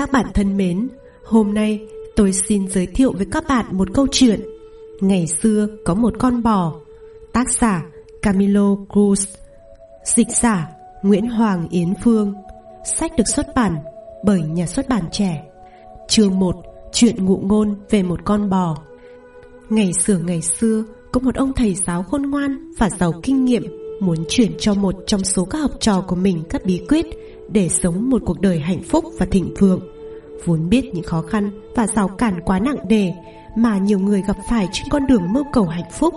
Các bạn thân mến, hôm nay tôi xin giới thiệu với các bạn một câu chuyện. Ngày xưa có một con bò Tác giả Camilo Cruz Dịch giả Nguyễn Hoàng Yến Phương Sách được xuất bản bởi nhà xuất bản trẻ. Chương 1 Chuyện ngụ ngôn về một con bò. Ngày xưa ngày xưa Có một ông thầy giáo khôn ngoan và giàu kinh nghiệm. Muốn chuyển cho một trong số các học trò của mình các bí quyết Để sống một cuộc đời hạnh phúc và thịnh vượng. Vốn biết những khó khăn và rào cản quá nặng nề Mà nhiều người gặp phải trên con đường mưu cầu hạnh phúc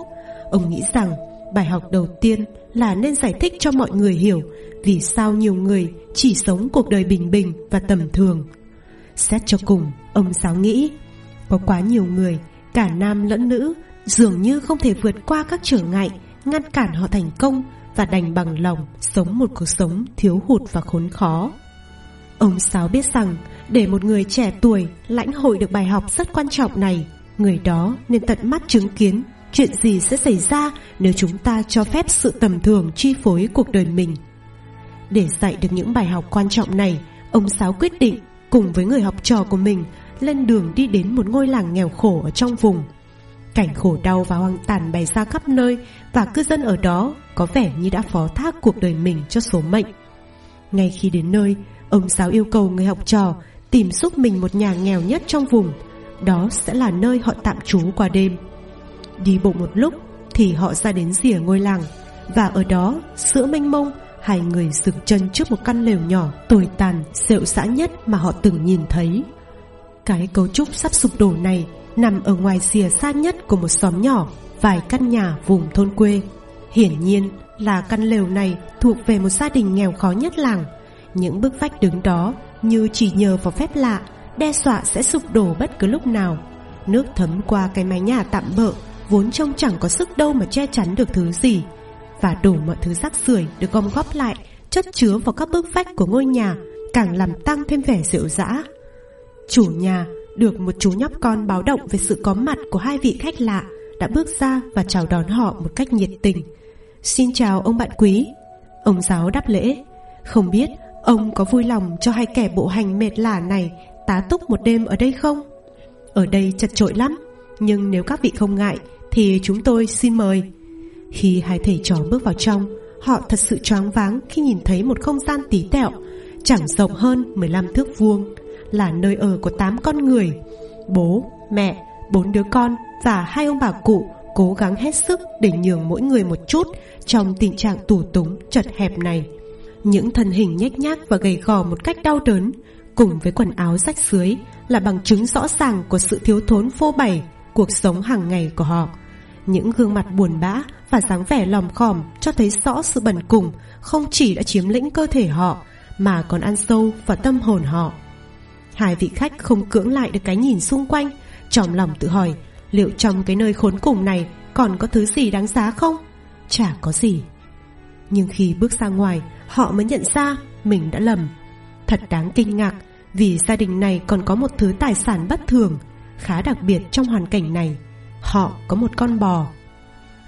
Ông nghĩ rằng bài học đầu tiên là nên giải thích cho mọi người hiểu Vì sao nhiều người chỉ sống cuộc đời bình bình và tầm thường. Xét cho cùng, ông giáo nghĩ Có quá nhiều người, cả nam lẫn nữ Dường như không thể vượt qua các trở ngại Ngăn cản họ thành công Và đành bằng lòng sống một cuộc sống thiếu hụt và khốn khó. Ông Sáu biết rằng để một người trẻ tuổi lãnh hội được bài học rất quan trọng này, Người đó nên tận mắt chứng kiến chuyện gì sẽ xảy ra nếu chúng ta cho phép sự tầm thường chi phối cuộc đời mình. Để dạy được những bài học quan trọng này, Ông Sáu quyết định cùng với người học trò của mình lên đường đi đến một ngôi làng nghèo khổ ở trong vùng cảnh khổ đau và hoang tàn bày ra khắp nơi và cư dân ở đó có vẻ như đã phó thác cuộc đời mình cho số mệnh. Ngay khi đến nơi, ông giáo yêu cầu người học trò tìm giúp mình một nhà nghèo nhất trong vùng, đó sẽ là nơi họ tạm trú qua đêm. Đi bộ một lúc thì họ ra đến rìa ngôi làng và ở đó, giữa mênh mông, hai người dừng chân trước một căn lều nhỏ tồi tàn, rệu rã nhất mà họ từng nhìn thấy. Cái cấu trúc sắp sụp đổ này nằm ở ngoài rìa xa nhất của một xóm nhỏ, vài căn nhà vùng thôn quê. Hiển nhiên là căn lều này thuộc về một gia đình nghèo khó nhất làng. Những bức vách đứng đó như chỉ nhờ vào phép lạ, đe dọa sẽ sụp đổ bất cứ lúc nào. Nước thấm qua cái mái nhà tạm bợ, vốn trông chẳng có sức đâu mà che chắn được thứ gì. Và đủ mọi thứ rác rưởi được gom góp lại, chất chứa vào các bức vách của ngôi nhà, càng làm tăng thêm vẻ rượu dã chủ nhà được một chú nhóc con báo động về sự có mặt của hai vị khách lạ, đã bước ra và chào đón họ một cách nhiệt tình. Xin chào ông bạn quý, ông giáo đáp lễ. Không biết ông có vui lòng cho hai kẻ bộ hành mệt lả này tá túc một đêm ở đây không? Ở đây chật trội lắm, nhưng nếu các vị không ngại thì chúng tôi xin mời. Khi hai thầy trò bước vào trong, họ thật sự choáng váng khi nhìn thấy một không gian tí tẹo, chẳng rộng hơn 15 thước vuông là nơi ở của 8 con người. Bố, mẹ, bốn đứa con và hai ông bà cụ cố gắng hết sức để nhường mỗi người một chút trong tình trạng tủ túng, chật hẹp này. Những thân hình nhếch nhác và gầy gò một cách đau đớn, cùng với quần áo rách rưới là bằng chứng rõ ràng của sự thiếu thốn phô bày cuộc sống hàng ngày của họ. Những gương mặt buồn bã và dáng vẻ lòm khòm cho thấy rõ sự bẩn cùng không chỉ đã chiếm lĩnh cơ thể họ, mà còn ăn sâu vào tâm hồn họ hai vị khách không cưỡng lại được cái nhìn xung quanh, trong lòng tự hỏi, liệu trong cái nơi khốn cùng này còn có thứ gì đáng giá không? Chả có gì. Nhưng khi bước ra ngoài, họ mới nhận ra mình đã lầm. Thật đáng kinh ngạc vì gia đình này còn có một thứ tài sản bất thường, khá đặc biệt trong hoàn cảnh này. Họ có một con bò.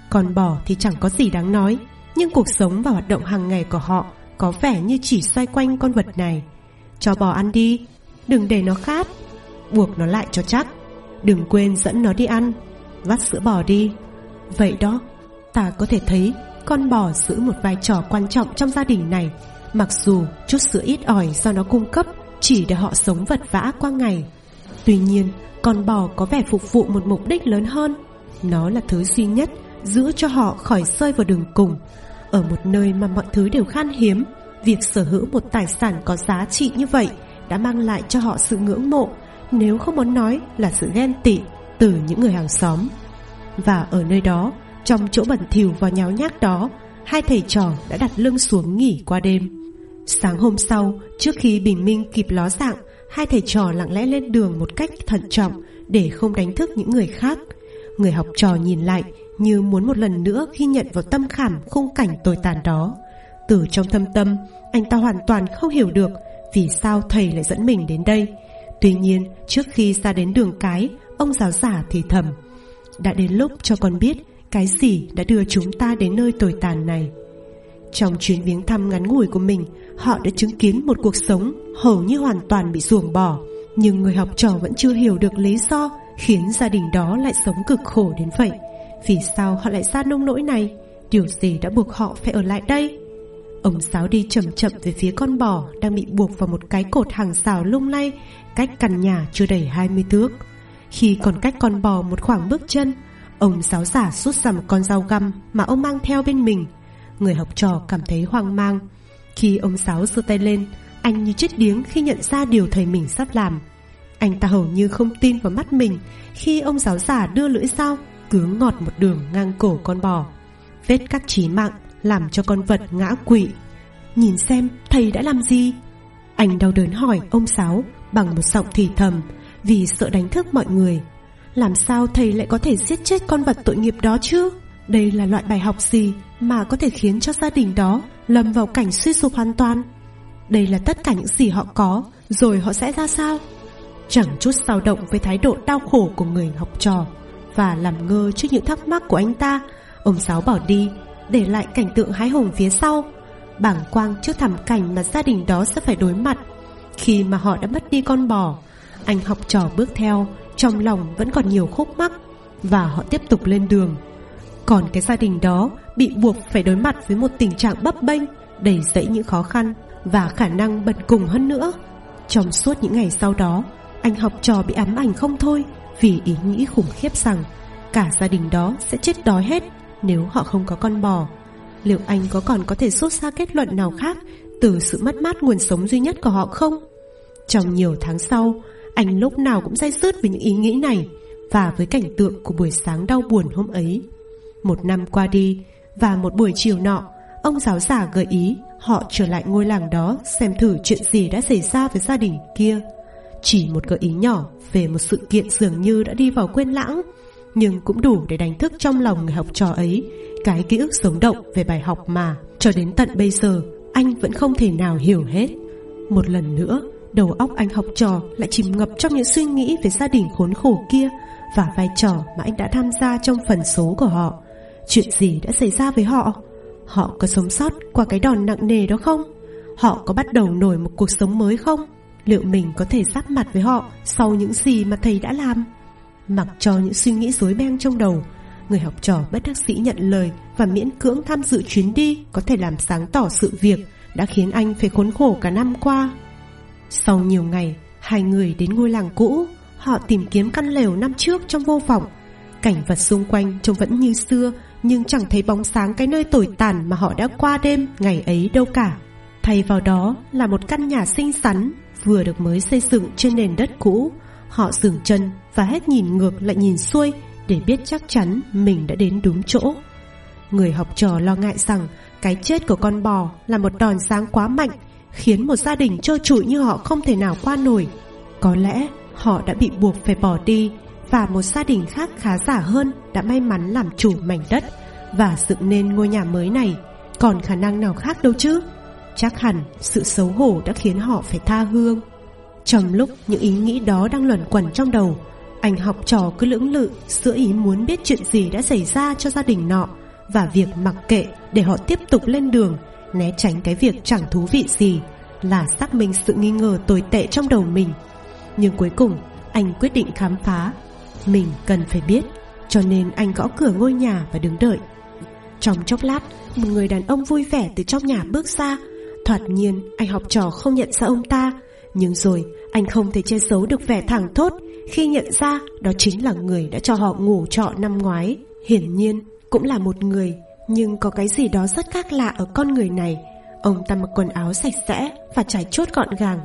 Con bò thì chẳng có gì đáng nói, nhưng cuộc sống và hoạt động hàng ngày của họ có vẻ như chỉ xoay quanh con vật này. Cho bò ăn đi đừng để nó khát. Buộc nó lại cho chắc. Đừng quên dẫn nó đi ăn. Vắt sữa bò đi. Vậy đó, ta có thể thấy con bò giữ một vai trò quan trọng trong gia đình này. Mặc dù chút sữa ít ỏi do nó cung cấp chỉ để họ sống vật vã qua ngày. Tuy nhiên, con bò có vẻ phục vụ một mục đích lớn hơn. Nó là thứ duy nhất giữ cho họ khỏi rơi vào đường cùng. Ở một nơi mà mọi thứ đều khan hiếm, việc sở hữu một tài sản có giá trị như vậy đã mang lại cho họ sự ngưỡng mộ, nếu không muốn nói là sự ghen tị từ những người hàng xóm. Và ở nơi đó, trong chỗ bẩn thỉu và nháo nhác đó, hai thầy trò đã đặt lưng xuống nghỉ qua đêm. Sáng hôm sau, trước khi bình minh kịp ló dạng, hai thầy trò lặng lẽ lên đường một cách thận trọng để không đánh thức những người khác. Người học trò nhìn lại như muốn một lần nữa ghi nhận vào tâm khảm khung cảnh tồi tàn đó. Từ trong thâm tâm, anh ta hoàn toàn không hiểu được vì sao thầy lại dẫn mình đến đây? Tuy nhiên, trước khi ra đến đường cái, ông giáo giả thì thầm, đã đến lúc cho con biết cái gì đã đưa chúng ta đến nơi tồi tàn này. Trong chuyến viếng thăm ngắn ngủi của mình, Họ đã chứng kiến một cuộc sống Hầu như hoàn toàn bị ruồng bỏ, Nhưng người học trò vẫn chưa hiểu được lý do Khiến gia đình đó lại sống cực khổ đến vậy. Vì sao họ lại ra nông nỗi này? Điều gì đã buộc họ phải ở lại đây? Ông Sáu đi chậm chậm về phía con bò Đang bị buộc vào một cái cột hàng xào lung lay Cách căn nhà chưa đầy 20 thước. Khi còn cách con bò một khoảng bước chân, Ông Sáu giả rút ra một con dao găm Mà ông mang theo bên mình. Người học trò cảm thấy hoang mang. Khi ông Sáu giơ tay lên, Anh như chết điếng khi nhận ra điều thầy mình sắp làm. Anh ta hầu như không tin vào mắt mình Khi ông giáo giả đưa lưỡi dao Cứ ngọt một đường ngang cổ con bò. Vết cắt chí mạng làm cho con vật ngã quỵ. Nhìn xem thầy đã làm gì? Anh đau đớn hỏi ông Sáu Bằng một giọng thì thầm Vì sợ đánh thức mọi người. Làm sao thầy lại có thể giết chết con vật tội nghiệp đó chứ? Đây là loại bài học gì mà có thể khiến cho gia đình đó lâm vào cảnh suy sụp hoàn toàn? Đây là tất cả những gì họ có, rồi họ sẽ ra sao? Chẳng chút dao động với thái độ đau khổ của người học trò và làm ngơ trước những thắc mắc của anh ta, ông Sáu bỏ đi, để lại cảnh tượng hái hùng phía sau, bảng quang trước thảm cảnh mà gia đình đó sẽ phải đối mặt. Khi mà họ đã mất đi con bò, anh học trò bước theo, trong lòng vẫn còn nhiều khúc mắc và họ tiếp tục lên đường. Còn cái gia đình đó bị buộc phải đối mặt với một tình trạng bấp bênh, đầy dẫy những khó khăn và khả năng bận cùng hơn nữa. Trong suốt những ngày sau đó, anh học trò bị ám ảnh không thôi vì ý nghĩ khủng khiếp rằng cả gia đình đó sẽ chết đói hết nếu họ không có con bò. Liệu anh có còn có thể rút ra kết luận nào khác từ sự mất mát nguồn sống duy nhất của họ không? Trong nhiều tháng sau, anh lúc nào cũng day dứt với những ý nghĩ này và với cảnh tượng của buổi sáng đau buồn hôm ấy. Một năm qua đi Và một buổi chiều nọ Ông giáo giả gợi ý Họ trở lại ngôi làng đó Xem thử chuyện gì đã xảy ra với gia đình kia Chỉ một gợi ý nhỏ Về một sự kiện dường như đã đi vào quên lãng nhưng cũng đủ để đánh thức trong lòng người học trò ấy. Cái ký ức sống động về bài học mà, Cho đến tận bây giờ, Anh vẫn không thể nào hiểu hết. Một lần nữa, Đầu óc anh học trò lại chìm ngập trong những suy nghĩ về gia đình khốn khổ kia Và vai trò mà anh đã tham gia trong phần số của họ. Chuyện gì đã xảy ra với họ? Họ có sống sót qua cái đòn nặng nề đó không? Họ có bắt đầu nổi một cuộc sống mới không? Liệu mình có thể giáp mặt với họ Sau những gì mà thầy đã làm? Mặc cho những suy nghĩ rối beng trong đầu, Người học trò bất đắc sĩ nhận lời Và miễn cưỡng tham dự chuyến đi Có thể làm sáng tỏ sự việc Đã khiến anh phải khốn khổ cả năm qua Sau nhiều ngày, Hai người đến ngôi làng cũ, Họ tìm kiếm căn lều năm trước trong vô vọng Cảnh vật xung quanh trông vẫn như xưa, nhưng chẳng thấy bóng sáng cái nơi tồi tàn mà họ đã qua đêm, ngày ấy đâu cả. Thay vào đó là một căn nhà xinh xắn, vừa được mới xây dựng trên nền đất cũ. Họ dừng chân và hết nhìn ngược lại nhìn xuôi để biết chắc chắn mình đã đến đúng chỗ. Người học trò lo ngại rằng cái chết của con bò là một đòn sáng quá mạnh, khiến một gia đình trơ trụi như họ không thể nào qua nổi. Có lẽ họ đã bị buộc phải bỏ đi và một gia đình khác khá giả hơn đã may mắn làm chủ mảnh đất và dựng nên ngôi nhà mới này còn khả năng nào khác đâu chứ chắc hẳn sự xấu hổ đã khiến họ phải tha hương trong lúc những ý nghĩ đó đang luẩn quẩn trong đầu, anh học trò cứ lưỡng lự giữa ý muốn biết chuyện gì đã xảy ra cho gia đình nọ và việc mặc kệ để họ tiếp tục lên đường, né tránh cái việc chẳng thú vị gì là xác minh sự nghi ngờ tồi tệ trong đầu mình. Nhưng cuối cùng, anh quyết định khám phá. Mình cần phải biết, Cho nên anh gõ cửa ngôi nhà và đứng đợi. Trong chốc lát, Một người đàn ông vui vẻ từ trong nhà bước ra. Thoạt nhiên, anh học trò không nhận ra ông ta nhưng rồi, anh không thể che giấu được vẻ thẳng thốt Khi nhận ra đó chính là người đã cho họ ngủ trọ năm ngoái. Hiển nhiên, cũng là một người, Nhưng có cái gì đó rất khác lạ ở con người này. Ông ta mặc quần áo sạch sẽ và trải chốt gọn gàng.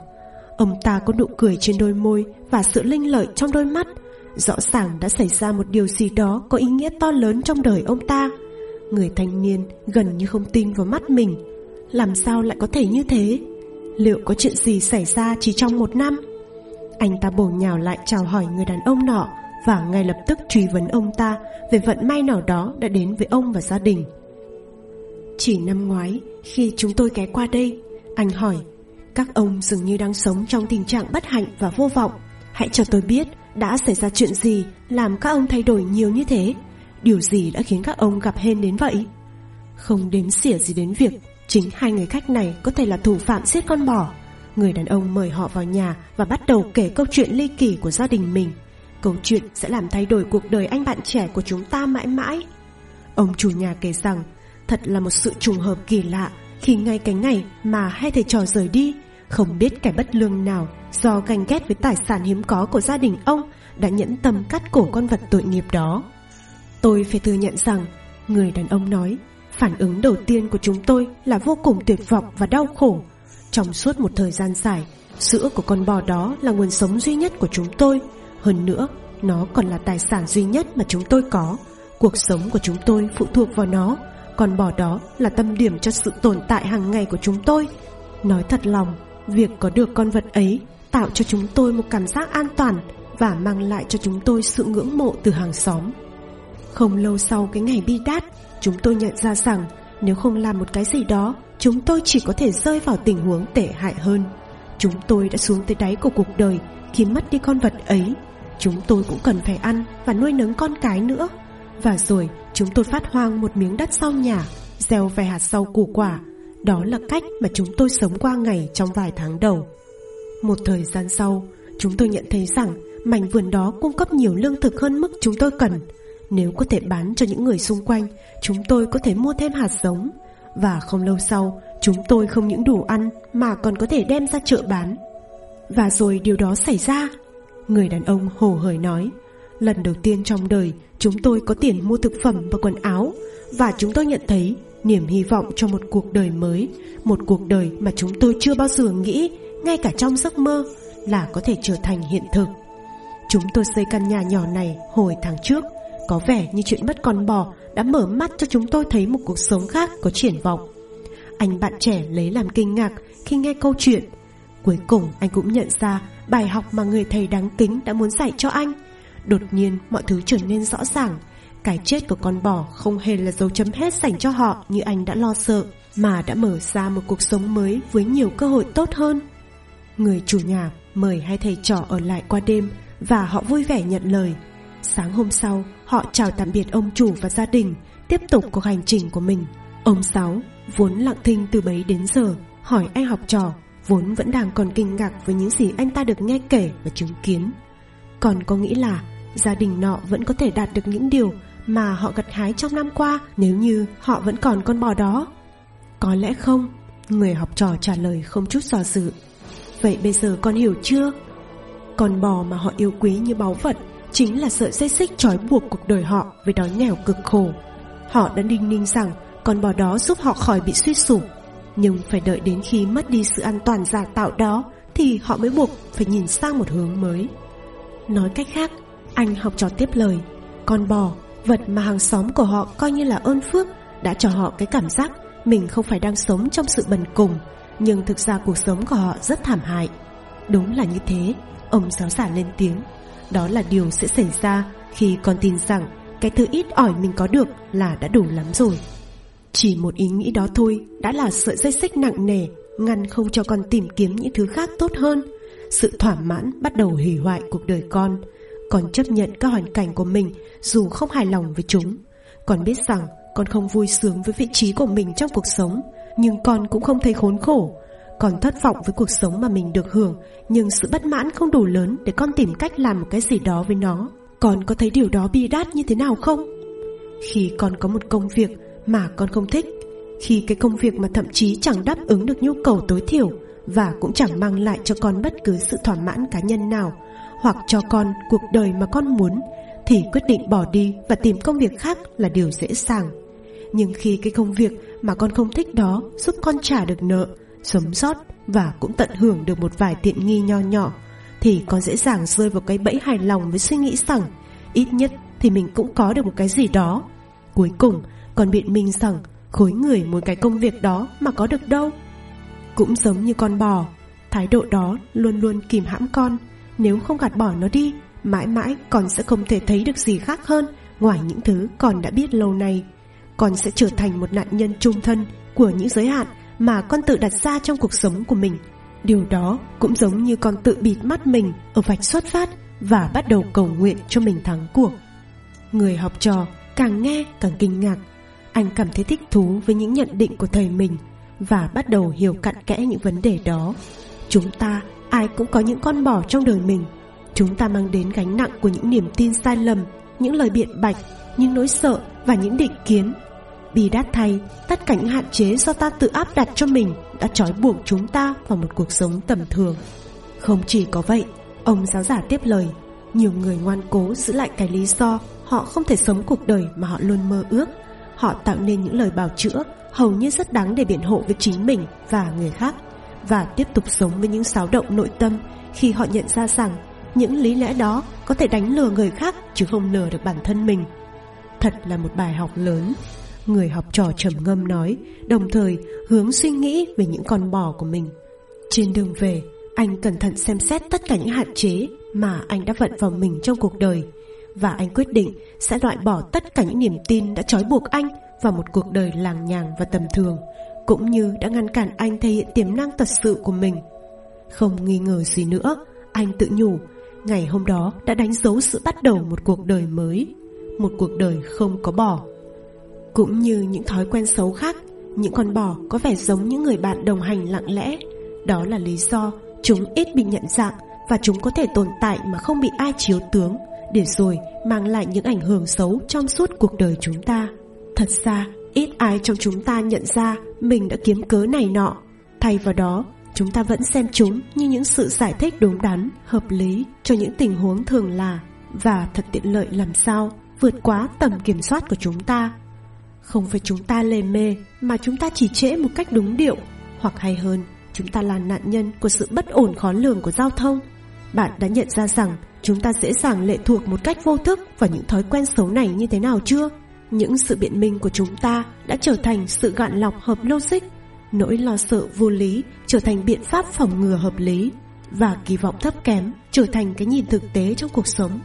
Ông ta có nụ cười trên đôi môi và sự linh lợi trong đôi mắt. Rõ ràng đã xảy ra một điều gì đó có ý nghĩa to lớn trong đời ông ta. Người thanh niên gần như không tin vào mắt mình. Làm sao lại có thể như thế? Liệu có chuyện gì xảy ra chỉ trong một năm Anh ta bổ nhào lại chào hỏi người đàn ông nọ Và ngay lập tức truy vấn ông ta Về vận may nào đó đã đến với ông và gia đình Chỉ năm ngoái, Khi chúng tôi ghé qua đây, Anh hỏi, Các ông dường như đang sống trong tình trạng bất hạnh và vô vọng Hãy cho tôi biết đã xảy ra chuyện gì làm các ông thay đổi nhiều như thế? Điều gì đã khiến các ông gặp hên đến vậy? Không đếm xỉa gì đến việc Chính hai người khách này có thể là thủ phạm giết con bò. Người đàn ông mời họ vào nhà Và bắt đầu kể câu chuyện ly kỳ của gia đình mình. Câu chuyện sẽ làm thay đổi cuộc đời anh bạn trẻ của chúng ta mãi mãi. Ông chủ nhà kể rằng, Thật là một sự trùng hợp kỳ lạ Khi ngay cái ngày mà hai thầy trò rời đi, Không biết kẻ bất lương nào Do ganh ghét với tài sản hiếm có của gia đình ông Đã nhẫn tâm cắt cổ con vật tội nghiệp đó. Tôi phải thừa nhận rằng, Người đàn ông nói Phản ứng đầu tiên của chúng tôi là vô cùng tuyệt vọng và đau khổ. Trong suốt một thời gian dài, Sữa của con bò đó là nguồn sống duy nhất của chúng tôi. Hơn nữa, Nó còn là tài sản duy nhất mà chúng tôi có. Cuộc sống của chúng tôi phụ thuộc vào nó. Con bò đó là tâm điểm cho sự tồn tại hàng ngày của chúng tôi. Nói thật lòng, Việc có được con vật ấy Tạo cho chúng tôi một cảm giác an toàn Và mang lại cho chúng tôi sự ngưỡng mộ từ hàng xóm. Không lâu sau cái ngày bi đát Chúng tôi nhận ra rằng, Nếu không làm một cái gì đó, Chúng tôi chỉ có thể rơi vào tình huống tệ hại hơn. Chúng tôi đã xuống tới đáy của cuộc đời Khi mất đi con vật ấy. Chúng tôi cũng cần phải ăn Và nuôi nấng con cái nữa. Và rồi, chúng tôi phát hoang một miếng đất sau nhà, Gieo vài hạt rau củ quả. Đó là cách mà chúng tôi sống qua ngày Trong vài tháng đầu. Một thời gian sau, Chúng tôi nhận thấy rằng Mảnh vườn đó cung cấp nhiều lương thực hơn mức chúng tôi cần. Nếu có thể bán cho những người xung quanh, Chúng tôi có thể mua thêm hạt giống. Và không lâu sau, Chúng tôi không những đủ ăn Mà còn có thể đem ra chợ bán. Và rồi điều đó xảy ra. Người đàn ông hồ hởi nói, Lần đầu tiên trong đời, Chúng tôi có tiền mua thực phẩm và quần áo. Và chúng tôi nhận thấy Niềm hy vọng cho một cuộc đời mới, Một cuộc đời mà chúng tôi chưa bao giờ nghĩ, Ngay cả trong giấc mơ, Là có thể trở thành hiện thực. Chúng tôi xây căn nhà nhỏ này hồi tháng trước. Có vẻ như chuyện mất con bò Đã mở mắt cho chúng tôi thấy một cuộc sống khác có triển vọng. Anh bạn trẻ lấy làm kinh ngạc Khi nghe câu chuyện. Cuối cùng anh cũng nhận ra Bài học mà người thầy đáng kính đã muốn dạy cho anh. Đột nhiên mọi thứ trở nên rõ ràng. Cái chết của con bò không hề là dấu chấm hết dành cho họ như anh đã lo sợ, Mà đã mở ra một cuộc sống mới với nhiều cơ hội tốt hơn. Người chủ nhà mời hai thầy trò ở lại qua đêm Và họ vui vẻ nhận lời. Sáng hôm sau họ chào tạm biệt ông chủ và gia đình Tiếp tục cuộc hành trình của mình Ông Sáu vốn lặng thinh từ bấy đến giờ Hỏi anh học trò Vốn vẫn đang còn kinh ngạc với những gì anh ta được nghe kể và chứng kiến Còn có nghĩ là gia đình nọ vẫn có thể đạt được những điều mà họ gặt hái trong năm qua nếu như họ vẫn còn con bò đó? Có lẽ không, người học trò trả lời không chút do dự. Vậy bây giờ con hiểu chưa? Con bò mà họ yêu quý như báu vật chính là sợi dây xích trói buộc cuộc đời họ với đói nghèo cực khổ. Họ đã đinh ninh rằng con bò đó giúp họ khỏi bị suy sụp. Nhưng phải đợi đến khi mất đi sự an toàn giả tạo đó thì họ mới buộc phải nhìn sang một hướng mới. Nói cách khác, anh học trò tiếp lời Con bò, vật mà hàng xóm của họ coi như là ơn phước Đã cho họ cái cảm giác mình không phải đang sống trong sự bần cùng Nhưng thực ra cuộc sống của họ rất thảm hại Đúng là như thế Ông giáo giả lên tiếng đó là điều sẽ xảy ra khi con tin rằng Cái thứ ít ỏi mình có được là đã đủ lắm rồi Chỉ một ý nghĩ đó thôi Đã là sợi dây xích nặng nề Ngăn không cho con tìm kiếm những thứ khác tốt hơn Sự thỏa mãn bắt đầu hủy hoại cuộc đời con con chấp nhận các hoàn cảnh của mình dù không hài lòng với chúng. Con biết rằng con không vui sướng với vị trí của mình trong cuộc sống, nhưng con cũng không thấy khốn khổ còn thất vọng với cuộc sống mà mình được hưởng, nhưng sự bất mãn không đủ lớn để con tìm cách làm một cái gì đó với nó. Con có thấy điều đó bi đát như thế nào không? Khi con có một công việc mà con không thích, khi cái công việc mà thậm chí chẳng đáp ứng được nhu cầu tối thiểu và cũng chẳng mang lại cho con bất cứ sự thỏa mãn cá nhân nào, hoặc cho con cuộc đời mà con muốn thì quyết định bỏ đi và tìm công việc khác là điều dễ dàng. Nhưng khi cái công việc mà con không thích đó giúp con trả được nợ, sống sót và cũng tận hưởng được một vài tiện nghi nho nhỏ thì con dễ dàng rơi vào cái bẫy hài lòng với suy nghĩ rằng ít nhất thì mình cũng có được một cái gì đó. Cuối cùng còn biện minh rằng khối người muốn cái công việc đó mà có được đâu. Cũng giống như con bò, thái độ đó luôn luôn kìm hãm con nếu không gạt bỏ nó đi Mãi mãi con sẽ không thể thấy được gì khác hơn Ngoài những thứ con đã biết lâu nay Con sẽ trở thành một nạn nhân trung thân Của những giới hạn mà con tự đặt ra trong cuộc sống của mình Điều đó cũng giống như con tự bịt mắt mình Ở vạch xuất phát Và bắt đầu cầu nguyện cho mình thắng cuộc Người học trò càng nghe càng kinh ngạc Anh cảm thấy thích thú với những nhận định của thầy mình và bắt đầu hiểu cặn kẽ những vấn đề đó. Chúng ta ai cũng có những con bò trong đời mình. Chúng ta mang đến gánh nặng của những niềm tin sai lầm, những lời biện bạch, những nỗi sợ và những định kiến. Bi đát thay, tất cả những hạn chế do ta tự áp đặt cho mình đã trói buộc chúng ta vào một cuộc sống tầm thường. Không chỉ có vậy, ông giáo giả tiếp lời, nhiều người ngoan cố giữ lại cái lý do họ không thể sống cuộc đời mà họ luôn mơ ước. Họ tạo nên những lời bào chữa hầu như rất đáng để biện hộ với chính mình và người khác và tiếp tục sống với những xáo động nội tâm khi họ nhận ra rằng những lý lẽ đó có thể đánh lừa người khác chứ không lừa được bản thân mình. Thật là một bài học lớn. Người học trò trầm ngâm nói, đồng thời hướng suy nghĩ về những con bò của mình. Trên đường về, anh cẩn thận xem xét tất cả những hạn chế mà anh đã vận vào mình trong cuộc đời và anh quyết định sẽ loại bỏ tất cả những niềm tin đã trói buộc anh vào một cuộc đời làng nhàng và tầm thường cũng như đã ngăn cản anh thể hiện tiềm năng thật sự của mình. Không nghi ngờ gì nữa, anh tự nhủ, ngày hôm đó đã đánh dấu sự bắt đầu một cuộc đời mới, một cuộc đời không có bò. Cũng như những thói quen xấu khác, những con bò có vẻ giống những người bạn đồng hành lặng lẽ. Đó là lý do chúng ít bị nhận dạng và chúng có thể tồn tại mà không bị ai chiếu tướng, để rồi mang lại những ảnh hưởng xấu trong suốt cuộc đời chúng ta. Thật ra, ít ai trong chúng ta nhận ra mình đã kiếm cớ này nọ. Thay vào đó, chúng ta vẫn xem chúng như những sự giải thích đúng đắn, hợp lý cho những tình huống thường là và thật tiện lợi làm sao vượt quá tầm kiểm soát của chúng ta. Không phải chúng ta lề mê mà chúng ta chỉ trễ một cách đúng điệu, hoặc hay hơn, chúng ta là nạn nhân của sự bất ổn khó lường của giao thông. Bạn đã nhận ra rằng chúng ta dễ dàng lệ thuộc một cách vô thức vào những thói quen xấu này như thế nào chưa? Những sự biện minh của chúng ta đã trở thành sự gạn lọc hợp logic, nỗi lo sợ vô lý trở thành biện pháp phòng ngừa hợp lý và kỳ vọng thấp kém trở thành cái nhìn thực tế trong cuộc sống.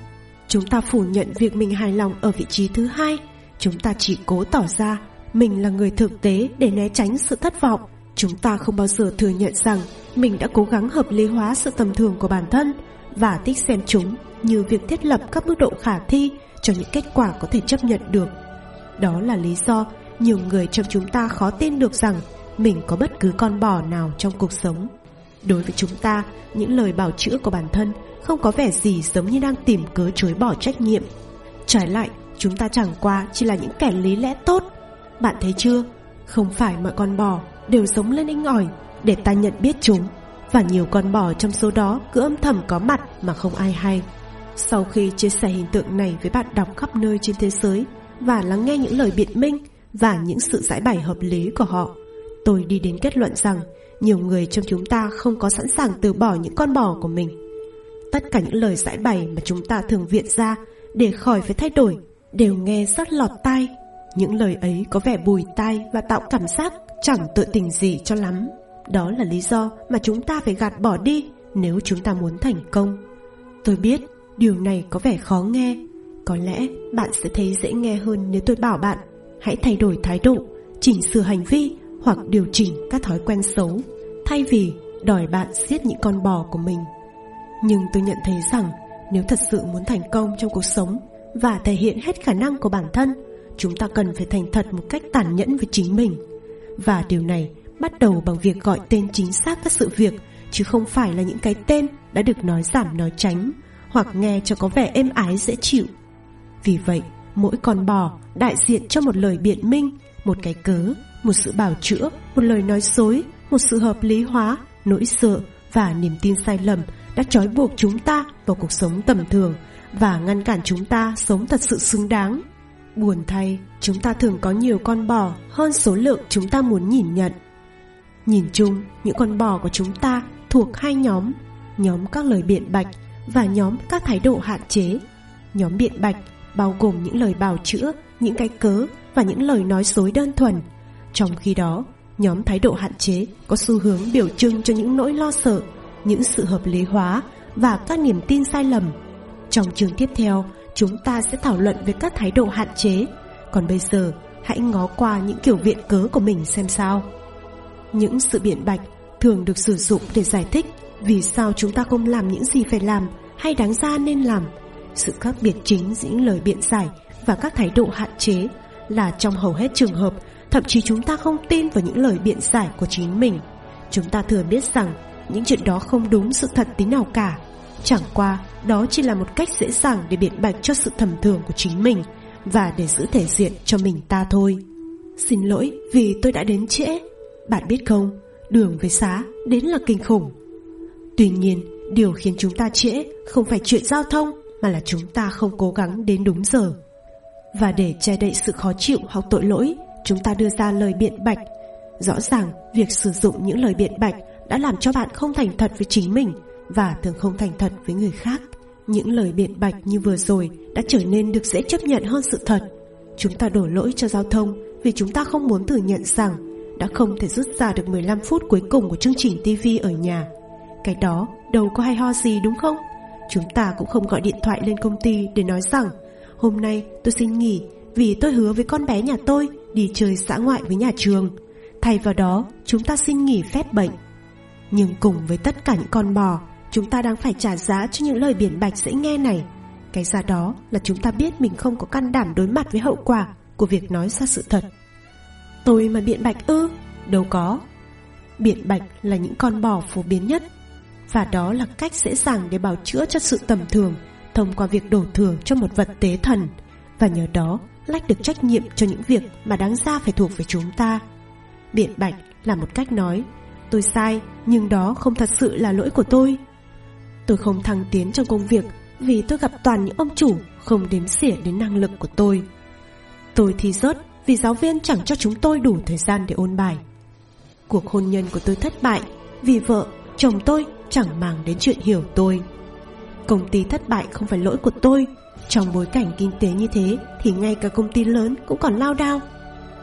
Chúng ta phủ nhận việc mình hài lòng ở vị trí thứ hai, chúng ta chỉ cố tỏ ra mình là người thực tế để né tránh sự thất vọng. Chúng ta không bao giờ thừa nhận rằng mình đã cố gắng hợp lý hóa sự tầm thường của bản thân và thích xem chúng như việc thiết lập các mức độ khả thi cho những kết quả có thể chấp nhận được đó là lý do nhiều người trong chúng ta khó tin được rằng mình có bất cứ con bò nào trong cuộc sống. Đối với chúng ta, những lời bảo chữa của bản thân không có vẻ gì giống như đang tìm cớ chối bỏ trách nhiệm. Trái lại, chúng ta chẳng qua chỉ là những kẻ lý lẽ tốt. Bạn thấy chưa? Không phải mọi con bò đều sống lên inh ỏi để ta nhận biết chúng và nhiều con bò trong số đó cứ âm thầm có mặt mà không ai hay. Sau khi chia sẻ hình tượng này với bạn đọc khắp nơi trên thế giới, và lắng nghe những lời biện minh và những sự giải bày hợp lý của họ. Tôi đi đến kết luận rằng nhiều người trong chúng ta không có sẵn sàng từ bỏ những con bò của mình. Tất cả những lời giải bày mà chúng ta thường viện ra để khỏi phải thay đổi đều nghe rất lọt tai. Những lời ấy có vẻ bùi tai và tạo cảm giác chẳng tự tình gì cho lắm. Đó là lý do mà chúng ta phải gạt bỏ đi nếu chúng ta muốn thành công. Tôi biết điều này có vẻ khó nghe có lẽ bạn sẽ thấy dễ nghe hơn nếu tôi bảo bạn hãy thay đổi thái độ, chỉnh sửa hành vi hoặc điều chỉnh các thói quen xấu thay vì đòi bạn giết những con bò của mình. Nhưng tôi nhận thấy rằng nếu thật sự muốn thành công trong cuộc sống và thể hiện hết khả năng của bản thân, chúng ta cần phải thành thật một cách tàn nhẫn với chính mình. Và điều này bắt đầu bằng việc gọi tên chính xác các sự việc chứ không phải là những cái tên đã được nói giảm nói tránh hoặc nghe cho có vẻ êm ái dễ chịu vì vậy, mỗi con bò đại diện cho một lời biện minh, một cái cớ, một sự bảo chữa, một lời nói dối, một sự hợp lý hóa, nỗi sợ và niềm tin sai lầm đã trói buộc chúng ta vào cuộc sống tầm thường và ngăn cản chúng ta sống thật sự xứng đáng. Buồn thay, chúng ta thường có nhiều con bò hơn số lượng chúng ta muốn nhìn nhận. Nhìn chung, những con bò của chúng ta thuộc hai nhóm, nhóm các lời biện bạch và nhóm các thái độ hạn chế. Nhóm biện bạch bao gồm những lời bào chữa, những cái cớ và những lời nói dối đơn thuần. Trong khi đó, nhóm thái độ hạn chế có xu hướng biểu trưng cho những nỗi lo sợ, những sự hợp lý hóa và các niềm tin sai lầm. Trong chương tiếp theo, chúng ta sẽ thảo luận về các thái độ hạn chế. Còn bây giờ, hãy ngó qua những kiểu viện cớ của mình xem sao. Những sự biện bạch thường được sử dụng để giải thích vì sao chúng ta không làm những gì phải làm hay đáng ra nên làm sự khác biệt chính giữa những lời biện giải và các thái độ hạn chế là trong hầu hết trường hợp Thậm chí chúng ta không tin vào những lời biện giải của chính mình Chúng ta thừa biết rằng những chuyện đó không đúng sự thật tí nào cả Chẳng qua đó chỉ là một cách dễ dàng để biện bạch cho sự thầm thường của chính mình Và để giữ thể diện cho mình ta thôi. Xin lỗi vì tôi đã đến trễ. Bạn biết không, đường với xá đến là kinh khủng. Tuy nhiên, điều khiến chúng ta trễ không phải chuyện giao thông Mà là chúng ta không cố gắng đến đúng giờ. Và để che đậy sự khó chịu hoặc tội lỗi Chúng ta đưa ra lời biện bạch. Rõ ràng việc sử dụng những lời biện bạch đã làm cho bạn không thành thật với chính mình và thường không thành thật với người khác. Những lời biện bạch như vừa rồi đã trở nên được dễ chấp nhận hơn sự thật. Chúng ta đổ lỗi cho giao thông vì chúng ta không muốn thừa nhận rằng đã không thể rút ra được 15 phút cuối cùng của chương trình TV ở nhà. Cái đó đâu có hay ho gì đúng không? Chúng ta cũng không gọi điện thoại lên công ty để nói rằng hôm nay tôi xin nghỉ vì tôi hứa với con bé nhà tôi đi chơi xã ngoại với nhà trường. Thay vào đó, chúng ta xin nghỉ phép bệnh. Nhưng cùng với tất cả những con bò, chúng ta đang phải trả giá cho những lời biển bạch dễ nghe này. Cái giá đó là chúng ta biết mình không có can đảm đối mặt với hậu quả của việc nói ra sự thật. Tôi mà biện bạch ư? Đâu có. Biện bạch là những con bò phổ biến nhất, và đó là cách dễ dàng để bào chữa cho sự tầm thường thông qua việc đổ thừa cho một vật tế thần, và nhờ đó lách được trách nhiệm cho những việc mà đáng ra phải thuộc về chúng ta. Biện bạch là một cách nói, Tôi sai, nhưng đó không thật sự là lỗi của tôi Tôi không thăng tiến trong công việc Vì tôi gặp toàn những ông chủ Không đếm xỉa đến năng lực của tôi. Tôi thi rớt Vì giáo viên chẳng cho chúng tôi đủ thời gian để ôn bài. Cuộc hôn nhân của tôi thất bại Vì vợ, chồng tôi chẳng màng đến chuyện hiểu tôi. Công ty thất bại không phải lỗi của tôi. Trong bối cảnh kinh tế như thế Thì ngay cả công ty lớn cũng còn lao đao.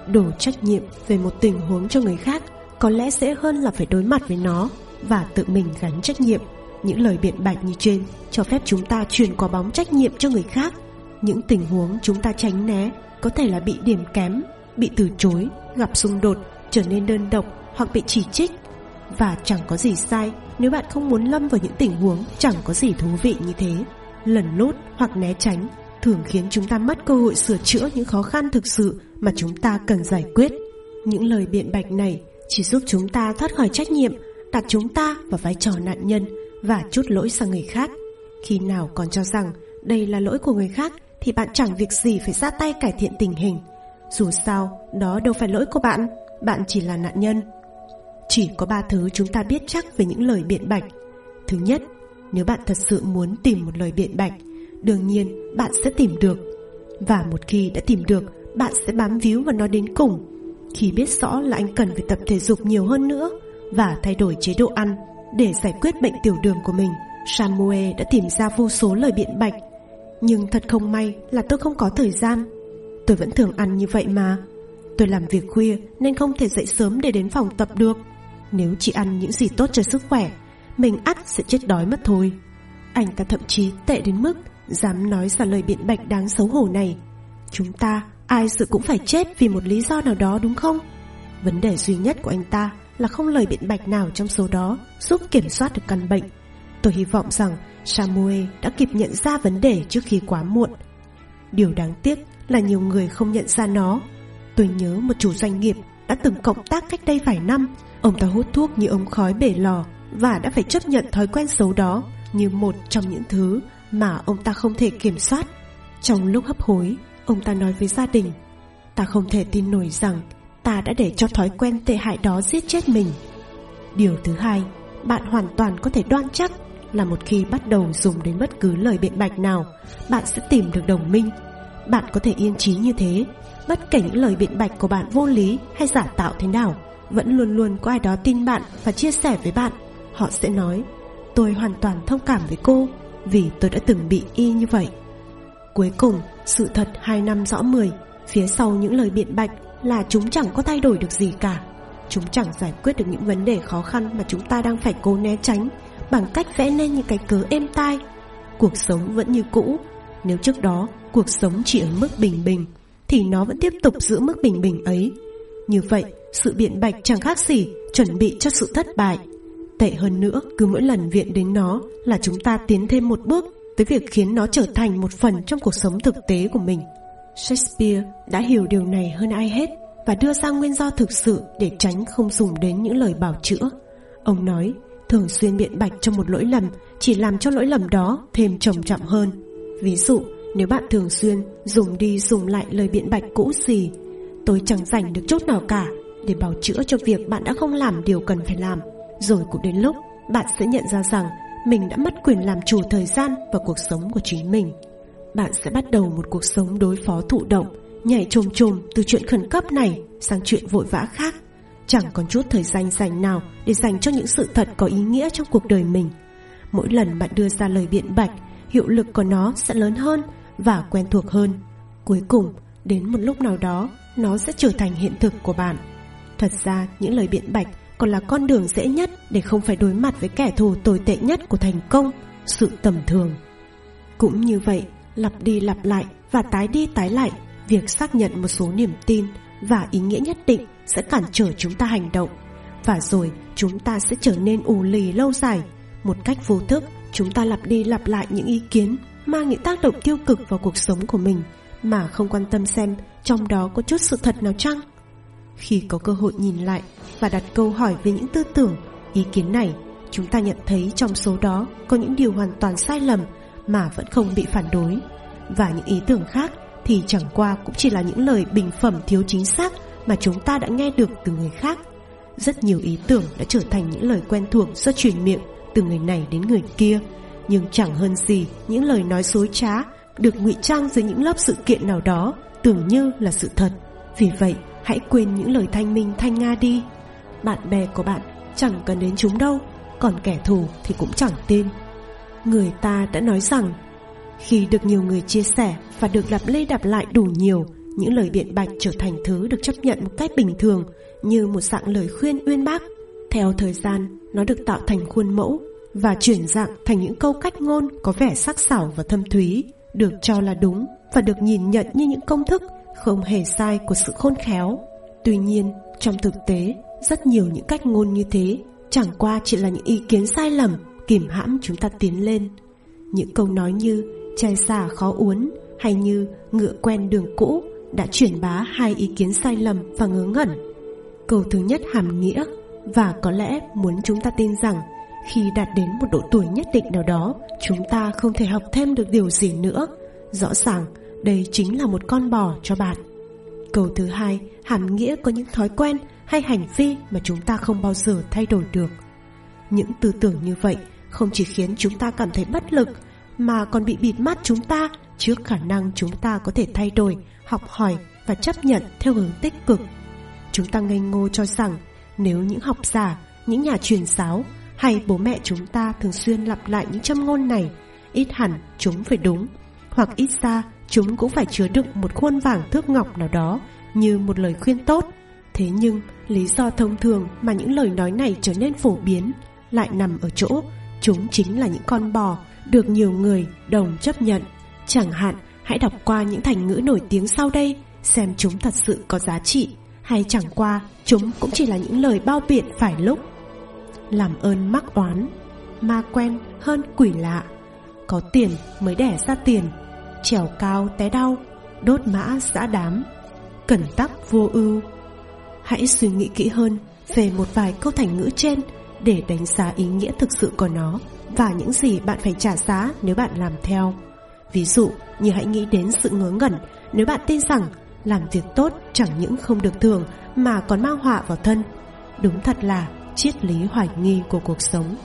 Đổ trách nhiệm về một tình huống cho người khác có lẽ dễ hơn là phải đối mặt với nó và tự mình gánh trách nhiệm những lời biện bạch như trên cho phép chúng ta truyền quả bóng trách nhiệm cho người khác. Những tình huống chúng ta tránh né có thể là bị điểm kém bị từ chối gặp xung đột trở nên đơn độc hoặc bị chỉ trích. Và chẳng có gì sai nếu bạn không muốn lâm vào những tình huống chẳng có gì thú vị như thế. Lần lút hoặc né tránh thường khiến chúng ta mất cơ hội sửa chữa những khó khăn thực sự mà chúng ta cần giải quyết. Những lời biện bạch này chỉ giúp chúng ta thoát khỏi trách nhiệm, đặt chúng ta vào vai trò nạn nhân và chút lỗi sang người khác. Khi nào còn cho rằng đây là lỗi của người khác thì bạn chẳng việc gì phải ra tay cải thiện tình hình. Dù sao, đó đâu phải lỗi của bạn, bạn chỉ là nạn nhân. Chỉ có ba thứ chúng ta biết chắc về những lời biện bạch. Thứ nhất, nếu bạn thật sự muốn tìm một lời biện bạch đương nhiên bạn sẽ tìm được và một khi đã tìm được bạn sẽ bám víu vào nó đến cùng khi biết rõ là anh cần phải tập thể dục nhiều hơn nữa và thay đổi chế độ ăn để giải quyết bệnh tiểu đường của mình, samuel đã tìm ra vô số lời biện bạch. Nhưng thật không may là tôi không có thời gian. Tôi vẫn thường ăn như vậy mà. Tôi làm việc khuya nên không thể dậy sớm để đến phòng tập được. Nếu chỉ ăn những gì tốt cho sức khỏe, mình ắt sẽ chết đói mất thôi. Anh ta thậm chí tệ đến mức Dám nói ra lời biện bạch đáng xấu hổ này. Chúng ta ai sự cũng phải chết vì một lý do nào đó đúng không? Vấn đề duy nhất của anh ta là không lời biện bạch nào trong số đó giúp kiểm soát được căn bệnh. Tôi hy vọng rằng Samuel đã kịp nhận ra vấn đề trước khi quá muộn. Điều đáng tiếc là nhiều người không nhận ra nó. Tôi nhớ một chủ doanh nghiệp đã từng cộng tác cách đây vài năm. Ông ta hút thuốc như ống khói bể lò và đã phải chấp nhận thói quen xấu đó như một trong những thứ mà ông ta không thể kiểm soát. Trong lúc hấp hối, ông ta nói với gia đình, ta không thể tin nổi rằng ta đã để cho thói quen tệ hại đó giết chết mình. Điều thứ hai, bạn hoàn toàn có thể đoan chắc là một khi bắt đầu dùng đến bất cứ lời biện bạch nào, bạn sẽ tìm được đồng minh. Bạn có thể yên trí như thế, bất kể những lời biện bạch của bạn vô lý hay giả tạo thế nào, vẫn luôn luôn có ai đó tin bạn và chia sẻ với bạn. Họ sẽ nói, tôi hoàn toàn thông cảm với cô, vì tôi đã từng bị y như vậy. Cuối cùng, sự thật hai năm rõ mười, phía sau những lời biện bạch là chúng chẳng có thay đổi được gì cả. Chúng chẳng giải quyết được những vấn đề khó khăn mà chúng ta đang phải cố né tránh bằng cách vẽ nên những cái cớ êm tai. Cuộc sống vẫn như cũ, nếu trước đó cuộc sống chỉ ở mức bình bình, thì nó vẫn tiếp tục giữ mức bình bình ấy. Như vậy, sự biện bạch chẳng khác gì chuẩn bị cho sự thất bại. Tệ hơn nữa, cứ mỗi lần viện đến nó là chúng ta tiến thêm một bước tới việc khiến nó trở thành một phần trong cuộc sống thực tế của mình. Shakespeare đã hiểu điều này hơn ai hết và đưa ra nguyên do thực sự để tránh không dùng đến những lời bảo chữa. Ông nói, thường xuyên biện bạch cho một lỗi lầm chỉ làm cho lỗi lầm đó thêm trầm trọng hơn. Ví dụ, nếu bạn thường xuyên dùng đi dùng lại lời biện bạch cũ gì, tôi chẳng dành được chút nào cả để bảo chữa cho việc bạn đã không làm điều cần phải làm. Rồi cũng đến lúc bạn sẽ nhận ra rằng mình đã mất quyền làm chủ thời gian và cuộc sống của chính mình. Bạn sẽ bắt đầu một cuộc sống đối phó thụ động, nhảy trồm trồm từ chuyện khẩn cấp này sang chuyện vội vã khác. Chẳng còn chút thời gian dành nào để dành cho những sự thật có ý nghĩa trong cuộc đời mình. Mỗi lần bạn đưa ra lời biện bạch, hiệu lực của nó sẽ lớn hơn và quen thuộc hơn. Cuối cùng, đến một lúc nào đó, nó sẽ trở thành hiện thực của bạn. Thật ra, những lời biện bạch còn là con đường dễ nhất để không phải đối mặt với kẻ thù tồi tệ nhất của thành công, sự tầm thường. Cũng như vậy, lặp đi lặp lại và tái đi tái lại, việc xác nhận một số niềm tin và ý nghĩa nhất định sẽ cản trở chúng ta hành động. Và rồi chúng ta sẽ trở nên ù lì lâu dài. Một cách vô thức, chúng ta lặp đi lặp lại những ý kiến mang những tác động tiêu cực vào cuộc sống của mình mà không quan tâm xem trong đó có chút sự thật nào chăng. Khi có cơ hội nhìn lại và đặt câu hỏi về những tư tưởng, ý kiến này, chúng ta nhận thấy trong số đó có những điều hoàn toàn sai lầm mà vẫn không bị phản đối. Và những ý tưởng khác thì chẳng qua cũng chỉ là những lời bình phẩm thiếu chính xác mà chúng ta đã nghe được từ người khác. Rất nhiều ý tưởng đã trở thành những lời quen thuộc do truyền miệng từ người này đến người kia, nhưng chẳng hơn gì những lời nói dối trá được ngụy trang dưới những lớp sự kiện nào đó tưởng như là sự thật. Vì vậy, hãy quên những lời thanh minh thanh nga đi. Bạn bè của bạn chẳng cần đến chúng đâu, còn kẻ thù thì cũng chẳng tin. Người ta đã nói rằng khi được nhiều người chia sẻ và được lặp lê đạp lại đủ nhiều, những lời biện bạch trở thành thứ được chấp nhận một cách bình thường như một dạng lời khuyên uyên bác. Theo thời gian, nó được tạo thành khuôn mẫu và chuyển dạng thành những câu cách ngôn có vẻ sắc sảo và thâm thúy, được cho là đúng và được nhìn nhận như những công thức không hề sai của sự khôn khéo. Tuy nhiên, trong thực tế, rất nhiều những cách ngôn như thế chẳng qua chỉ là những ý kiến sai lầm kìm hãm chúng ta tiến lên. Những câu nói như chai xả khó uốn hay như ngựa quen đường cũ đã truyền bá hai ý kiến sai lầm và ngớ ngẩn. Câu thứ nhất hàm nghĩa và có lẽ muốn chúng ta tin rằng khi đạt đến một độ tuổi nhất định nào đó, chúng ta không thể học thêm được điều gì nữa. Rõ ràng, đây chính là một con bò cho bạn. Câu thứ hai, hàm nghĩa có những thói quen hay hành vi mà chúng ta không bao giờ thay đổi được. Những tư tưởng như vậy không chỉ khiến chúng ta cảm thấy bất lực mà còn bị bịt mắt chúng ta trước khả năng chúng ta có thể thay đổi, học hỏi và chấp nhận theo hướng tích cực. Chúng ta ngây ngô cho rằng nếu những học giả, những nhà truyền giáo hay bố mẹ chúng ta thường xuyên lặp lại những châm ngôn này, ít hẳn chúng phải đúng, hoặc ít ra chúng cũng phải chứa đựng một khuôn vàng thước ngọc nào đó như một lời khuyên tốt. Thế nhưng, lý do thông thường mà những lời nói này trở nên phổ biến lại nằm ở chỗ chúng chính là những con bò được nhiều người đồng chấp nhận. Chẳng hạn, hãy đọc qua những thành ngữ nổi tiếng sau đây xem chúng thật sự có giá trị hay chẳng qua chúng cũng chỉ là những lời bao biện phải lúc. Làm ơn mắc oán, ma quen hơn quỷ lạ, có tiền mới đẻ ra tiền, trèo cao té đau, đốt mã giã đám, cẩn tắc vô ưu. Hãy suy nghĩ kỹ hơn về một vài câu thành ngữ trên để đánh giá ý nghĩa thực sự của nó và những gì bạn phải trả giá nếu bạn làm theo. Ví dụ, như hãy nghĩ đến sự ngớ ngẩn nếu bạn tin rằng làm việc tốt chẳng những không được thường mà còn mang họa vào thân. Đúng thật là triết lý hoài nghi của cuộc sống.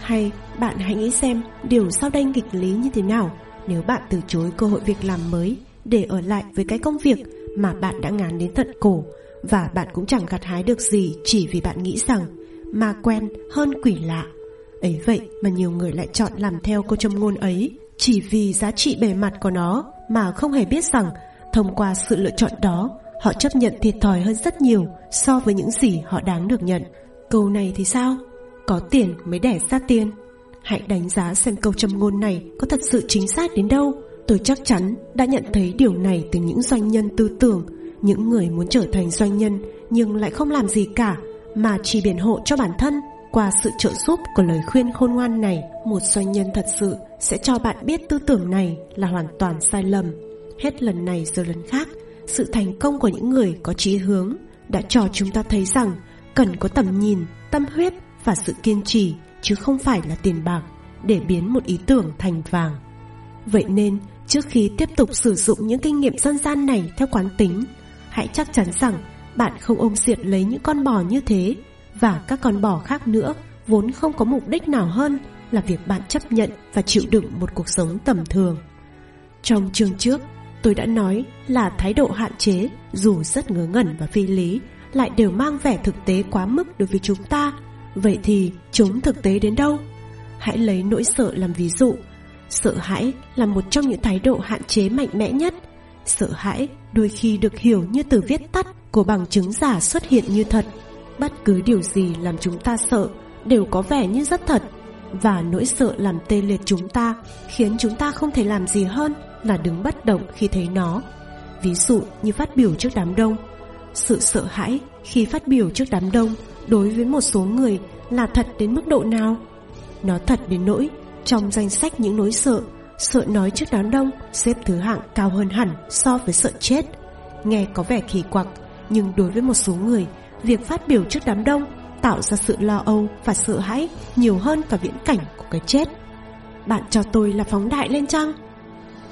Hay bạn hãy nghĩ xem điều sau đây nghịch lý như thế nào nếu bạn từ chối cơ hội việc làm mới để ở lại với cái công việc mà bạn đã ngán đến tận cổ và bạn cũng chẳng gặt hái được gì chỉ vì bạn nghĩ rằng ma quen hơn quỷ lạ. Ấy vậy mà nhiều người lại chọn làm theo câu châm ngôn ấy chỉ vì giá trị bề mặt của nó mà không hề biết rằng thông qua sự lựa chọn đó họ chấp nhận thiệt thòi hơn rất nhiều so với những gì họ đáng được nhận. Câu này thì sao? Có tiền mới đẻ ra tiền. Hãy đánh giá xem câu châm ngôn này có thật sự chính xác đến đâu. Tôi chắc chắn đã nhận thấy điều này từ những doanh nhân tư tưởng, những người muốn trở thành doanh nhân nhưng lại không làm gì cả mà chỉ biển hộ cho bản thân qua sự trợ giúp của lời khuyên khôn ngoan này một doanh nhân thật sự sẽ cho bạn biết tư tưởng này là hoàn toàn sai lầm hết lần này giờ lần khác sự thành công của những người có chí hướng đã cho chúng ta thấy rằng cần có tầm nhìn, tâm huyết và sự kiên trì chứ không phải là tiền bạc để biến một ý tưởng thành vàng. Vậy nên, trước khi tiếp tục sử dụng những kinh nghiệm dân gian này theo quán tính, hãy chắc chắn rằng bạn không ôm diệt lấy những con bò như thế và các con bò khác nữa vốn không có mục đích nào hơn là việc bạn chấp nhận và chịu đựng một cuộc sống tầm thường. Trong chương trước, tôi đã nói là thái độ hạn chế dù rất ngớ ngẩn và phi lý lại đều mang vẻ thực tế quá mức đối với chúng ta. Vậy thì chúng thực tế đến đâu? Hãy lấy nỗi sợ làm ví dụ. Sợ hãi là một trong những thái độ hạn chế mạnh mẽ nhất. Sợ hãi đôi khi được hiểu như từ viết tắt của bằng chứng giả xuất hiện như thật. Bất cứ điều gì làm chúng ta sợ đều có vẻ như rất thật và nỗi sợ làm tê liệt chúng ta khiến chúng ta không thể làm gì hơn là đứng bất động khi thấy nó. Ví dụ như phát biểu trước đám đông. Sự sợ hãi khi phát biểu trước đám đông đối với một số người là thật đến mức độ nào? Nó thật đến nỗi trong danh sách những nỗi sợ, sợ nói trước đám đông xếp thứ hạng cao hơn hẳn so với sợ chết. Nghe có vẻ kỳ quặc, nhưng đối với một số người, việc phát biểu trước đám đông tạo ra sự lo âu và sợ hãi nhiều hơn cả viễn cảnh của cái chết. Bạn cho tôi là phóng đại lên chăng?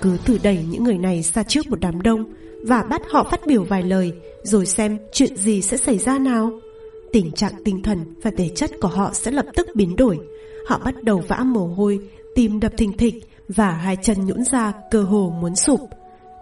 Cứ thử đẩy những người này ra trước một đám đông và bắt họ phát biểu vài lời rồi xem chuyện gì sẽ xảy ra nào. Tình trạng tinh thần và thể chất của họ sẽ lập tức biến đổi. Họ bắt đầu vã mồ hôi, tim đập thình thịch và hai chân nhũn ra cơ hồ muốn sụp.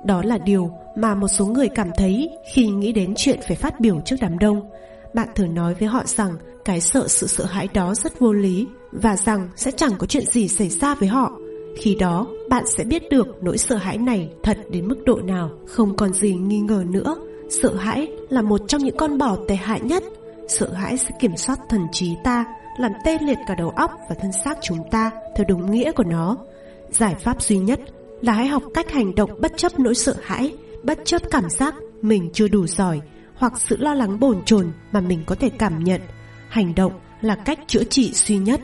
Đó là điều mà một số người cảm thấy khi nghĩ đến chuyện phải phát biểu trước đám đông. Bạn thử nói với họ rằng cái sợ sự sợ hãi đó rất vô lý và rằng sẽ chẳng có chuyện gì xảy ra với họ. Khi đó, bạn sẽ biết được nỗi sợ hãi này thật đến mức độ nào, không còn gì nghi ngờ nữa. Sợ hãi là một trong những con bò tệ hại nhất. Sợ hãi sẽ kiểm soát thần trí ta, làm tê liệt cả đầu óc và thân xác chúng ta theo đúng nghĩa của nó. Giải pháp duy nhất là hãy học cách hành động bất chấp nỗi sợ hãi, bất chấp cảm giác mình chưa đủ giỏi hoặc sự lo lắng bồn chồn mà mình có thể cảm nhận. Hành động là cách chữa trị duy nhất.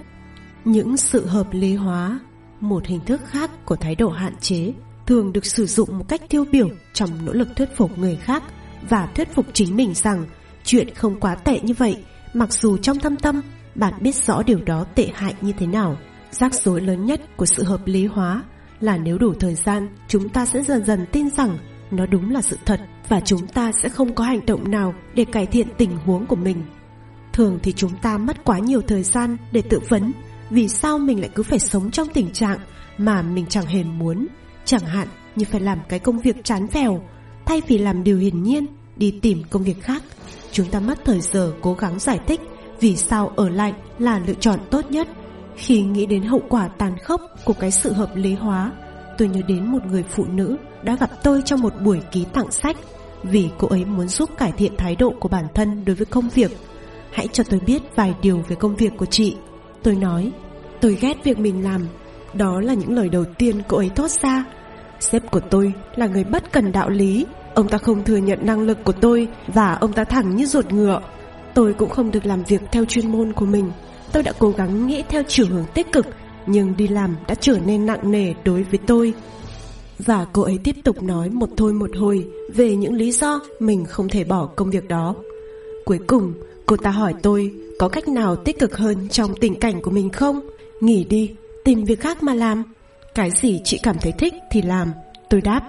Những sự hợp lý hóa, một hình thức khác của thái độ hạn chế, thường được sử dụng một cách tiêu biểu trong nỗ lực thuyết phục người khác và thuyết phục chính mình rằng chuyện không quá tệ như vậy, mặc dù trong thâm tâm bạn biết rõ điều đó tệ hại như thế nào. Rắc rối lớn nhất của sự hợp lý hóa là nếu đủ thời gian, chúng ta sẽ dần dần tin rằng nó đúng là sự thật và chúng ta sẽ không có hành động nào để cải thiện tình huống của mình. Thường thì chúng ta mất quá nhiều thời gian để tự vấn vì sao mình lại cứ phải sống trong tình trạng mà mình chẳng hề muốn, chẳng hạn như phải làm cái công việc chán phèo, thay vì làm điều hiển nhiên, đi tìm công việc khác. Chúng ta mất thời giờ cố gắng giải thích vì sao ở lại là lựa chọn tốt nhất. Khi nghĩ đến hậu quả tàn khốc của cái sự hợp lý hóa, tôi nhớ đến một người phụ nữ đã gặp tôi trong một buổi ký tặng sách vì cô ấy muốn giúp cải thiện thái độ của bản thân đối với công việc. Hãy cho tôi biết vài điều về công việc của chị. Tôi nói, tôi ghét việc mình làm. Đó là những lời đầu tiên cô ấy thốt ra. Sếp của tôi là người bất cần đạo lý. Ông ta không thừa nhận năng lực của tôi và ông ta thẳng như ruột ngựa. Tôi cũng không được làm việc theo chuyên môn của mình. Tôi đã cố gắng nghĩ theo chiều hướng tích cực nhưng đi làm đã trở nên nặng nề đối với tôi. Và cô ấy tiếp tục nói một thôi một hồi về những lý do mình không thể bỏ công việc đó. Cuối cùng, cô ta hỏi tôi có cách nào tích cực hơn trong tình cảnh của mình không? Nghỉ đi, tìm việc khác mà làm. Cái gì chị cảm thấy thích thì làm, tôi đáp.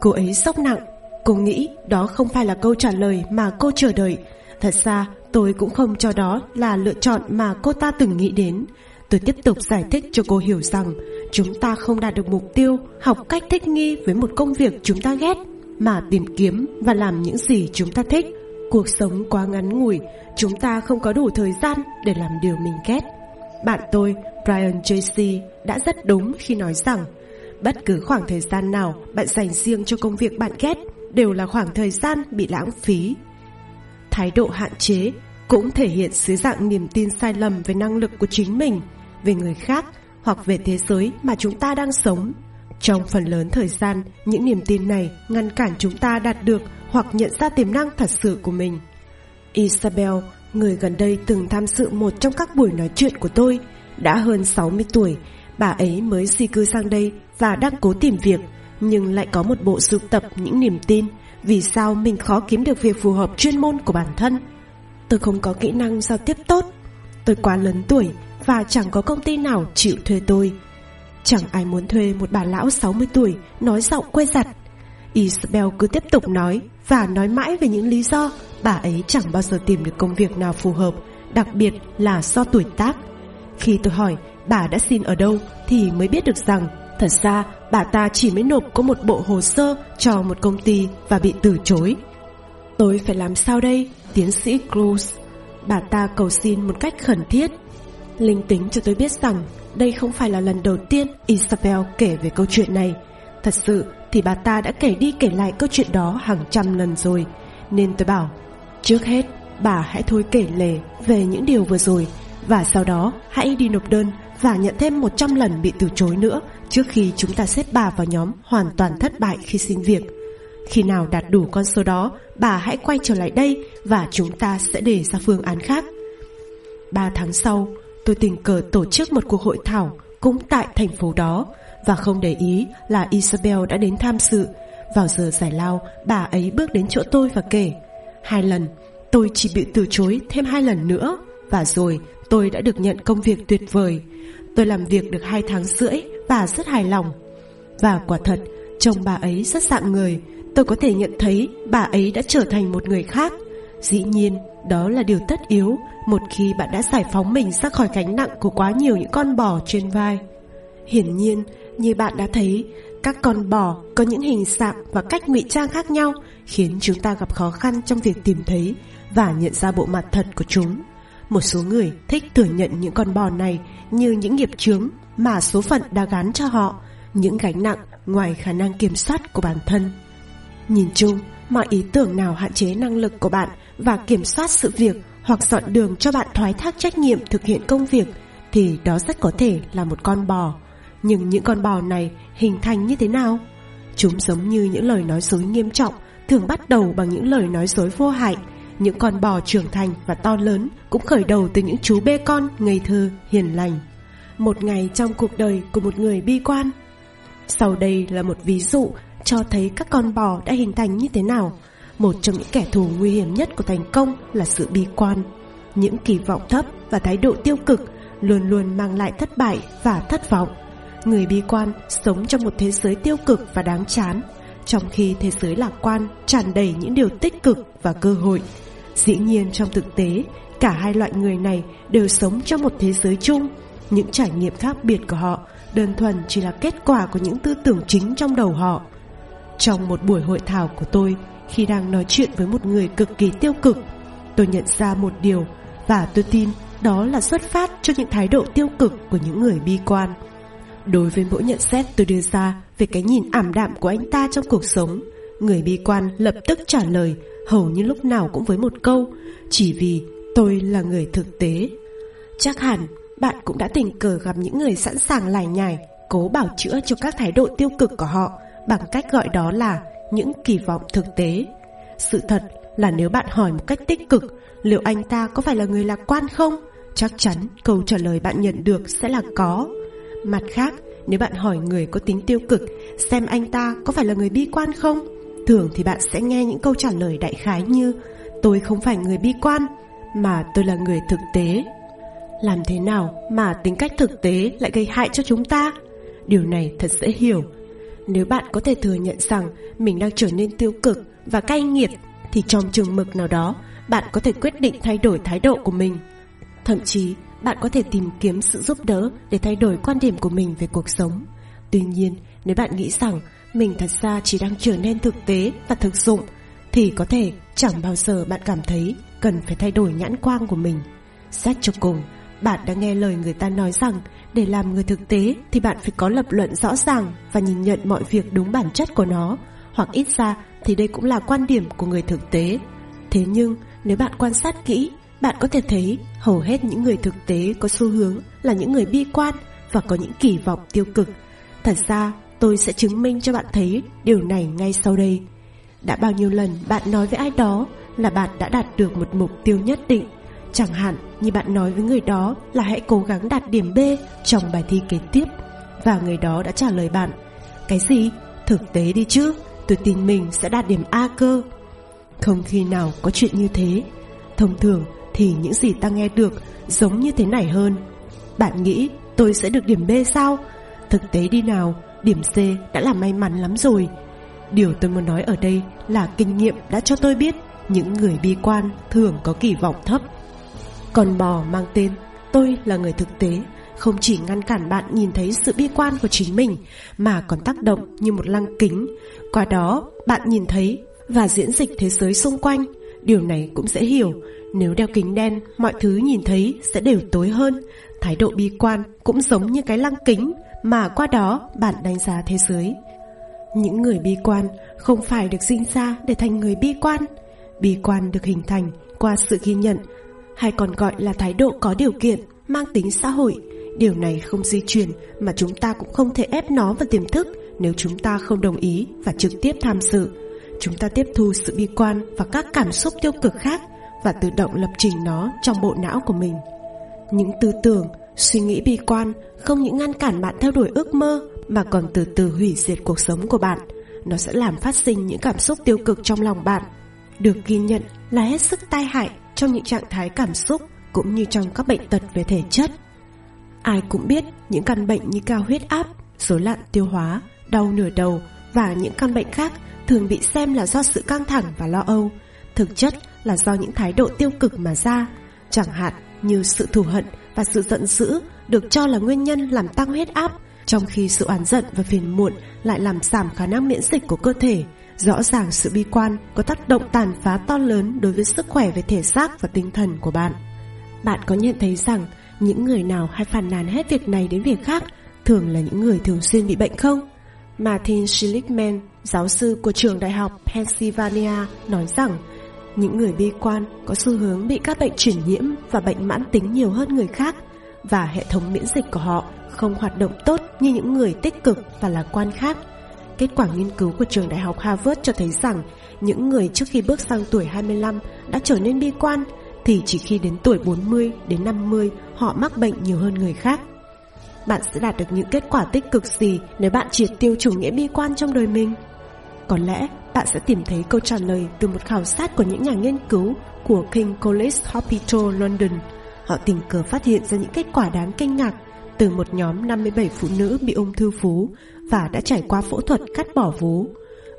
Cô ấy sốc nặng, cô nghĩ đó không phải là câu trả lời mà cô chờ đợi. Thật ra, tôi cũng không cho đó là lựa chọn mà cô ta từng nghĩ đến. Tôi tiếp tục giải thích cho cô hiểu rằng chúng ta không đạt được mục tiêu học cách thích nghi với một công việc chúng ta ghét mà tìm kiếm và làm những gì chúng ta thích. Cuộc sống quá ngắn ngủi, chúng ta không có đủ thời gian để làm điều mình ghét. Bạn tôi, Brian Tracy, đã rất đúng khi nói rằng bất cứ khoảng thời gian nào bạn dành riêng cho công việc bạn ghét đều là khoảng thời gian bị lãng phí. Thái độ hạn chế cũng thể hiện dưới dạng niềm tin sai lầm về năng lực của chính mình, về người khác hoặc về thế giới mà chúng ta đang sống. Trong phần lớn thời gian, những niềm tin này ngăn cản chúng ta đạt được hoặc nhận ra tiềm năng thật sự của mình. Isabel, người gần đây từng tham dự một trong các buổi nói chuyện của tôi, đã hơn 60 tuổi, bà ấy mới di cư sang đây và đang cố tìm việc, nhưng lại có một bộ sưu tập những niềm tin vì sao mình khó kiếm được việc phù hợp chuyên môn của bản thân. Tôi không có kỹ năng giao tiếp tốt, tôi quá lớn tuổi và chẳng có công ty nào chịu thuê tôi. Chẳng ai muốn thuê một bà lão 60 tuổi nói giọng quê giặt. Isabel cứ tiếp tục nói và nói mãi về những lý do bà ấy chẳng bao giờ tìm được công việc nào phù hợp, đặc biệt là do tuổi tác. Khi tôi hỏi bà đã xin ở đâu thì mới biết được rằng thật ra bà ta chỉ mới nộp có một bộ hồ sơ cho một công ty và bị từ chối. Tôi phải làm sao đây? Tiến sĩ Cruz. Bà ta cầu xin một cách khẩn thiết. Linh tính cho tôi biết rằng đây không phải là lần đầu tiên Isabel kể về câu chuyện này. Thật sự thì bà ta đã kể đi kể lại câu chuyện đó hàng trăm lần rồi. Nên tôi bảo, trước hết bà hãy thôi kể lể về những điều vừa rồi và sau đó hãy đi nộp đơn và nhận thêm 100 lần bị từ chối nữa trước khi chúng ta xếp bà vào nhóm hoàn toàn thất bại khi xin việc. Khi nào đạt đủ con số đó, bà hãy quay trở lại đây và chúng ta sẽ đề ra phương án khác. Ba tháng sau, tôi tình cờ tổ chức một cuộc hội thảo cũng tại thành phố đó và không để ý là Isabel đã đến tham dự. Vào giờ giải lao, bà ấy bước đến chỗ tôi và kể Hai lần, tôi chỉ bị từ chối thêm hai lần nữa Và rồi tôi đã được nhận công việc tuyệt vời Tôi làm việc được hai tháng rưỡi và rất hài lòng Và quả thật, chồng bà ấy rất dạng người Tôi có thể nhận thấy bà ấy đã trở thành một người khác Dĩ nhiên, đó là điều tất yếu Một khi bạn đã giải phóng mình ra khỏi gánh nặng của quá nhiều những con bò trên vai Hiển nhiên, như bạn đã thấy, các con bò có những hình dạng và cách ngụy trang khác nhau khiến chúng ta gặp khó khăn trong việc tìm thấy và nhận ra bộ mặt thật của chúng. Một số người thích thừa nhận những con bò này như những nghiệp chướng mà số phận đã gắn cho họ, những gánh nặng ngoài khả năng kiểm soát của bản thân. Nhìn chung, mọi ý tưởng nào hạn chế năng lực của bạn và kiểm soát sự việc hoặc dọn đường cho bạn thoái thác trách nhiệm thực hiện công việc thì đó rất có thể là một con bò. Nhưng những con bò này hình thành như thế nào? Chúng giống như những lời nói dối nghiêm trọng thường bắt đầu bằng những lời nói dối vô hại. Những con bò trưởng thành và to lớn cũng khởi đầu từ những chú bê con ngây thơ, hiền lành. Một ngày trong cuộc đời của một người bi quan. Sau đây là một ví dụ cho thấy các con bò đã hình thành như thế nào. Một trong những kẻ thù nguy hiểm nhất của thành công là sự bi quan. Những kỳ vọng thấp và thái độ tiêu cực luôn luôn mang lại thất bại và thất vọng. Người bi quan sống trong một thế giới tiêu cực và đáng chán, trong khi thế giới lạc quan tràn đầy những điều tích cực và cơ hội. Dĩ nhiên trong thực tế, cả hai loại người này đều sống trong một thế giới chung. Những trải nghiệm khác biệt của họ đơn thuần chỉ là kết quả của những tư tưởng chính trong đầu họ. Trong một buổi hội thảo của tôi, khi đang nói chuyện với một người cực kỳ tiêu cực, tôi nhận ra một điều và tôi tin đó là xuất phát cho những thái độ tiêu cực của những người bi quan. Đối với mỗi nhận xét tôi đưa ra về cái nhìn ảm đạm của anh ta trong cuộc sống, người bi quan lập tức trả lời hầu như lúc nào cũng với một câu chỉ vì tôi là người thực tế. Chắc hẳn bạn cũng đã tình cờ gặp những người sẵn sàng lải nhải, cố bảo chữa cho các thái độ tiêu cực của họ bằng cách gọi đó là những kỳ vọng thực tế. Sự thật là nếu bạn hỏi một cách tích cực liệu anh ta có phải là người lạc quan không, chắc chắn câu trả lời bạn nhận được sẽ là có. Mặt khác, nếu bạn hỏi người có tính tiêu cực xem anh ta có phải là người bi quan không, thường thì bạn sẽ nghe những câu trả lời đại khái như tôi không phải người bi quan, mà tôi là người thực tế. Làm thế nào mà tính cách thực tế lại gây hại cho chúng ta? Điều này thật dễ hiểu. Nếu bạn có thể thừa nhận rằng mình đang trở nên tiêu cực và cay nghiệt thì trong trường mực nào đó bạn có thể quyết định thay đổi thái độ của mình. Thậm chí bạn có thể tìm kiếm sự giúp đỡ để thay đổi quan điểm của mình về cuộc sống. Tuy nhiên, nếu bạn nghĩ rằng mình thật ra chỉ đang trở nên thực tế và thực dụng, thì có thể chẳng bao giờ bạn cảm thấy cần phải thay đổi nhãn quang của mình. Xét cho cùng, bạn đã nghe lời người ta nói rằng để làm người thực tế thì bạn phải có lập luận rõ ràng và nhìn nhận mọi việc đúng bản chất của nó, hoặc ít ra thì đây cũng là quan điểm của người thực tế. Thế nhưng, nếu bạn quan sát kỹ bạn có thể thấy hầu hết những người thực tế có xu hướng là những người bi quan và có những kỳ vọng tiêu cực. Thật ra, tôi sẽ chứng minh cho bạn thấy điều này ngay sau đây. Đã bao nhiêu lần bạn nói với ai đó là bạn đã đạt được một mục tiêu nhất định. Chẳng hạn như bạn nói với người đó là hãy cố gắng đạt điểm B trong bài thi kế tiếp và người đó đã trả lời bạn Cái gì? Thực tế đi chứ, tôi tin mình sẽ đạt điểm A cơ. Không khi nào có chuyện như thế. Thông thường thì những gì ta nghe được giống như thế này hơn. Bạn nghĩ tôi sẽ được điểm B sao? Thực tế đi nào, điểm C đã là may mắn lắm rồi. Điều tôi muốn nói ở đây là kinh nghiệm đã cho tôi biết những người bi quan thường có kỳ vọng thấp. Còn bò mang tên tôi là người thực tế không chỉ ngăn cản bạn nhìn thấy sự bi quan của chính mình mà còn tác động như một lăng kính. Qua đó, bạn nhìn thấy và diễn dịch thế giới xung quanh. Điều này cũng dễ hiểu, nếu đeo kính đen, mọi thứ nhìn thấy sẽ đều tối hơn. Thái độ bi quan cũng giống như cái lăng kính mà qua đó bạn đánh giá thế giới. Những người bi quan không phải được sinh ra để thành người bi quan. Bi quan được hình thành qua sự ghi nhận, hay còn gọi là thái độ có điều kiện, mang tính xã hội. Điều này không di truyền mà chúng ta cũng không thể ép nó vào tiềm thức nếu chúng ta không đồng ý và trực tiếp tham dự. Chúng ta tiếp thu sự bi quan và các cảm xúc tiêu cực khác và tự động lập trình nó trong bộ não của mình. Những tư tưởng, suy nghĩ bi quan không những ngăn cản bạn theo đuổi ước mơ mà còn từ từ hủy diệt cuộc sống của bạn. Nó sẽ làm phát sinh những cảm xúc tiêu cực trong lòng bạn. Được ghi nhận là hết sức tai hại trong những trạng thái cảm xúc cũng như trong các bệnh tật về thể chất. Ai cũng biết những căn bệnh như cao huyết áp, rối loạn tiêu hóa, đau nửa đầu và những căn bệnh khác thường bị xem là do sự căng thẳng và lo âu. Thực chất là do những thái độ tiêu cực mà ra, chẳng hạn như sự thù hận và sự giận dữ được cho là nguyên nhân làm tăng huyết áp, trong khi sự oán giận và phiền muộn lại làm giảm khả năng miễn dịch của cơ thể. Rõ ràng sự bi quan có tác động tàn phá to lớn đối với sức khỏe về thể xác và tinh thần của bạn. Bạn có nhận thấy rằng những người nào hay phàn nàn hết việc này đến việc khác thường là những người thường xuyên bị bệnh không? Martin Seligman, giáo sư của trường đại học Pennsylvania, nói rằng những người bi quan có xu hướng bị các bệnh truyền nhiễm và bệnh mãn tính nhiều hơn người khác và hệ thống miễn dịch của họ không hoạt động tốt như những người tích cực và lạc quan khác. Kết quả nghiên cứu của trường đại học Harvard cho thấy rằng những người trước khi bước sang tuổi 25 đã trở nên bi quan thì chỉ khi đến tuổi 40 đến 50 họ mắc bệnh nhiều hơn người khác. Bạn sẽ đạt được những kết quả tích cực gì nếu bạn triệt tiêu chủ nghĩa bi quan trong đời mình? Có lẽ bạn sẽ tìm thấy câu trả lời từ một khảo sát của những nhà nghiên cứu của King College Hospital London. Họ tình cờ phát hiện ra những kết quả đáng kinh ngạc từ một nhóm 57 phụ nữ bị ung thư vú và đã trải qua phẫu thuật cắt bỏ vú.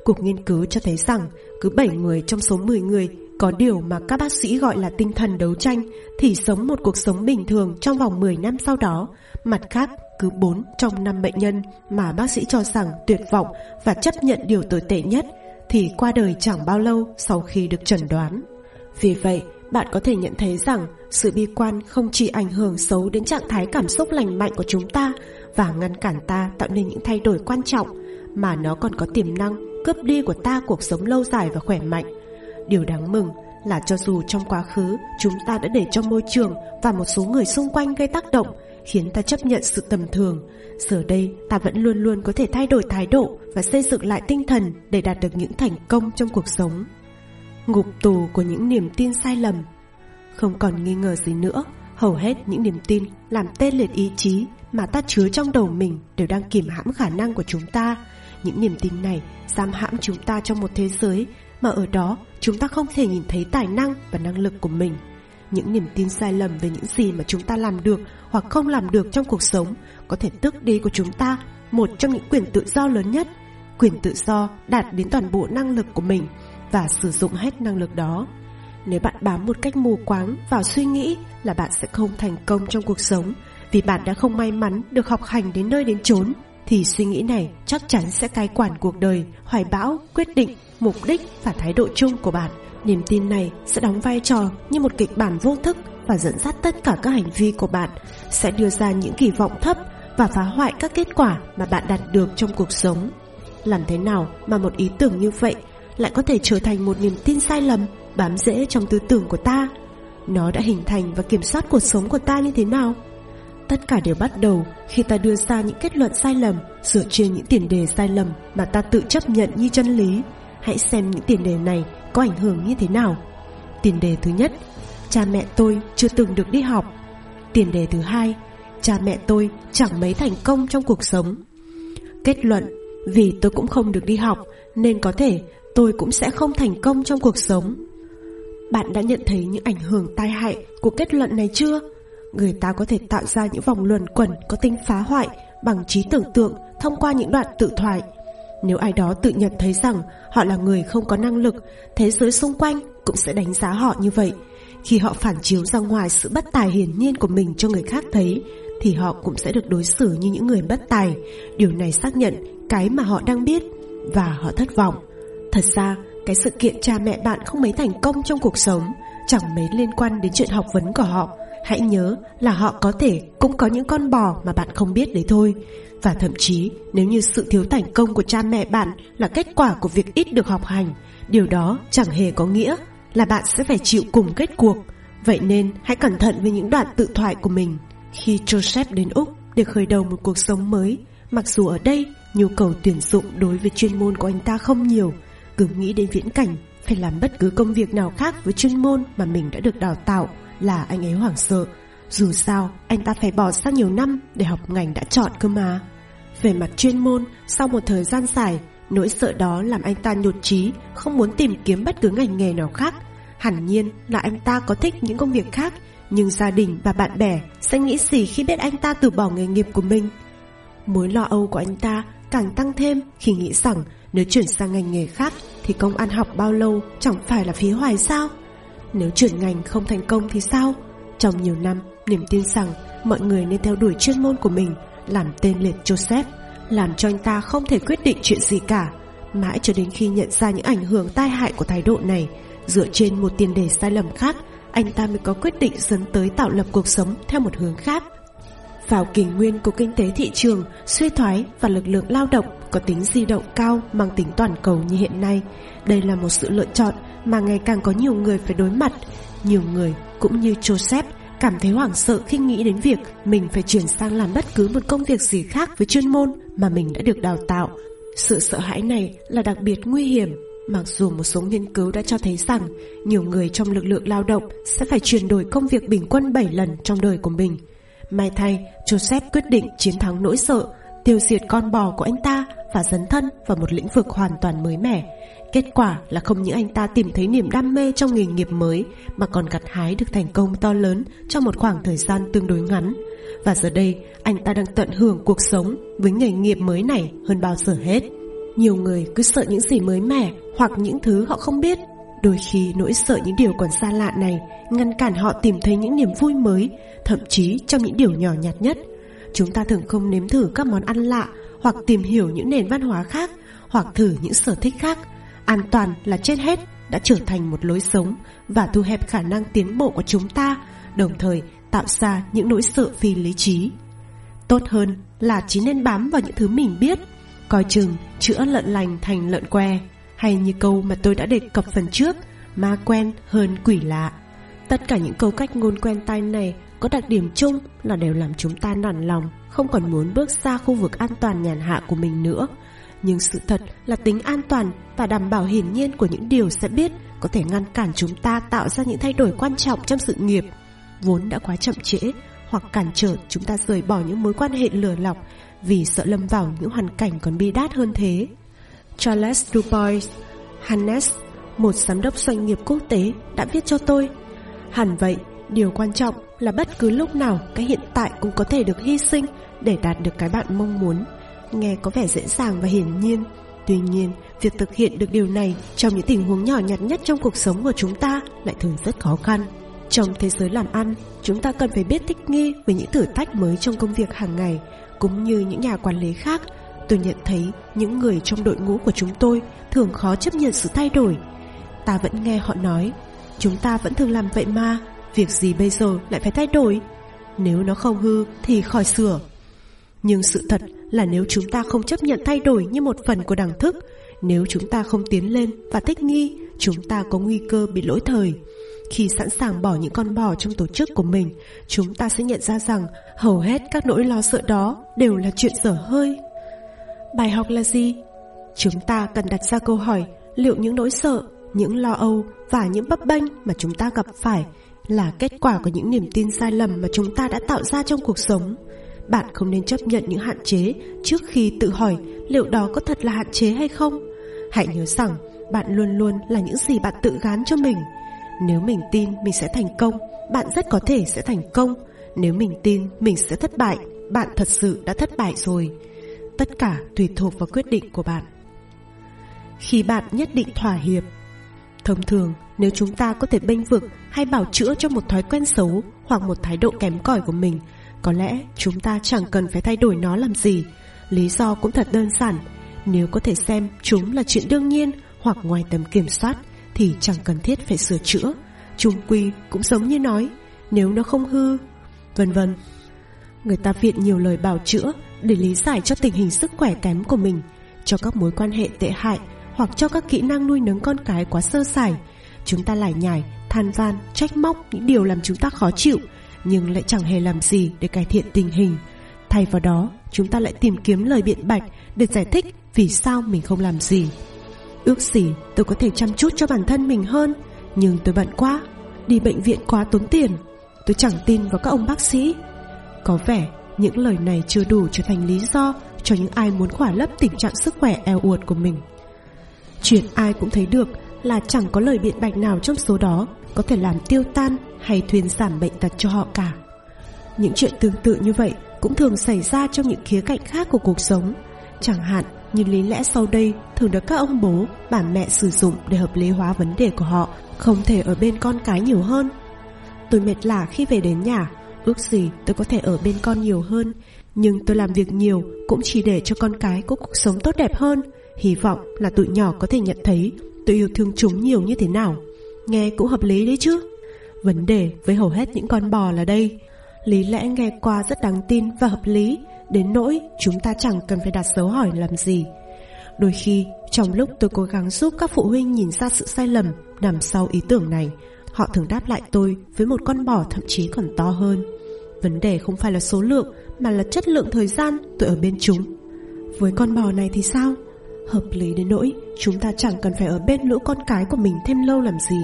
Cuộc nghiên cứu cho thấy rằng cứ 7 người trong số 10 người có điều mà các bác sĩ gọi là tinh thần đấu tranh thì sống một cuộc sống bình thường trong vòng 10 năm sau đó. Mặt khác, cứ 4 trong 5 bệnh nhân mà bác sĩ cho rằng tuyệt vọng và chấp nhận điều tồi tệ nhất thì qua đời chẳng bao lâu sau khi được chẩn đoán. Vì vậy, bạn có thể nhận thấy rằng sự bi quan không chỉ ảnh hưởng xấu đến trạng thái cảm xúc lành mạnh của chúng ta và ngăn cản ta tạo nên những thay đổi quan trọng, mà nó còn có tiềm năng cướp đi của ta cuộc sống lâu dài và khỏe mạnh. Điều đáng mừng là cho dù trong quá khứ chúng ta đã để cho môi trường và một số người xung quanh gây tác động khiến ta chấp nhận sự tầm thường, giờ đây ta vẫn luôn luôn có thể thay đổi thái độ và xây dựng lại tinh thần để đạt được những thành công trong cuộc sống. Ngục tù của những niềm tin sai lầm không còn nghi ngờ gì nữa Hầu hết những niềm tin làm tê liệt ý chí mà ta chứa trong đầu mình đều đang kìm hãm khả năng của chúng ta. Những niềm tin này giam hãm chúng ta trong một thế giới mà ở đó chúng ta không thể nhìn thấy tài năng và năng lực của mình. Những niềm tin sai lầm về những gì mà chúng ta làm được hoặc không làm được trong cuộc sống có thể tước đi của chúng ta một trong những quyền tự do lớn nhất, quyền tự do đạt đến toàn bộ năng lực của mình và sử dụng hết năng lực đó. Nếu bạn bám một cách mù quáng vào suy nghĩ là bạn sẽ không thành công trong cuộc sống vì bạn đã không may mắn được học hành đến nơi đến chốn, thì suy nghĩ này chắc chắn sẽ cai quản cuộc đời, hoài bão, quyết định, mục đích và thái độ chung của bạn. Niềm tin này sẽ đóng vai trò như một kịch bản vô thức và dẫn dắt tất cả các hành vi của bạn, sẽ đưa ra những kỳ vọng thấp và phá hoại các kết quả mà bạn đạt được trong cuộc sống. Làm thế nào mà một ý tưởng như vậy lại có thể trở thành một niềm tin sai lầm bám rễ trong tư tưởng của ta. Nó đã hình thành và kiểm soát cuộc sống của ta như thế nào? Tất cả đều bắt đầu khi ta đưa ra những kết luận sai lầm, dựa trên những tiền đề sai lầm mà ta tự chấp nhận như chân lý. Hãy xem những tiền đề này có ảnh hưởng như thế nào. Tiền đề thứ nhất, cha mẹ tôi chưa từng được đi học. Tiền đề thứ hai, cha mẹ tôi chẳng mấy thành công trong cuộc sống. Kết luận, vì tôi cũng không được đi học Nên có thể tôi cũng sẽ không thành công trong cuộc sống. Bạn đã nhận thấy những ảnh hưởng tai hại của kết luận này chưa? Người ta có thể tạo ra những vòng luẩn quẩn có tính phá hoại bằng trí tưởng tượng thông qua những đoạn tự thoại nếu ai đó tự nhận thấy rằng họ là người không có năng lực, thế giới xung quanh cũng sẽ đánh giá họ như vậy. Khi họ phản chiếu ra ngoài sự bất tài hiển nhiên của mình cho người khác thấy, thì họ cũng sẽ được đối xử như những người bất tài. Điều này xác nhận cái mà họ đang biết và họ thất vọng. Thật ra, cái sự kiện cha mẹ bạn không mấy thành công trong cuộc sống chẳng mấy liên quan đến chuyện học vấn của họ. Hãy nhớ là họ có thể cũng có những con bò mà bạn không biết đấy thôi. Và thậm chí nếu như sự thiếu thành công của cha mẹ bạn là kết quả của việc ít được học hành, điều đó chẳng hề có nghĩa là bạn sẽ phải chịu cùng kết cuộc. Vậy nên hãy cẩn thận với những đoạn tự thoại của mình. Khi Joseph đến Úc để khởi đầu một cuộc sống mới, mặc dù ở đây nhu cầu tuyển dụng đối với chuyên môn của anh ta không nhiều, cứ nghĩ đến viễn cảnh phải làm bất cứ công việc nào khác với chuyên môn mà mình đã được đào tạo là anh ấy hoảng sợ dù sao, anh ta phải bỏ ra nhiều năm để học ngành đã chọn cơ mà. Về mặt chuyên môn, sau một thời gian dài, nỗi sợ đó làm anh ta nhột trí, không muốn tìm kiếm bất cứ ngành nghề nào khác. Hẳn nhiên là anh ta có thích những công việc khác, nhưng gia đình và bạn bè sẽ nghĩ gì khi biết anh ta từ bỏ nghề nghiệp của mình. Mối lo âu của anh ta càng tăng thêm khi nghĩ rằng nếu chuyển sang ngành nghề khác thì công ăn học bao lâu chẳng phải là phí hoài sao? Nếu chuyển ngành không thành công thì sao? Trong nhiều năm, niềm tin rằng mọi người nên theo đuổi chuyên môn của mình làm tên liệt Joseph, làm cho anh ta không thể quyết định chuyện gì cả. Mãi cho đến khi nhận ra những ảnh hưởng tai hại của thái độ này, dựa trên một tiền đề sai lầm khác, anh ta mới có quyết định dẫn tới tạo lập cuộc sống theo một hướng khác. Vào kỷ nguyên của kinh tế thị trường, suy thoái và lực lượng lao động có tính di động cao mang tính toàn cầu như hiện nay, đây là một sự lựa chọn mà ngày càng có nhiều người phải đối mặt. Nhiều người cũng như Joseph cảm thấy hoảng sợ khi nghĩ đến việc mình phải chuyển sang làm bất cứ một công việc gì khác với chuyên môn mà mình đã được đào tạo. Sự sợ hãi này là đặc biệt nguy hiểm, mặc dù một số nghiên cứu đã cho thấy rằng nhiều người trong lực lượng lao động sẽ phải chuyển đổi công việc bình quân 7 lần trong đời của mình. May thay, Joseph quyết định chiến thắng nỗi sợ, tiêu diệt con bò của anh ta và dấn thân vào một lĩnh vực hoàn toàn mới mẻ. Kết quả là không những anh ta tìm thấy niềm đam mê trong nghề nghiệp mới mà còn gặt hái được thành công to lớn trong một khoảng thời gian tương đối ngắn. Và giờ đây, anh ta đang tận hưởng cuộc sống với nghề nghiệp mới này hơn bao giờ hết. Nhiều người cứ sợ những gì mới mẻ hoặc những thứ họ không biết. Đôi khi nỗi sợ những điều còn xa lạ này ngăn cản họ tìm thấy những niềm vui mới, thậm chí trong những điều nhỏ nhặt nhất. Chúng ta thường không nếm thử các món ăn lạ hoặc tìm hiểu những nền văn hóa khác hoặc thử những sở thích khác an toàn là chết hết đã trở thành một lối sống và thu hẹp khả năng tiến bộ của chúng ta, đồng thời tạo ra những nỗi sợ phi lý trí. Tốt hơn là chỉ nên bám vào những thứ mình biết, coi chừng chữa lợn lành thành lợn que, hay như câu mà tôi đã đề cập phần trước, ma quen hơn quỷ lạ. Tất cả những câu cách ngôn quen tai này có đặc điểm chung là đều làm chúng ta nản lòng, không còn muốn bước ra khu vực an toàn nhàn hạ của mình nữa, nhưng sự thật là tính an toàn và đảm bảo hiển nhiên của những điều sẽ biết có thể ngăn cản chúng ta tạo ra những thay đổi quan trọng trong sự nghiệp vốn đã quá chậm trễ hoặc cản trở chúng ta rời bỏ những mối quan hệ lừa lọc vì sợ lâm vào những hoàn cảnh còn bi đát hơn thế. Charles Dubois Hannes, một giám đốc doanh nghiệp quốc tế đã viết cho tôi Hẳn vậy, điều quan trọng là bất cứ lúc nào cái hiện tại cũng có thể được hy sinh để đạt được cái bạn mong muốn nghe có vẻ dễ dàng và hiển nhiên. Tuy nhiên, việc thực hiện được điều này trong những tình huống nhỏ nhặt nhất trong cuộc sống của chúng ta lại thường rất khó khăn. Trong thế giới làm ăn, chúng ta cần phải biết thích nghi với những thử thách mới trong công việc hàng ngày, cũng như những nhà quản lý khác. Tôi nhận thấy những người trong đội ngũ của chúng tôi thường khó chấp nhận sự thay đổi. Ta vẫn nghe họ nói, chúng ta vẫn thường làm vậy mà, việc gì bây giờ lại phải thay đổi? Nếu nó không hư thì khỏi sửa. Nhưng sự thật là nếu chúng ta không chấp nhận thay đổi như một phần của đẳng thức, nếu chúng ta không tiến lên và thích nghi, chúng ta có nguy cơ bị lỗi thời. Khi sẵn sàng bỏ những con bò trong tổ chức của mình, chúng ta sẽ nhận ra rằng hầu hết các nỗi lo sợ đó đều là chuyện dở hơi. Bài học là gì? Chúng ta cần đặt ra câu hỏi liệu những nỗi sợ, những lo âu và những bấp bênh mà chúng ta gặp phải là kết quả của những niềm tin sai lầm mà chúng ta đã tạo ra trong cuộc sống bạn không nên chấp nhận những hạn chế trước khi tự hỏi liệu đó có thật là hạn chế hay không. hãy nhớ rằng bạn luôn luôn là những gì bạn tự gán cho mình. Nếu mình tin mình sẽ thành công, bạn rất có thể sẽ thành công. Nếu mình tin mình sẽ thất bại, bạn thật sự đã thất bại rồi. Tất cả tùy thuộc vào quyết định của bạn. Khi bạn nhất định thỏa hiệp, thông thường nếu chúng ta có thể bênh vực hay bảo chữa cho một thói quen xấu hoặc một thái độ kém cỏi của mình, có lẽ chúng ta chẳng cần phải thay đổi nó làm gì. Lý do cũng thật đơn giản, nếu có thể xem chúng là chuyện đương nhiên hoặc ngoài tầm kiểm soát thì chẳng cần thiết phải sửa chữa. Trung quy cũng giống như nói, nếu nó không hư, vân vân. Người ta viện nhiều lời bào chữa để lý giải cho tình hình sức khỏe kém của mình, cho các mối quan hệ tệ hại hoặc cho các kỹ năng nuôi nấng con cái quá sơ sài. Chúng ta lải nhải, than van, trách móc những điều làm chúng ta khó chịu, nhưng lại chẳng hề làm gì để cải thiện tình hình. Thay vào đó, chúng ta lại tìm kiếm lời biện bạch để giải thích vì sao mình không làm gì. Ước gì tôi có thể chăm chút cho bản thân mình hơn, nhưng tôi bận quá, đi bệnh viện quá tốn tiền. Tôi chẳng tin vào các ông bác sĩ. Có vẻ những lời này chưa đủ trở thành lý do cho những ai muốn khỏa lấp tình trạng sức khỏe eo uột của mình. Chuyện ai cũng thấy được là chẳng có lời biện bạch nào trong số đó có thể làm tiêu tan hay thuyên giảm bệnh tật cho họ cả. Những chuyện tương tự như vậy cũng thường xảy ra trong những khía cạnh khác của cuộc sống. Chẳng hạn như lý lẽ sau đây thường được các ông bố, bà mẹ sử dụng để hợp lý hóa vấn đề của họ không thể ở bên con cái nhiều hơn. Tôi mệt lả khi về đến nhà, ước gì tôi có thể ở bên con nhiều hơn, nhưng tôi làm việc nhiều cũng chỉ để cho con cái có cuộc sống tốt đẹp hơn. Hy vọng là tụi nhỏ có thể nhận thấy tôi yêu thương chúng nhiều như thế nào. Nghe cũng hợp lý đấy chứ. Vấn đề với hầu hết những con bò là đây. Lý lẽ nghe qua rất đáng tin và hợp lý, đến nỗi chúng ta chẳng cần phải đặt dấu hỏi làm gì. Đôi khi, trong lúc tôi cố gắng giúp các phụ huynh nhìn ra sự sai lầm nằm sau ý tưởng này, họ thường đáp lại tôi với một con bò thậm chí còn to hơn. Vấn đề không phải là số lượng mà là chất lượng thời gian tôi ở bên chúng. Với con bò này thì sao? Hợp lý đến nỗi chúng ta chẳng cần phải ở bên lũ con cái của mình thêm lâu làm gì.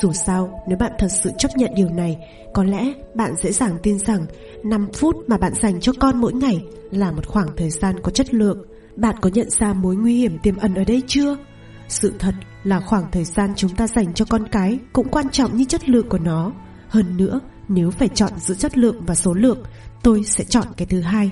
Dù sao, nếu bạn thật sự chấp nhận điều này, có lẽ bạn dễ dàng tin rằng 5 phút mà bạn dành cho con mỗi ngày là một khoảng thời gian có chất lượng. Bạn có nhận ra mối nguy hiểm tiềm ẩn ở đây chưa? Sự thật là khoảng thời gian chúng ta dành cho con cái cũng quan trọng như chất lượng của nó. Hơn nữa, nếu phải chọn giữa chất lượng và số lượng, tôi sẽ chọn cái thứ hai.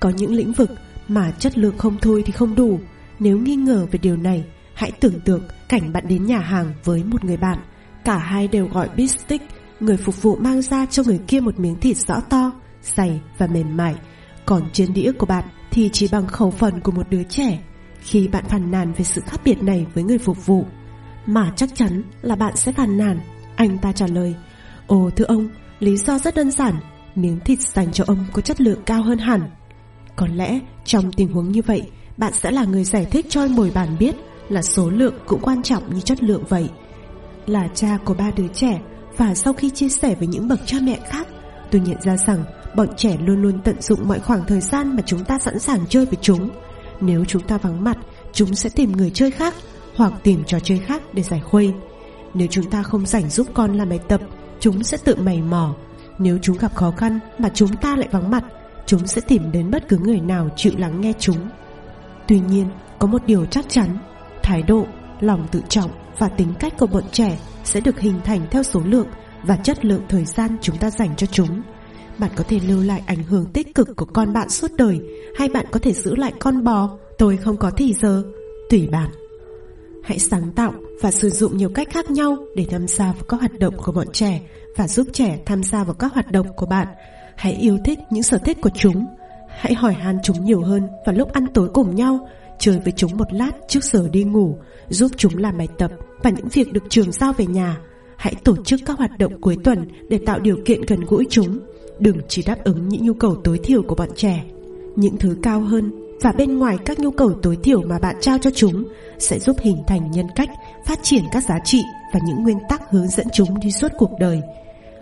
Có những lĩnh vực mà chất lượng không thôi thì không đủ. Nếu nghi ngờ về điều này, hãy tưởng tượng cảnh bạn đến nhà hàng với một người bạn. Cả hai đều gọi beef stick, người phục vụ mang ra cho người kia một miếng thịt rõ to, dày và mềm mại. Còn trên đĩa của bạn thì chỉ bằng khẩu phần của một đứa trẻ. Khi bạn phàn nàn về sự khác biệt này với người phục vụ, mà chắc chắn là bạn sẽ phàn nàn. Anh ta trả lời, Ồ thưa ông, lý do rất đơn giản, miếng thịt dành cho ông có chất lượng cao hơn hẳn. Có lẽ trong tình huống như vậy, bạn sẽ là người giải thích cho mồi bàn biết là số lượng cũng quan trọng như chất lượng vậy. Là cha của ba đứa trẻ và sau khi chia sẻ với những bậc cha mẹ khác, tôi nhận ra rằng bọn trẻ luôn luôn tận dụng mọi khoảng thời gian mà chúng ta sẵn sàng chơi với chúng. Nếu chúng ta vắng mặt, chúng sẽ tìm người chơi khác hoặc tìm trò chơi khác để giải khuây. Nếu chúng ta không rảnh giúp con làm bài tập, chúng sẽ tự mày mò. Nếu chúng gặp khó khăn mà chúng ta lại vắng mặt, chúng sẽ tìm đến bất cứ người nào chịu lắng nghe chúng. Tuy nhiên, có một điều chắc chắn, thái độ, lòng tự trọng và tính cách của bọn trẻ sẽ được hình thành theo số lượng và chất lượng thời gian chúng ta dành cho chúng. Bạn có thể lưu lại ảnh hưởng tích cực của con bạn suốt đời hay bạn có thể giữ lại con bò, tôi không có thì giờ, tùy bạn. Hãy sáng tạo và sử dụng nhiều cách khác nhau để tham gia vào các hoạt động của bọn trẻ và giúp trẻ tham gia vào các hoạt động của bạn. Hãy yêu thích những sở thích của chúng. Hãy hỏi han chúng nhiều hơn vào lúc ăn tối cùng nhau, chơi với chúng một lát trước giờ đi ngủ, giúp chúng làm bài tập và những việc được trường giao về nhà. Hãy tổ chức các hoạt động cuối tuần để tạo điều kiện gần gũi chúng. Đừng chỉ đáp ứng những nhu cầu tối thiểu của bọn trẻ. Những thứ cao hơn và bên ngoài các nhu cầu tối thiểu mà bạn trao cho chúng sẽ giúp hình thành nhân cách, phát triển các giá trị và những nguyên tắc hướng dẫn chúng đi suốt cuộc đời.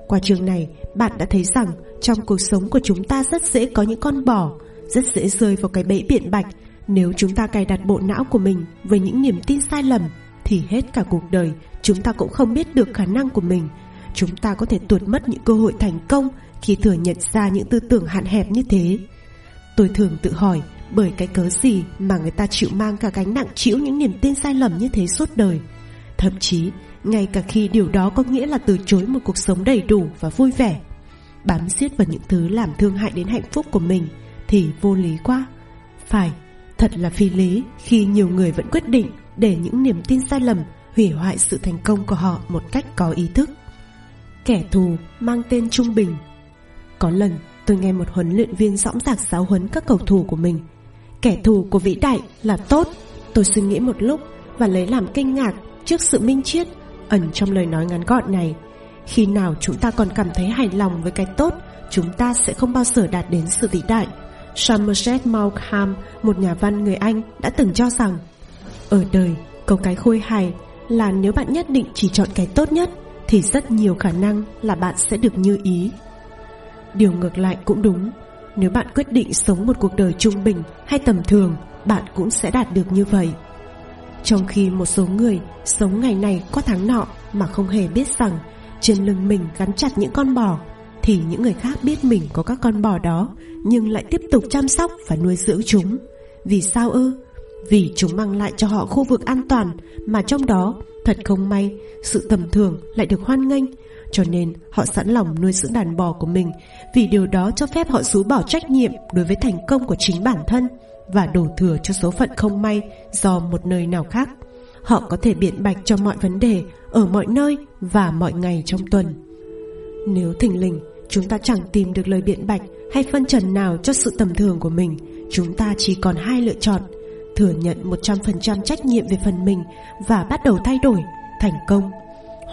Qua trường này, bạn đã thấy rằng trong cuộc sống của chúng ta rất dễ có những con bò, rất dễ rơi vào cái bẫy biện bạch. Nếu chúng ta cài đặt bộ não của mình với những niềm tin sai lầm, thì hết cả cuộc đời chúng ta cũng không biết được khả năng của mình. Chúng ta có thể tuột mất những cơ hội thành công khi thừa nhận ra những tư tưởng hạn hẹp như thế. Tôi thường tự hỏi bởi cái cớ gì mà người ta chịu mang cả gánh nặng chịu những niềm tin sai lầm như thế suốt đời? Thậm chí ngay cả khi điều đó có nghĩa là từ chối một cuộc sống đầy đủ và vui vẻ Bám xiết vào những thứ làm thương hại đến hạnh phúc của mình Thì vô lý quá. Phải, thật là phi lý khi nhiều người vẫn quyết định để những niềm tin sai lầm hủy hoại sự thành công của họ một cách có ý thức. Kẻ thù mang tên trung bình. Có lần tôi nghe một huấn luyện viên dõng dạc giáo huấn các cầu thủ của mình Kẻ thù của vĩ đại là tốt. Tôi suy nghĩ một lúc và lấy làm kinh ngạc trước sự minh triết ẩn trong lời nói ngắn gọn này. Khi nào chúng ta còn cảm thấy hài lòng với cái tốt, chúng ta sẽ không bao giờ đạt đến sự vĩ đại. Somerset Maugham, một nhà văn người Anh, đã từng cho rằng, ở đời câu cái khôi hài là nếu bạn nhất định chỉ chọn cái tốt nhất, thì rất nhiều khả năng là bạn sẽ được như ý. Điều ngược lại cũng đúng nếu bạn quyết định sống một cuộc đời trung bình hay tầm thường, bạn cũng sẽ đạt được như vậy. Trong khi một số người sống ngày này qua tháng nọ mà không hề biết rằng trên lưng mình gắn chặt những con bò, thì những người khác biết mình có các con bò đó, nhưng lại tiếp tục chăm sóc và nuôi dưỡng chúng. Vì sao ư? Vì chúng mang lại cho họ khu vực an toàn mà trong đó, thật không may, sự tầm thường lại được hoan nghênh cho nên, họ sẵn lòng nuôi dưỡng đàn bò của mình, vì điều đó cho phép họ rú bỏ trách nhiệm đối với thành công của chính bản thân và đổ thừa cho số phận không may do một nơi nào khác. Họ có thể biện bạch cho mọi vấn đề ở mọi nơi và mọi ngày trong tuần. Nếu thình lình chúng ta chẳng tìm được lời biện bạch hay phân trần nào cho sự tầm thường của mình, chúng ta chỉ còn hai lựa chọn, thừa nhận 100% trách nhiệm về phần mình và bắt đầu thay đổi, thành công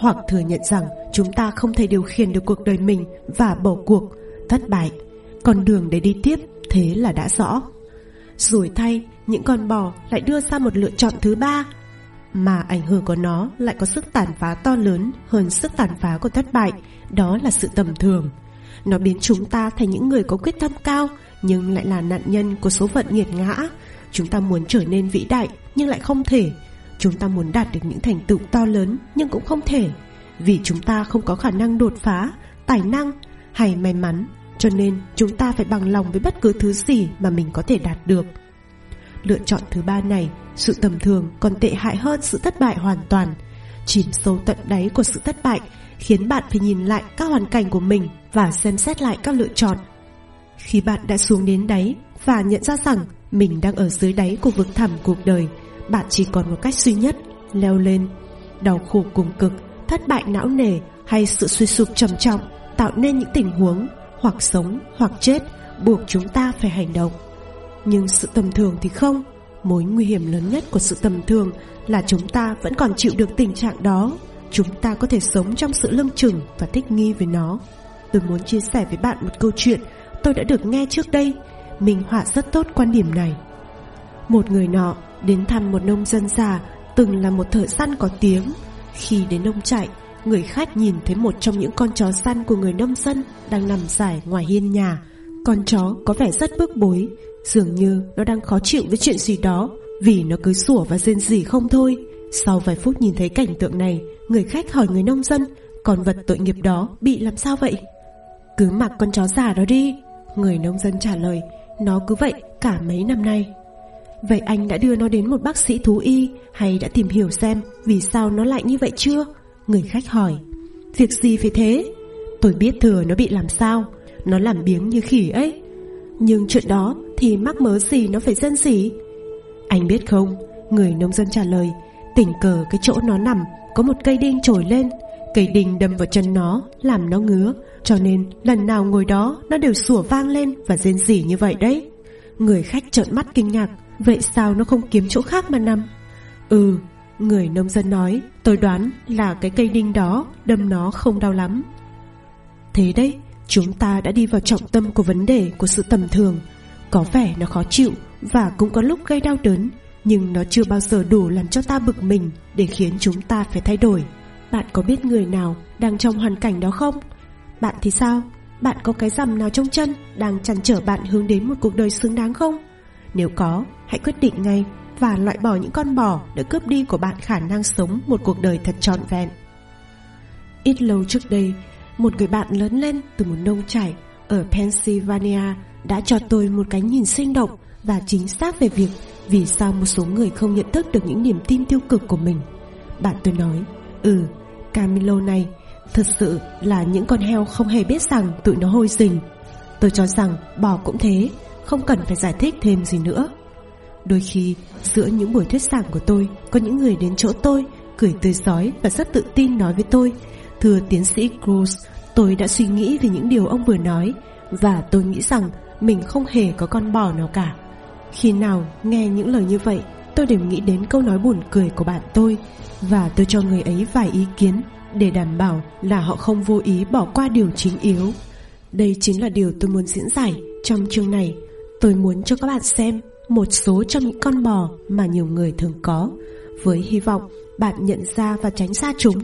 hoặc thừa nhận rằng chúng ta không thể điều khiển được cuộc đời mình và bỏ cuộc, thất bại. Con đường để đi tiếp thế là đã rõ. Rồi thay, những con bò lại đưa ra một lựa chọn thứ ba, mà ảnh hưởng của nó lại có sức tàn phá to lớn hơn sức tàn phá của thất bại, đó là sự tầm thường. Nó biến chúng ta thành những người có quyết tâm cao, nhưng lại là nạn nhân của số phận nghiệt ngã. Chúng ta muốn trở nên vĩ đại, nhưng lại không thể chúng ta muốn đạt được những thành tựu to lớn nhưng cũng không thể, vì chúng ta không có khả năng đột phá, tài năng hay may mắn, cho nên chúng ta phải bằng lòng với bất cứ thứ gì mà mình có thể đạt được. Lựa chọn thứ ba này, sự tầm thường còn tệ hại hơn sự thất bại hoàn toàn. Chìm sâu tận đáy của sự thất bại khiến bạn phải nhìn lại các hoàn cảnh của mình và xem xét lại các lựa chọn. Khi bạn đã xuống đến đáy và nhận ra rằng mình đang ở dưới đáy của vực thẳm cuộc đời bạn chỉ còn một cách duy nhất, leo lên. Đau khổ cùng cực, thất bại não nề hay sự suy sụp trầm trọng tạo nên những tình huống, hoặc sống, hoặc chết, buộc chúng ta phải hành động. Nhưng sự tầm thường thì không. Mối nguy hiểm lớn nhất của sự tầm thường là chúng ta vẫn còn chịu được tình trạng đó. Chúng ta có thể sống trong sự lưng chừng và thích nghi với nó. Tôi muốn chia sẻ với bạn một câu chuyện tôi đã được nghe trước đây. Minh họa rất tốt quan điểm này. Một người nọ đến thăm một nông dân già, từng là một thợ săn có tiếng. Khi đến nông trại, người khách nhìn thấy một trong những con chó săn của người nông dân đang nằm giải ngoài hiên nhà. Con chó có vẻ rất bức bối, dường như nó đang khó chịu với chuyện gì đó, vì nó cứ sủa và rên rỉ không thôi. Sau vài phút nhìn thấy cảnh tượng này, người khách hỏi người nông dân con vật tội nghiệp đó bị làm sao vậy? Cứ mặc con chó già đó đi, người nông dân trả lời. Nó cứ vậy cả mấy năm nay vậy anh đã đưa nó đến một bác sĩ thú y hay đã tìm hiểu xem vì sao nó lại như vậy chưa? Người khách hỏi. Việc gì phải thế? Tôi biết thừa nó bị làm sao. Nó làm biếng như khỉ ấy. Nhưng chuyện đó thì mắc mớ gì nó phải dân gì? Anh biết không? Người nông dân trả lời, Tình cờ cái chỗ nó nằm Có một cây đinh trồi lên. Cây đinh đâm vào chân nó, Làm nó ngứa. Cho nên lần nào ngồi đó Nó đều sủa vang lên và rên rỉ như vậy đấy. Người khách trợn mắt kinh ngạc. Vậy sao nó không kiếm chỗ khác mà nằm Ừ Người nông dân nói, Tôi đoán là cái cây đinh đó, Đâm nó không đau lắm Thế đấy, Chúng ta đã đi vào trọng tâm của vấn đề của sự tầm thường Có vẻ nó khó chịu Và cũng có lúc gây đau đớn, Nhưng nó chưa bao giờ đủ làm cho ta bực mình Để khiến chúng ta phải thay đổi Bạn có biết người nào đang trong hoàn cảnh đó không? Bạn thì sao? Bạn có cái rằm nào trong chân Đang chăn trở bạn hướng đến một cuộc đời xứng đáng không? Nếu có, hãy quyết định ngay Và loại bỏ những con bò đã cướp đi của bạn khả năng sống một cuộc đời thật trọn vẹn Ít lâu trước đây một người bạn lớn lên từ một nông trại ở Pennsylvania đã cho tôi một cái nhìn sinh động và chính xác về việc vì sao một số người không nhận thức được những niềm tin tiêu cực của mình. Bạn tôi nói, ừ, Camilo này thật sự là những con heo không hề biết rằng tụi nó hôi rình. Tôi cho rằng bò cũng thế, không cần phải giải thích thêm gì nữa. Đôi khi, giữa những buổi thuyết giảng của tôi, có những người đến chỗ tôi, cười tươi giói và rất tự tin nói với tôi, thưa tiến sĩ Cruz, tôi đã suy nghĩ về những điều ông vừa nói, và tôi nghĩ rằng mình không hề có con bò nào cả. Khi nào nghe những lời như vậy, tôi đều nghĩ đến câu nói buồn cười của bạn tôi, và tôi cho người ấy vài ý kiến để đảm bảo là họ không vô ý bỏ qua điều chính yếu. Đây chính là điều tôi muốn diễn giải trong chương này tôi muốn cho các bạn xem một số trong những con bò mà nhiều người thường có, với hy vọng bạn nhận ra và tránh xa chúng.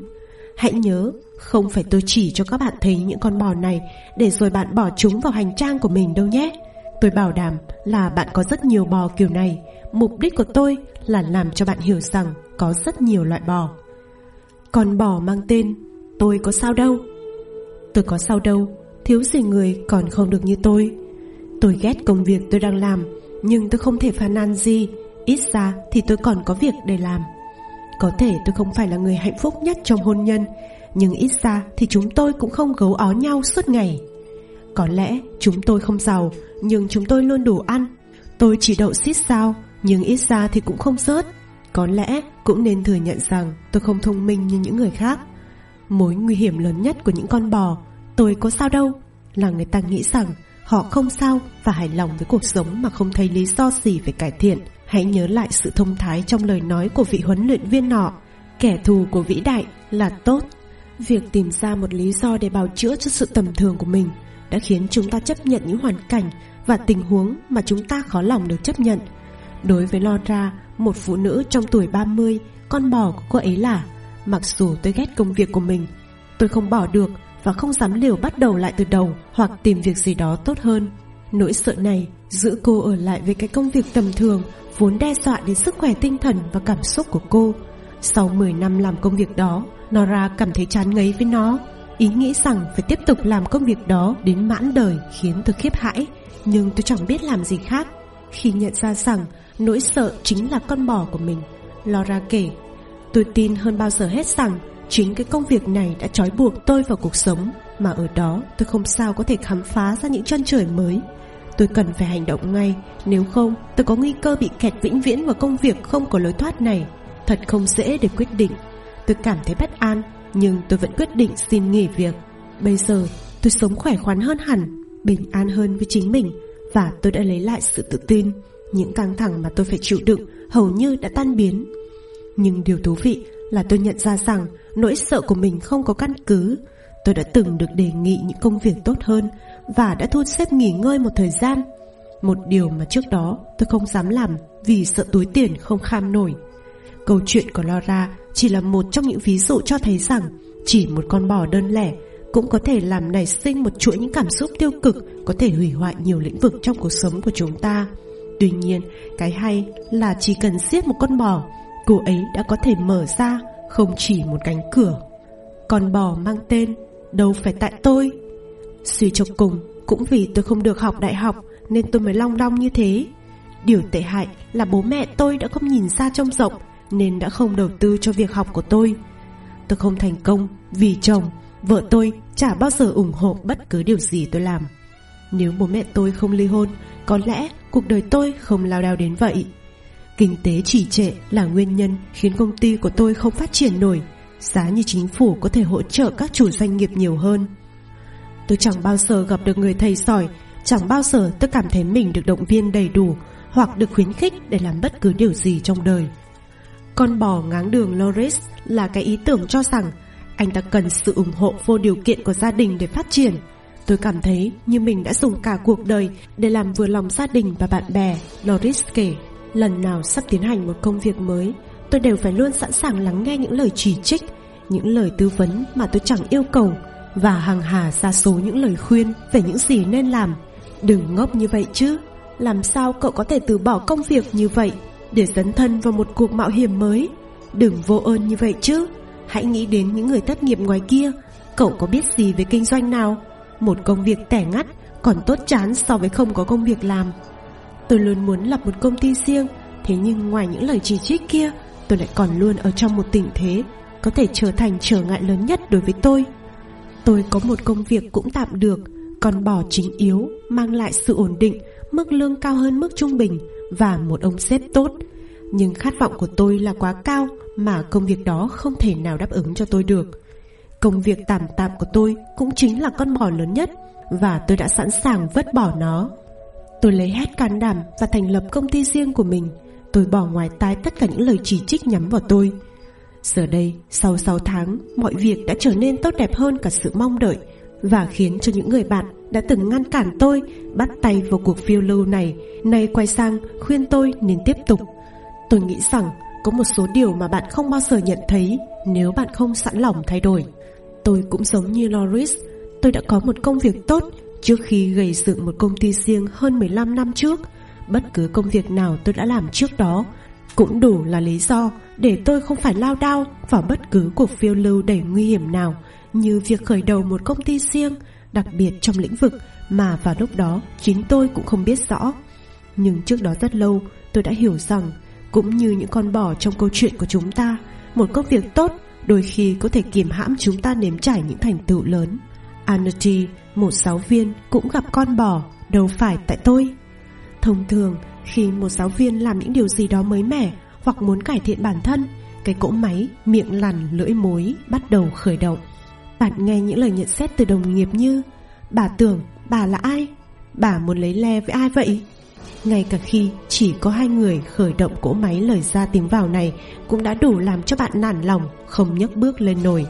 Hãy nhớ, không phải tôi chỉ cho các bạn thấy những con bò này để rồi bạn bỏ chúng vào hành trang của mình đâu nhé. Tôi bảo đảm là bạn có rất nhiều bò kiểu này. Mục đích của tôi là làm cho bạn hiểu rằng có rất nhiều loại bò. Con bò mang tên tôi có sao đâu. Tôi có sao đâu, thiếu gì người còn không được như tôi tôi ghét công việc tôi đang làm, nhưng tôi không thể phàn nàn gì. Ít ra thì tôi còn có việc để làm. Có thể tôi không phải là người hạnh phúc nhất trong hôn nhân, nhưng ít ra thì chúng tôi cũng không gấu ó nhau suốt ngày. Có lẽ chúng tôi không giàu, nhưng chúng tôi luôn đủ ăn. Tôi chỉ đậu xít sao, nhưng ít ra thì cũng không rớt. Có lẽ cũng nên thừa nhận rằng tôi không thông minh như những người khác. Mối nguy hiểm lớn nhất của những con bò, tôi có sao đâu. Là người ta nghĩ rằng họ không sao và hài lòng với cuộc sống mà không thấy lý do gì phải cải thiện. Hãy nhớ lại sự thông thái trong lời nói của vị huấn luyện viên nọ. Kẻ thù của vĩ đại là tốt. Việc tìm ra một lý do để bào chữa cho sự tầm thường của mình đã khiến chúng ta chấp nhận những hoàn cảnh và tình huống mà chúng ta khó lòng được chấp nhận. Đối với Laura, một phụ nữ trong tuổi 30 con bò của cô ấy là, mặc dù tôi ghét công việc của mình, tôi không bỏ được và không dám liều bắt đầu lại từ đầu hoặc tìm việc gì đó tốt hơn. Nỗi sợ này giữ cô ở lại với cái công việc tầm thường, vốn đe dọa đến sức khỏe tinh thần và cảm xúc của cô. Sau 10 năm làm công việc đó, Nora cảm thấy chán ngấy với nó. Ý nghĩ rằng phải tiếp tục làm công việc đó đến mãn đời khiến tôi khiếp hãi, nhưng tôi chẳng biết làm gì khác. Khi nhận ra rằng nỗi sợ chính là con bò của mình Laura kể, tôi tin hơn bao giờ hết rằng chính cái công việc này đã trói buộc tôi vào cuộc sống, mà ở đó tôi không sao có thể khám phá ra những chân trời mới. Tôi cần phải hành động ngay, nếu không, tôi có nguy cơ bị kẹt vĩnh viễn vào công việc không có lối thoát này. Thật không dễ để quyết định. Tôi cảm thấy bất an, nhưng tôi vẫn quyết định xin nghỉ việc. Bây giờ, tôi sống khỏe khoắn hơn hẳn, bình an hơn với chính mình, và tôi đã lấy lại sự tự tin. Những căng thẳng mà tôi phải chịu đựng hầu như đã tan biến. Nhưng điều thú vị là tôi nhận ra rằng nỗi sợ của mình không có căn cứ. Tôi đã từng được đề nghị những công việc tốt hơn và đã thu xếp nghỉ ngơi một thời gian. Một điều mà trước đó tôi không dám làm vì sợ túi tiền không kham nổi. Câu chuyện của Laura chỉ là một trong những ví dụ cho thấy rằng chỉ một con bò đơn lẻ cũng có thể làm nảy sinh một chuỗi những cảm xúc tiêu cực, có thể hủy hoại nhiều lĩnh vực trong cuộc sống của chúng ta. Tuy nhiên, cái hay là chỉ cần giết một con bò cô ấy đã có thể mở ra không chỉ một cánh cửa con bò mang tên đâu phải tại tôi suy cho cùng, cũng vì tôi không được học đại học nên tôi mới long đong như thế. Điều tệ hại là bố mẹ tôi đã không nhìn xa trông rộng nên đã không đầu tư cho việc học của tôi. Tôi không thành công vì chồng, vợ tôi chả bao giờ ủng hộ bất cứ điều gì tôi làm. Nếu bố mẹ tôi không ly hôn, có lẽ cuộc đời tôi không lao đao đến vậy kinh tế trì trệ là nguyên nhân khiến công ty của tôi không phát triển nổi giá như chính phủ có thể hỗ trợ các chủ doanh nghiệp nhiều hơn tôi chẳng bao giờ gặp được người thầy giỏi chẳng bao giờ tôi cảm thấy mình được động viên đầy đủ hoặc được khuyến khích để làm bất cứ điều gì trong đời con bò ngáng đường Loris là cái ý tưởng cho rằng anh ta cần sự ủng hộ vô điều kiện của gia đình để phát triển. Tôi cảm thấy như mình đã dùng cả cuộc đời để làm vừa lòng gia đình và bạn bè, Loris kể. Lần nào sắp tiến hành một công việc mới, tôi đều phải luôn sẵn sàng lắng nghe những lời chỉ trích, những lời tư vấn mà tôi chẳng yêu cầu và hàng hà ra số những lời khuyên về những gì nên làm. Đừng ngốc như vậy chứ, làm sao cậu có thể từ bỏ công việc như vậy để dấn thân vào một cuộc mạo hiểm mới. Đừng vô ơn như vậy chứ. Hãy nghĩ đến những người thất nghiệp ngoài kia. Cậu có biết gì về kinh doanh nào? Một công việc tẻ ngắt còn tốt chán so với không có công việc làm. Tôi luôn muốn lập một công ty riêng, Thế nhưng ngoài những lời chỉ trích kia, Tôi lại còn luôn ở trong một tình thế Có thể trở thành trở ngại lớn nhất đối với tôi. Tôi có một công việc cũng tạm được, còn bỏ chính yếu, Mang lại sự ổn định, Mức lương cao hơn mức trung bình Và một ông sếp tốt. Nhưng khát vọng của tôi là quá cao Mà công việc đó không thể nào đáp ứng cho tôi được. Công việc tạm tạm của tôi Cũng chính là con bò lớn nhất Và tôi đã sẵn sàng vứt bỏ nó. Tôi lấy hết can đảm Và thành lập công ty riêng của mình Tôi bỏ ngoài tai tất cả những lời chỉ trích nhắm vào tôi Giờ đây, sau 6 tháng, mọi việc đã trở nên tốt đẹp hơn cả sự mong đợi và khiến cho những người bạn đã từng ngăn cản tôi bắt tay vào cuộc phiêu lưu này nay quay sang khuyên tôi nên tiếp tục. Tôi nghĩ rằng có một số điều mà bạn không bao giờ nhận thấy nếu bạn không sẵn lòng thay đổi. Tôi cũng giống như Loris, tôi đã có một công việc tốt trước khi gây dựng một công ty riêng hơn 15 năm trước. Bất cứ công việc nào tôi đã làm trước đó cũng đủ là lý do để tôi không phải lao đao vào bất cứ cuộc phiêu lưu đầy nguy hiểm nào như việc khởi đầu một công ty riêng, đặc biệt trong lĩnh vực mà vào lúc đó chính tôi cũng không biết rõ. Nhưng trước đó rất lâu, tôi đã hiểu rằng, cũng như những con bò trong câu chuyện của chúng ta, một công việc tốt đôi khi có thể kiềm hãm chúng ta nếm trải những thành tựu lớn. Anarchy, một giáo viên, cũng gặp con bò, đâu phải tại tôi. Thông thường, khi một giáo viên làm những điều gì đó mới mẻ hoặc muốn cải thiện bản thân, cái cỗ máy, miệng lằn, lưỡi mối bắt đầu khởi động. Bạn nghe những lời nhận xét từ đồng nghiệp như Bà tưởng bà là ai? Bà muốn lấy le với ai vậy? Ngay cả khi chỉ có hai người khởi động cỗ máy lời ra tiếng vào này cũng đã đủ làm cho bạn nản lòng, không nhấc bước lên nổi.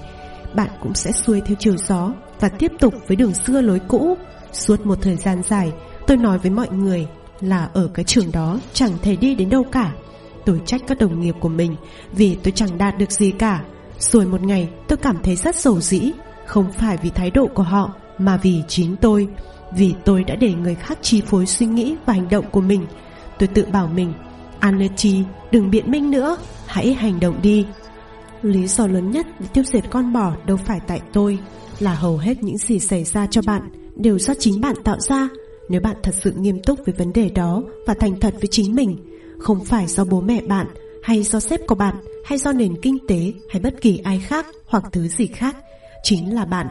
Bạn cũng sẽ xuôi theo chiều gió và tiếp tục với đường xưa lối cũ. Suốt một thời gian dài, tôi nói với mọi người là ở cái trường đó chẳng thể đi đến đâu cả. Tôi trách các đồng nghiệp của mình vì tôi chẳng đạt được gì cả. Rồi một ngày tôi cảm thấy rất sầu dĩ, không phải vì thái độ của họ mà vì chính tôi, vì tôi đã để người khác chi phối suy nghĩ và hành động của mình. Tôi tự bảo mình, Anerty, đừng biện minh nữa, hãy hành động đi. Lý do lớn nhất để tiêu diệt con bò đâu phải tại tôi, là hầu hết những gì xảy ra cho bạn đều do chính bạn tạo ra nếu bạn thật sự nghiêm túc với vấn đề đó và thành thật với chính mình, không phải do bố mẹ bạn hay do sếp của bạn hay do nền kinh tế hay bất kỳ ai khác hoặc thứ gì khác, chính là bạn.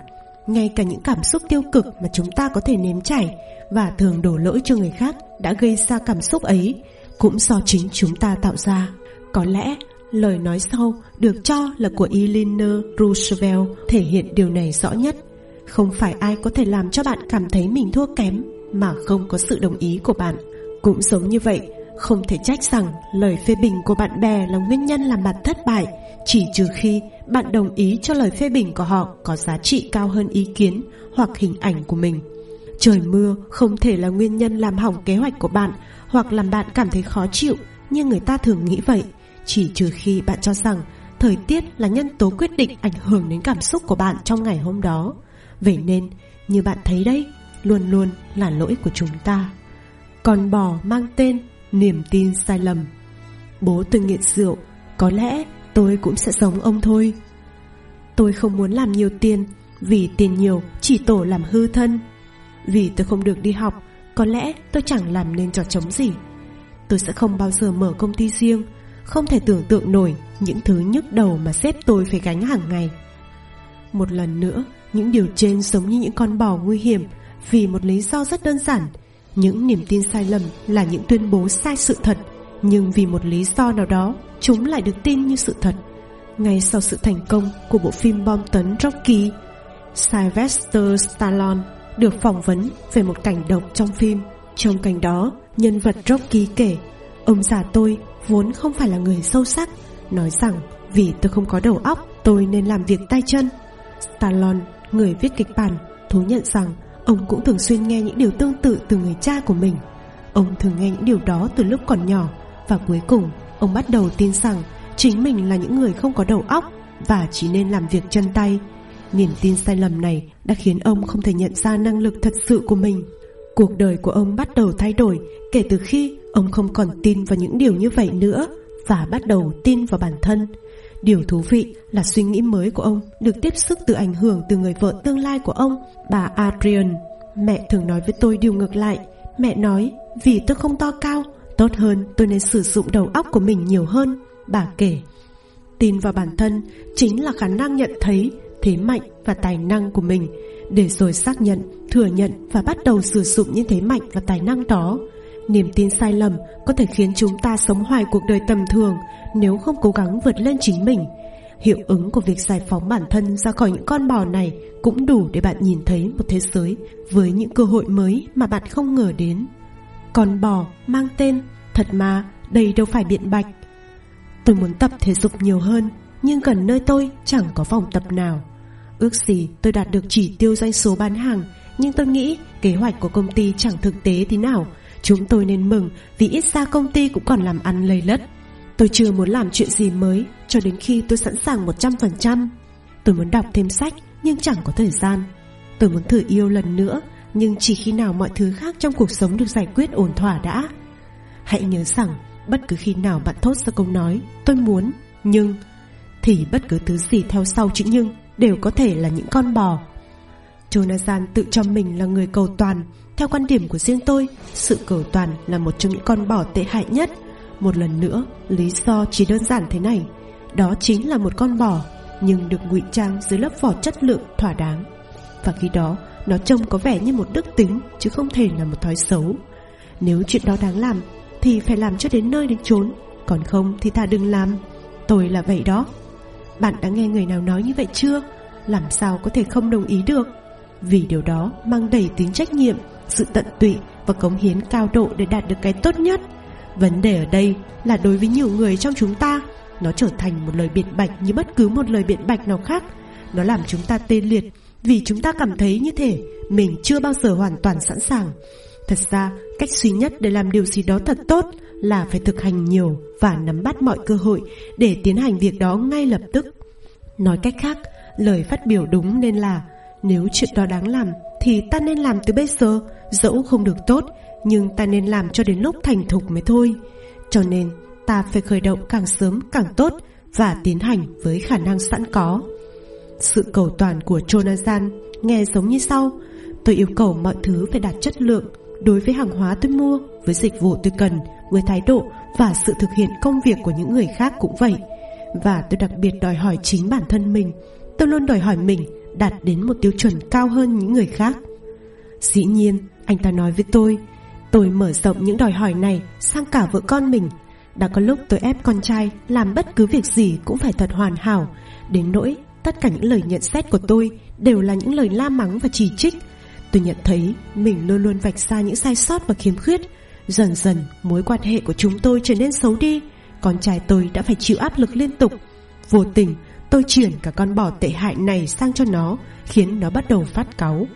Ngay cả những cảm xúc tiêu cực mà chúng ta có thể nếm trải và thường đổ lỗi cho người khác đã gây ra cảm xúc ấy cũng do chính chúng ta tạo ra. Có lẽ lời nói sau được cho là của Eleanor Roosevelt thể hiện điều này rõ nhất. Không phải ai có thể làm cho bạn cảm thấy mình thua kém mà không có sự đồng ý của bạn. Cũng giống như vậy, không thể trách rằng lời phê bình của bạn bè là nguyên nhân làm bạn thất bại, chỉ trừ khi bạn đồng ý cho lời phê bình của họ có giá trị cao hơn ý kiến hoặc hình ảnh của mình. Trời mưa không thể là nguyên nhân làm hỏng kế hoạch của bạn hoặc làm bạn cảm thấy khó chịu như người ta thường nghĩ vậy, chỉ trừ khi bạn cho rằng thời tiết là nhân tố quyết định ảnh hưởng đến cảm xúc của bạn trong ngày hôm đó. Vậy nên, như bạn thấy đấy, luôn luôn là lỗi của chúng ta. Còn bò mang tên niềm tin sai lầm. Bố từng nghiện rượu, có lẽ tôi cũng sẽ giống ông thôi. Tôi không muốn làm nhiều tiền, vì tiền nhiều chỉ tổ làm hư thân. Vì tôi không được đi học, có lẽ tôi chẳng làm nên trò trống gì. Tôi sẽ không bao giờ mở công ty riêng, không thể tưởng tượng nổi những thứ nhức đầu mà sếp tôi phải gánh hàng ngày. Một lần nữa, những điều trên giống như những con bò nguy hiểm vì một lý do rất đơn giản. Những niềm tin sai lầm là những tuyên bố sai sự thật nhưng vì một lý do nào đó chúng lại được tin như sự thật. Ngay sau sự thành công của bộ phim bom tấn Rocky Sylvester Stallone được phỏng vấn về một cảnh độc trong phim. Trong cảnh đó nhân vật Rocky kể ông già tôi vốn không phải là người sâu sắc, nói rằng vì tôi không có đầu óc, tôi nên làm việc tay chân. Stallone, người viết kịch bản, thú nhận rằng Ông cũng thường xuyên nghe những điều tương tự từ người cha của mình. Ông thường nghe những điều đó từ lúc còn nhỏ Và cuối cùng ông bắt đầu tin rằng Chính mình là những người không có đầu óc Và chỉ nên làm việc chân tay. Niềm tin sai lầm này đã khiến ông không thể nhận ra năng lực thật sự của mình. Cuộc đời của ông bắt đầu thay đổi Kể từ khi ông không còn tin vào những điều như vậy nữa Và bắt đầu tin vào bản thân Điều thú vị là suy nghĩ mới của ông được tiếp sức từ ảnh hưởng từ người vợ tương lai của ông, bà Adrian. Mẹ thường nói với tôi điều ngược lại, Mẹ nói vì tôi không to cao Tốt hơn tôi nên sử dụng đầu óc của mình nhiều hơn Bà kể Tin vào bản thân chính là khả năng nhận thấy thế mạnh và tài năng của mình để rồi xác nhận, thừa nhận và bắt đầu sử dụng những thế mạnh và tài năng đó. Niềm tin sai lầm có thể khiến chúng ta sống hoài cuộc đời tầm thường nếu không cố gắng vượt lên chính mình. Hiệu ứng của việc giải phóng bản thân ra khỏi những con bò này cũng đủ để bạn nhìn thấy một thế giới với những cơ hội mới mà bạn không ngờ đến. Con bò mang tên, thật mà, đây đâu phải biện bạch. Tôi muốn tập thể dục nhiều hơn, nhưng gần nơi tôi chẳng có phòng tập nào. Ước gì tôi đạt được chỉ tiêu doanh số bán hàng, Nhưng tôi nghĩ kế hoạch của công ty chẳng thực tế thế nào Chúng tôi nên mừng vì ít ra công ty cũng còn làm ăn lây lất Tôi chưa muốn làm chuyện gì mới cho đến khi tôi sẵn sàng 100% Tôi muốn đọc thêm sách nhưng chẳng có thời gian Tôi muốn thử yêu lần nữa, nhưng chỉ khi nào mọi thứ khác trong cuộc sống được giải quyết ổn thỏa đã Hãy nhớ rằng bất cứ khi nào bạn thốt ra câu nói, tôi muốn nhưng thì bất cứ thứ gì theo sau chữ nhưng đều có thể là những con bò. Jonathan tự cho mình là người cầu toàn. Theo quan điểm của riêng tôi, sự cầu toàn là một trong những con bò tệ hại nhất. Một lần nữa, lý do chỉ đơn giản thế này. Đó chính là một con bò, nhưng được ngụy trang dưới lớp vỏ chất lượng thỏa đáng. Và khi đó, nó trông có vẻ như một đức tính, chứ không thể là một thói xấu. Nếu chuyện đó đáng làm, thì phải làm cho đến nơi đến chốn, còn không thì ta đừng làm. Tôi là vậy đó. Bạn đã nghe người nào nói như vậy chưa? Làm sao có thể không đồng ý được? Vì điều đó mang đầy tính trách nhiệm, sự tận tụy và cống hiến cao độ để đạt được cái tốt nhất. Vấn đề ở đây là đối với nhiều người trong chúng ta, nó trở thành một lời biện bạch như bất cứ một lời biện bạch nào khác. Nó làm chúng ta tê liệt vì chúng ta cảm thấy như thể mình chưa bao giờ hoàn toàn sẵn sàng. Thật ra, cách duy nhất để làm điều gì đó thật tốt là phải thực hành nhiều và nắm bắt mọi cơ hội để tiến hành việc đó ngay lập tức. Nói cách khác, lời phát biểu đúng nên là nếu chuyện đó đáng làm thì ta nên làm từ bây giờ, dẫu không được tốt, nhưng ta nên làm cho đến lúc thành thục mới thôi. Cho nên, ta phải khởi động càng sớm càng tốt và tiến hành với khả năng sẵn có. Sự cầu toàn của Jonathan nghe giống như sau. Tôi yêu cầu mọi thứ phải đạt chất lượng đối với hàng hóa tôi mua, với dịch vụ tôi cần, với thái độ và sự thực hiện công việc của những người khác cũng vậy. Và tôi đặc biệt đòi hỏi chính bản thân mình. Tôi luôn đòi hỏi mình đạt đến một tiêu chuẩn cao hơn những người khác. Dĩ nhiên, anh ta nói với tôi, tôi mở rộng những đòi hỏi này sang cả vợ con mình. Đã có lúc tôi ép con trai làm bất cứ việc gì cũng phải thật hoàn hảo, đến nỗi tất cả những lời nhận xét của tôi đều là những lời la mắng và chỉ trích. Tôi nhận thấy mình luôn luôn vạch ra những sai sót và khiếm khuyết, Dần dần mối quan hệ của chúng tôi trở nên xấu đi Con trai tôi đã phải chịu áp lực liên tục Vô tình tôi chuyển cả con bò tệ hại này sang cho nó Khiến nó bắt đầu phát cáu.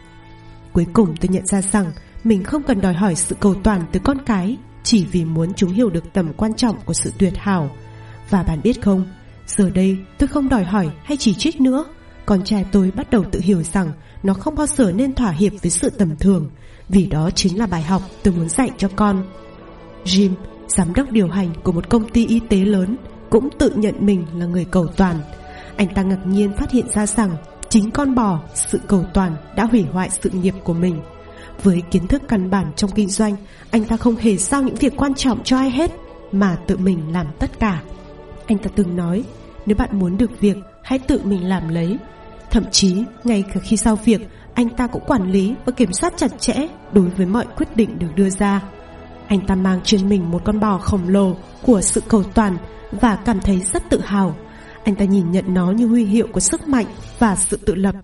Cuối cùng tôi nhận ra rằng Mình không cần đòi hỏi sự cầu toàn từ con cái Chỉ vì muốn chúng hiểu được tầm quan trọng của sự tuyệt hảo. Và bạn biết không Giờ đây tôi không đòi hỏi hay chỉ trích nữa. Con trai tôi bắt đầu tự hiểu rằng Nó không bao giờ nên thỏa hiệp với sự tầm thường vì đó chính là bài học tôi muốn dạy cho con. Jim, giám đốc điều hành của một công ty y tế lớn Cũng tự nhận mình là người cầu toàn. Anh ta ngạc nhiên phát hiện ra rằng Chính con bò, sự cầu toàn đã hủy hoại sự nghiệp của mình Với kiến thức căn bản trong kinh doanh Anh ta không hề giao những việc quan trọng cho ai hết Mà tự mình làm tất cả Anh ta từng nói Nếu bạn muốn được việc Hãy tự mình làm lấy Thậm chí ngay cả khi giao việc anh ta cũng quản lý và kiểm soát chặt chẽ đối với mọi quyết định được đưa ra. Anh ta mang trên mình một con bò khổng lồ của sự cầu toàn và cảm thấy rất tự hào. Anh ta nhìn nhận nó như huy hiệu của sức mạnh và sự tự lập.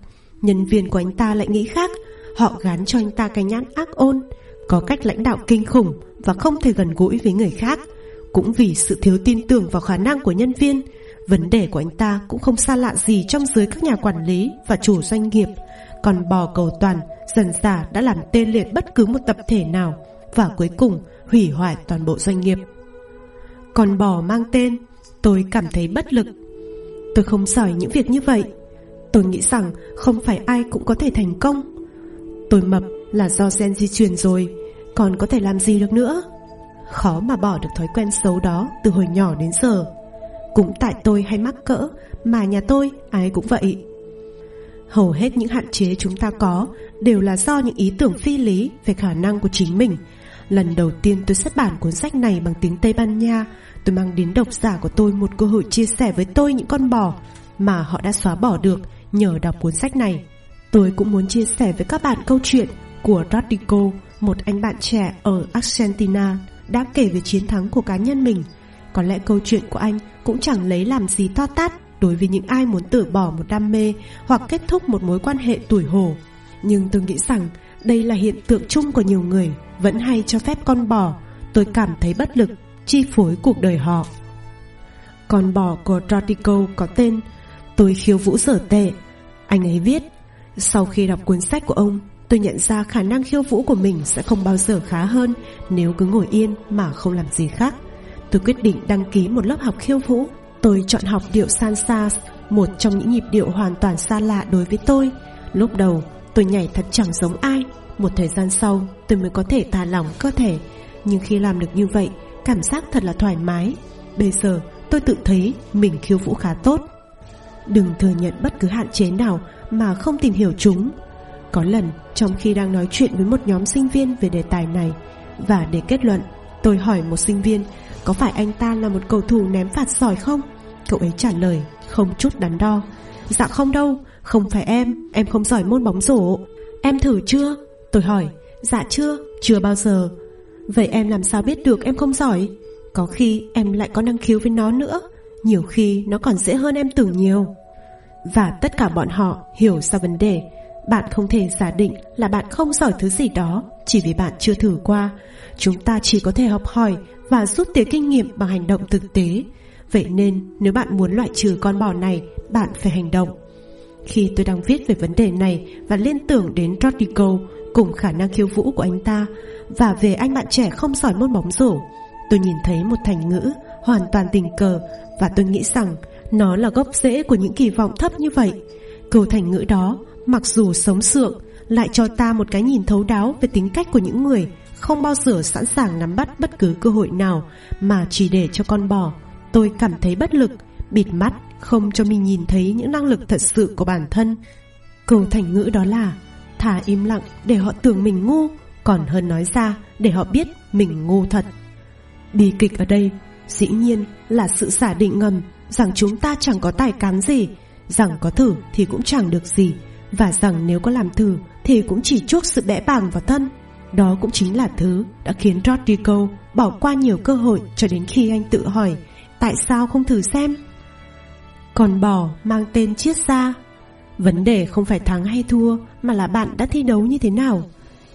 Nhân viên của anh ta lại nghĩ khác, họ gán cho anh ta cái nhãn ác ôn, có cách lãnh đạo kinh khủng và không thể gần gũi với người khác. Cũng vì sự thiếu tin tưởng vào khả năng của nhân viên, vấn đề của anh ta cũng không xa lạ gì trong giới các nhà quản lý và chủ doanh nghiệp còn bò cầu toàn dần dà đã làm tê liệt bất cứ một tập thể nào và cuối cùng hủy hoại toàn bộ doanh nghiệp. còn bò mang tên, tôi cảm thấy bất lực. Tôi không giỏi những việc như vậy. Tôi nghĩ rằng không phải ai cũng có thể thành công. Tôi mập là do gen di truyền rồi, còn có thể làm gì được nữa? Khó mà bỏ được thói quen xấu đó từ hồi nhỏ đến giờ. Cũng tại tôi hay mắc cỡ mà nhà tôi ai cũng vậy. Hầu hết những hạn chế chúng ta có đều là do những ý tưởng phi lý về khả năng của chính mình. Lần đầu tiên tôi xuất bản cuốn sách này bằng tiếng Tây Ban Nha Tôi mang đến độc giả của tôi một cơ hội chia sẻ với tôi những con bò Mà họ đã xóa bỏ được nhờ đọc cuốn sách này. Tôi cũng muốn chia sẻ với các bạn câu chuyện của Rodrigo, Một anh bạn trẻ ở Argentina, đã kể về chiến thắng của cá nhân mình. Có lẽ câu chuyện của anh cũng chẳng lấy làm gì to tát Đối với những ai muốn từ bỏ một đam mê Hoặc kết thúc một mối quan hệ tuổi hồ. Nhưng tôi nghĩ rằng đây là hiện tượng chung của nhiều người Vẫn hay cho phép con bò. Tôi cảm thấy bất lực Chi phối cuộc đời họ. Con bò của Trotico có tên Tôi khiêu vũ sở tệ. Anh ấy viết, Sau khi đọc cuốn sách của ông, Tôi nhận ra khả năng khiêu vũ của mình sẽ không bao giờ khá hơn Nếu cứ ngồi yên mà không làm gì khác. Tôi quyết định đăng ký một lớp học khiêu vũ. Tôi chọn học điệu salsa, Một trong những nhịp điệu hoàn toàn xa lạ đối với tôi. Lúc đầu, tôi nhảy thật chẳng giống ai. Một thời gian sau, tôi mới có thể thả lỏng cơ thể. Nhưng khi làm được như vậy Cảm giác thật là thoải mái. Bây giờ, tôi tự thấy mình khiêu vũ khá tốt. Đừng thừa nhận bất cứ hạn chế nào Mà không tìm hiểu chúng. Có lần, trong khi đang nói chuyện với một nhóm sinh viên về đề tài này, Và để kết luận, Tôi hỏi một sinh viên, Có phải anh ta là một cầu thủ ném phạt giỏi không? Cậu ấy trả lời, Không chút đắn đo Dạ không đâu, Không phải em Em không giỏi môn bóng rổ. Em thử chưa? Tôi hỏi Dạ chưa Chưa bao giờ. Vậy em làm sao biết được em không giỏi? Có khi em lại có năng khiếu với nó nữa. Nhiều khi nó còn dễ hơn em tưởng nhiều. Và tất cả bọn họ hiểu ra vấn đề. Bạn không thể giả định là bạn không giỏi thứ gì đó. Chỉ vì bạn chưa thử qua. Chúng ta chỉ có thể học hỏi Và rút tỉa kinh nghiệm bằng hành động thực tế. Vậy nên, nếu bạn muốn loại trừ con bò này, Bạn phải hành động. Khi tôi đang viết về vấn đề này Và liên tưởng đến Rodrigo Cùng khả năng khiêu vũ của anh ta Và về anh bạn trẻ không giỏi môn bóng rổ, Tôi nhìn thấy một thành ngữ Hoàn toàn tình cờ Và tôi nghĩ rằng Nó là gốc rễ của những kỳ vọng thấp như vậy. Câu thành ngữ đó, Mặc dù sống sượng, Lại cho ta một cái nhìn thấu đáo Về tính cách của những người Không bao giờ sẵn sàng nắm bắt bất cứ cơ hội nào Mà chỉ để cho con bò. Tôi cảm thấy bất lực, Bịt mắt, không cho mình nhìn thấy những năng lực thật sự của bản thân. Câu thành ngữ đó là Thà im lặng để họ tưởng mình ngu, Còn hơn nói ra để họ biết mình ngu thật. Bi kịch ở đây Dĩ nhiên là sự giả định ngầm Rằng chúng ta chẳng có tài cán gì, Rằng có thử thì cũng chẳng được gì, Và rằng nếu có làm thử Thì cũng chỉ chuốc sự bẽ bàng vào thân. Đó cũng chính là thứ đã khiến Rodrigo bỏ qua nhiều cơ hội cho đến khi anh tự hỏi, Tại sao không thử xem? Còn bò mang tên chiết ra Vấn đề không phải thắng hay thua, Mà là bạn đã thi đấu như thế nào.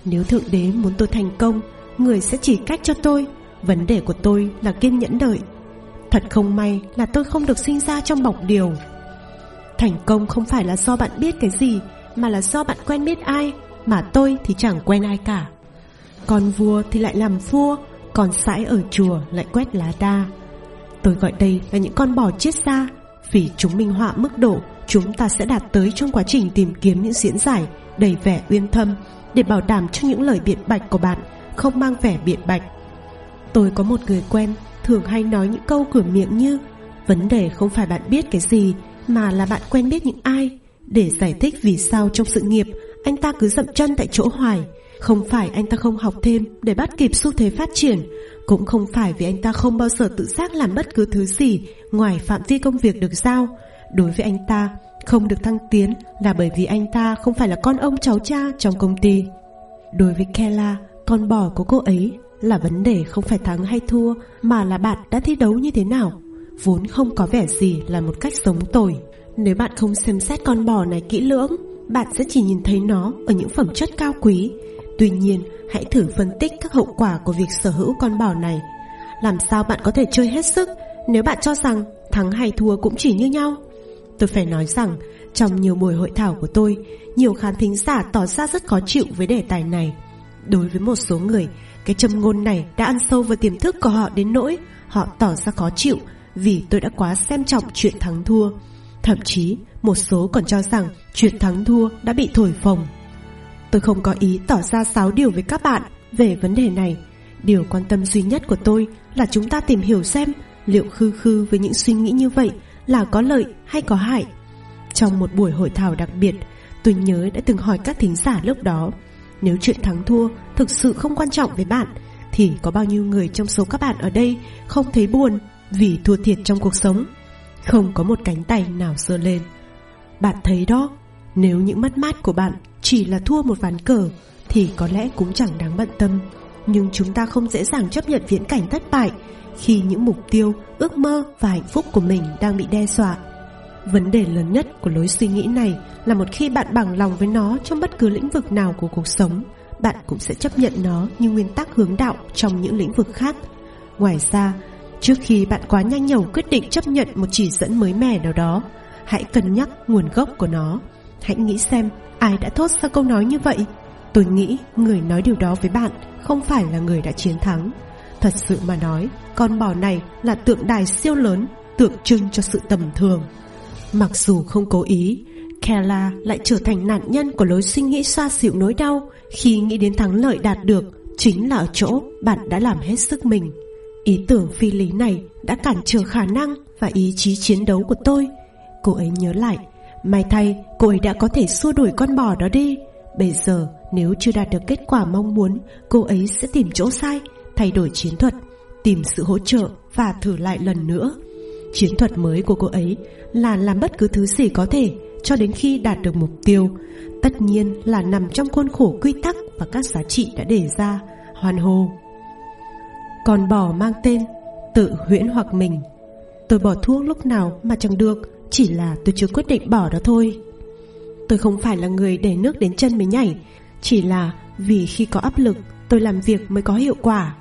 Nếu Thượng Đế muốn tôi thành công, Người sẽ chỉ cách cho tôi. Vấn đề của tôi là kiên nhẫn đợi. Thật không may là tôi không được sinh ra trong bọc điều. Thành công không phải là do bạn biết cái gì, Mà là do bạn quen biết ai, Mà tôi thì chẳng quen ai cả. Con vua thì lại làm vua, Còn sãi ở chùa lại quét lá đa. Tôi gọi đây là những con bò chết ra Vì chúng minh họa mức độ Chúng ta sẽ đạt tới trong quá trình tìm kiếm những diễn giải Đầy vẻ uyên thâm Để bảo đảm cho những lời biện bạch của bạn Không mang vẻ biện bạch. Tôi có một người quen Thường hay nói những câu cửa miệng như, Vấn đề không phải bạn biết cái gì, Mà là bạn quen biết những ai. Để giải thích vì sao trong sự nghiệp, Anh ta cứ dậm chân tại chỗ hoài. Không phải anh ta không học thêm Để bắt kịp xu thế phát triển, cũng không phải vì anh ta không bao giờ tự giác làm bất cứ thứ gì ngoài phạm vi công việc được giao. Đối với anh ta, không được thăng tiến là bởi vì anh ta không phải là con ông cháu cha trong công ty. Đối với Kela, con bò của cô ấy là vấn đề không phải thắng hay thua mà là bạn đã thi đấu như thế nào. Vốn không có vẻ gì là một cách sống tồi. Nếu bạn không xem xét con bò này kỹ lưỡng, bạn sẽ chỉ nhìn thấy nó ở những phẩm chất cao quý. Tuy nhiên, hãy thử phân tích các hậu quả của việc sở hữu con bò này. Làm sao bạn có thể chơi hết sức nếu bạn cho rằng thắng hay thua cũng chỉ như nhau? Tôi phải nói rằng, trong nhiều buổi hội thảo của tôi, nhiều khán thính giả tỏ ra rất khó chịu với đề tài này. Đối với một số người, cái châm ngôn này đã ăn sâu vào tiềm thức của họ đến nỗi họ tỏ ra khó chịu vì tôi đã quá xem trọng chuyện thắng thua. Thậm chí, một số còn cho rằng chuyện thắng thua đã bị thổi phồng. Tôi không có ý tỏ ra sáo điều với các bạn về vấn đề này. Điều quan tâm duy nhất của tôi là chúng ta tìm hiểu xem liệu khư khư với những suy nghĩ như vậy là có lợi hay có hại. Trong một buổi hội thảo đặc biệt, tôi nhớ đã từng hỏi các thính giả lúc đó, nếu chuyện thắng thua thực sự không quan trọng với bạn, Thì có bao nhiêu người trong số các bạn ở đây Không thấy buồn Vì thua thiệt trong cuộc sống? Không có một cánh tay nào giơ lên. Bạn thấy đó Nếu những mất mát của bạn Chỉ là thua một ván cờ Thì có lẽ cũng chẳng đáng bận tâm. Nhưng chúng ta không dễ dàng chấp nhận viễn cảnh thất bại khi những mục tiêu, ước mơ và hạnh phúc của mình đang bị đe dọa Vấn đề lớn nhất của lối suy nghĩ này là một khi bạn bằng lòng với nó trong bất cứ lĩnh vực nào của cuộc sống, bạn cũng sẽ chấp nhận nó như nguyên tắc hướng đạo trong những lĩnh vực khác. Ngoài ra, trước khi bạn quá nhanh nhẩu quyết định chấp nhận một chỉ dẫn mới mẻ nào đó, hãy cân nhắc nguồn gốc của nó. Hãy nghĩ xem ai đã thốt ra câu nói như vậy. Tôi nghĩ người nói điều đó với bạn không phải là người đã chiến thắng. Thật sự mà nói, con bò này là tượng đài siêu lớn, tượng trưng cho sự tầm thường. Mặc dù không cố ý, Kella lại trở thành nạn nhân của lối suy nghĩ xoa xịu nỗi đau khi nghĩ đến thắng lợi đạt được chính là ở chỗ bạn đã làm hết sức mình. Ý tưởng phi lý này đã cản trở khả năng và ý chí chiến đấu của tôi. Cô ấy nhớ lại, may thay cô ấy đã có thể xua đuổi con bò đó đi. Bây giờ nếu chưa đạt được kết quả mong muốn, cô ấy sẽ tìm chỗ sai, thay đổi chiến thuật, tìm sự hỗ trợ và thử lại lần nữa. Chiến thuật mới của cô ấy là làm bất cứ thứ gì có thể cho đến khi đạt được mục tiêu. Tất nhiên là nằm trong khuôn khổ quy tắc và các giá trị đã đề ra. Hoàn hồ. Còn bò mang tên tự huyễn hoặc mình. Tôi bỏ thuốc lúc nào mà chẳng được, chỉ là tôi chưa quyết định bỏ đó thôi. Tôi không phải là người để nước đến chân mới nhảy, chỉ là vì khi có áp lực tôi làm việc mới có hiệu quả.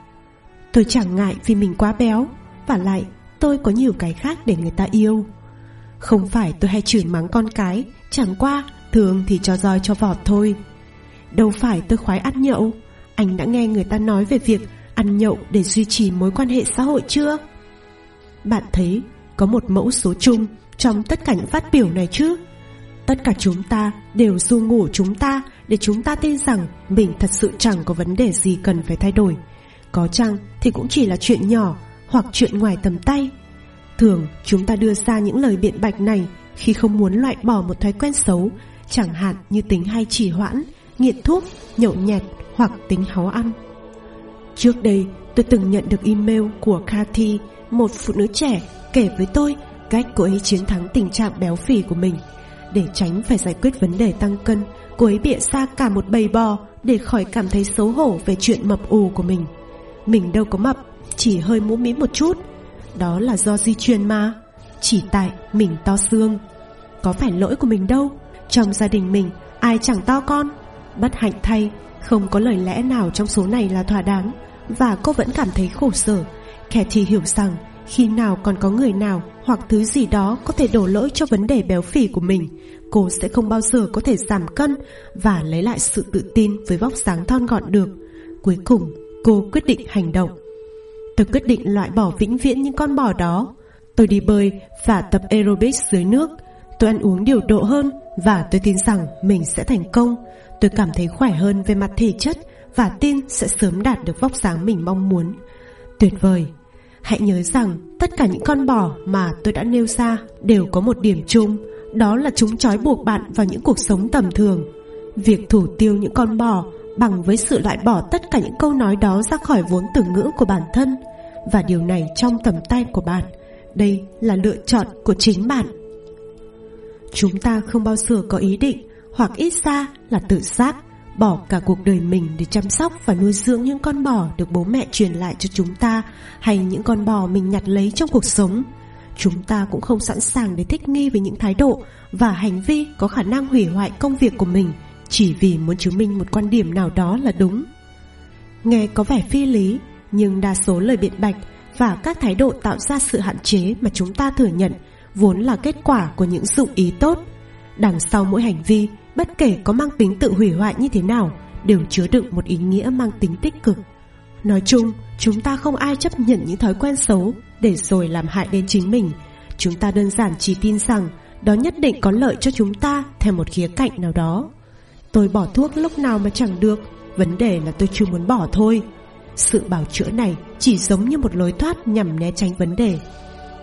Tôi chẳng ngại vì mình quá béo, và lại tôi có nhiều cái khác để người ta yêu. Không phải tôi hay chửi mắng con cái Chẳng qua thường thì cho roi cho vọt thôi. Đâu phải tôi khoái ăn nhậu Anh đã nghe người ta nói về việc Ăn nhậu để duy trì mối quan hệ xã hội chưa? Bạn thấy Có một mẫu số chung Trong tất cả những phát biểu này chứ? Tất cả chúng ta đều du ngủ chúng ta Để chúng ta tin rằng Mình thật sự chẳng có vấn đề gì cần phải thay đổi. Có chăng thì cũng chỉ là chuyện nhỏ hoặc chuyện ngoài tầm tay. Thường chúng ta đưa ra những lời biện bạch này khi không muốn loại bỏ một thói quen xấu, chẳng hạn như tính hay trì hoãn, nghiện thuốc, nhậu nhẹt hoặc tính háu ăn. Trước đây, tôi từng nhận được email của Cathy, một phụ nữ trẻ, kể với tôi cách cô ấy chiến thắng tình trạng béo phì của mình. Để tránh phải giải quyết vấn đề tăng cân, cô ấy bịa ra cả một bầy bò để khỏi cảm thấy xấu hổ về chuyện mập ù của mình. Mình đâu có mập, chỉ hơi mũm mĩm một chút. Đó là do di truyền mà. Chỉ tại mình to xương. Có phải lỗi của mình đâu? Trong gia đình mình ai chẳng to con? Bất hạnh thay Không có lời lẽ nào trong số này là thỏa đáng. Và cô vẫn cảm thấy khổ sở. Cathy hiểu rằng Khi nào còn có người nào Hoặc thứ gì đó có thể đổ lỗi cho vấn đề béo phì của mình Cô sẽ không bao giờ có thể giảm cân Và lấy lại sự tự tin với vóc dáng thon gọn được. Cuối cùng cô quyết định hành động. Tôi quyết định loại bỏ vĩnh viễn những con bò đó. Tôi đi bơi và tập aerobics dưới nước. Tôi ăn uống điều độ hơn Và tôi tin rằng mình sẽ thành công. Tôi cảm thấy khỏe hơn về mặt thể chất Và tin sẽ sớm đạt được vóc dáng mình mong muốn. Tuyệt vời! Hãy nhớ rằng tất cả những con bò mà tôi đã nêu ra đều có một điểm chung. Đó là chúng trói buộc bạn vào những cuộc sống tầm thường. Việc thủ tiêu những con bò bằng với sự loại bỏ tất cả những câu nói đó ra khỏi vốn từ ngữ của bản thân. Và điều này trong tầm tay của bạn, đây là lựa chọn của chính bạn. Chúng ta không bao giờ có ý định hoặc ít ra là tự giác bỏ cả cuộc đời mình để chăm sóc và nuôi dưỡng những con bò được bố mẹ truyền lại cho chúng ta hay những con bò mình nhặt lấy trong cuộc sống. Chúng ta cũng không sẵn sàng để thích nghi với những thái độ và hành vi có khả năng hủy hoại công việc của mình chỉ vì muốn chứng minh một quan điểm nào đó là đúng. Nghe có vẻ phi lý, nhưng đa số lời biện bạch và các thái độ tạo ra sự hạn chế mà chúng ta thừa nhận vốn là kết quả của những dụng ý tốt. Đằng sau mỗi hành vi, bất kể có mang tính tự hủy hoại như thế nào, đều chứa đựng một ý nghĩa mang tính tích cực. Nói chung, chúng ta không ai chấp nhận những thói quen xấu để rồi làm hại đến chính mình. Chúng ta đơn giản chỉ tin rằng đó nhất định có lợi cho chúng ta theo một khía cạnh nào đó. Tôi bỏ thuốc lúc nào mà chẳng được Vấn đề là tôi chưa muốn bỏ thôi Sự bảo chữa này chỉ giống như một lối thoát nhằm né tránh vấn đề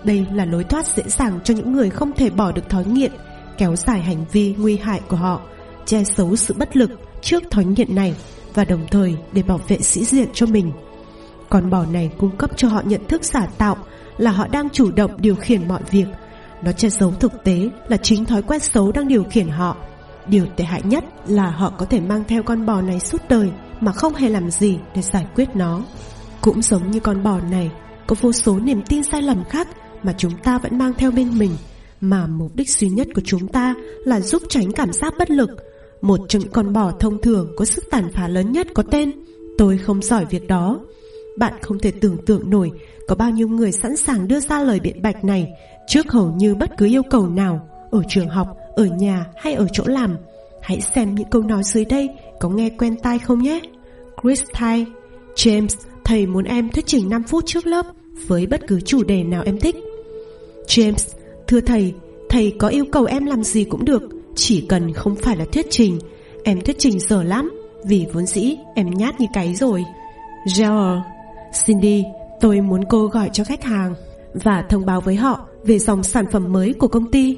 Đây là lối thoát dễ dàng cho những người không thể bỏ được thói nghiện, Kéo dài hành vi nguy hại của họ, Che giấu sự bất lực trước thói nghiện này Và đồng thời để bảo vệ sĩ diện cho mình Con bò này cung cấp cho họ nhận thức giả tạo là họ đang chủ động điều khiển mọi việc. Nó che giấu thực tế là chính thói quen xấu đang điều khiển họ. Điều tệ hại nhất là họ có thể mang theo con bò này suốt đời mà không hề làm gì để giải quyết nó. Cũng giống như con bò này, có vô số niềm tin sai lầm khác mà chúng ta vẫn mang theo bên mình, mà mục đích duy nhất của chúng ta là giúp tránh cảm giác bất lực. Một trong con bò thông thường có sức tàn phá lớn nhất có tên Tôi không giỏi việc đó. Bạn không thể tưởng tượng nổi có bao nhiêu người sẵn sàng đưa ra lời biện bạch này trước hầu như bất cứ yêu cầu nào ở trường học, ở nhà hay ở chỗ làm. Hãy xem những câu nói dưới đây có nghe quen tai không nhé. Chris thay James, thầy muốn em thuyết trình 5 phút trước lớp với bất cứ chủ đề nào em thích. James, thưa thầy, thầy có yêu cầu em làm gì cũng được, chỉ cần không phải là thuyết trình. Em thuyết trình dở lắm, vì vốn dĩ em nhát như cái rồi. Gerald, Cindy, tôi muốn cô gọi cho khách hàng và thông báo với họ về dòng sản phẩm mới của công ty.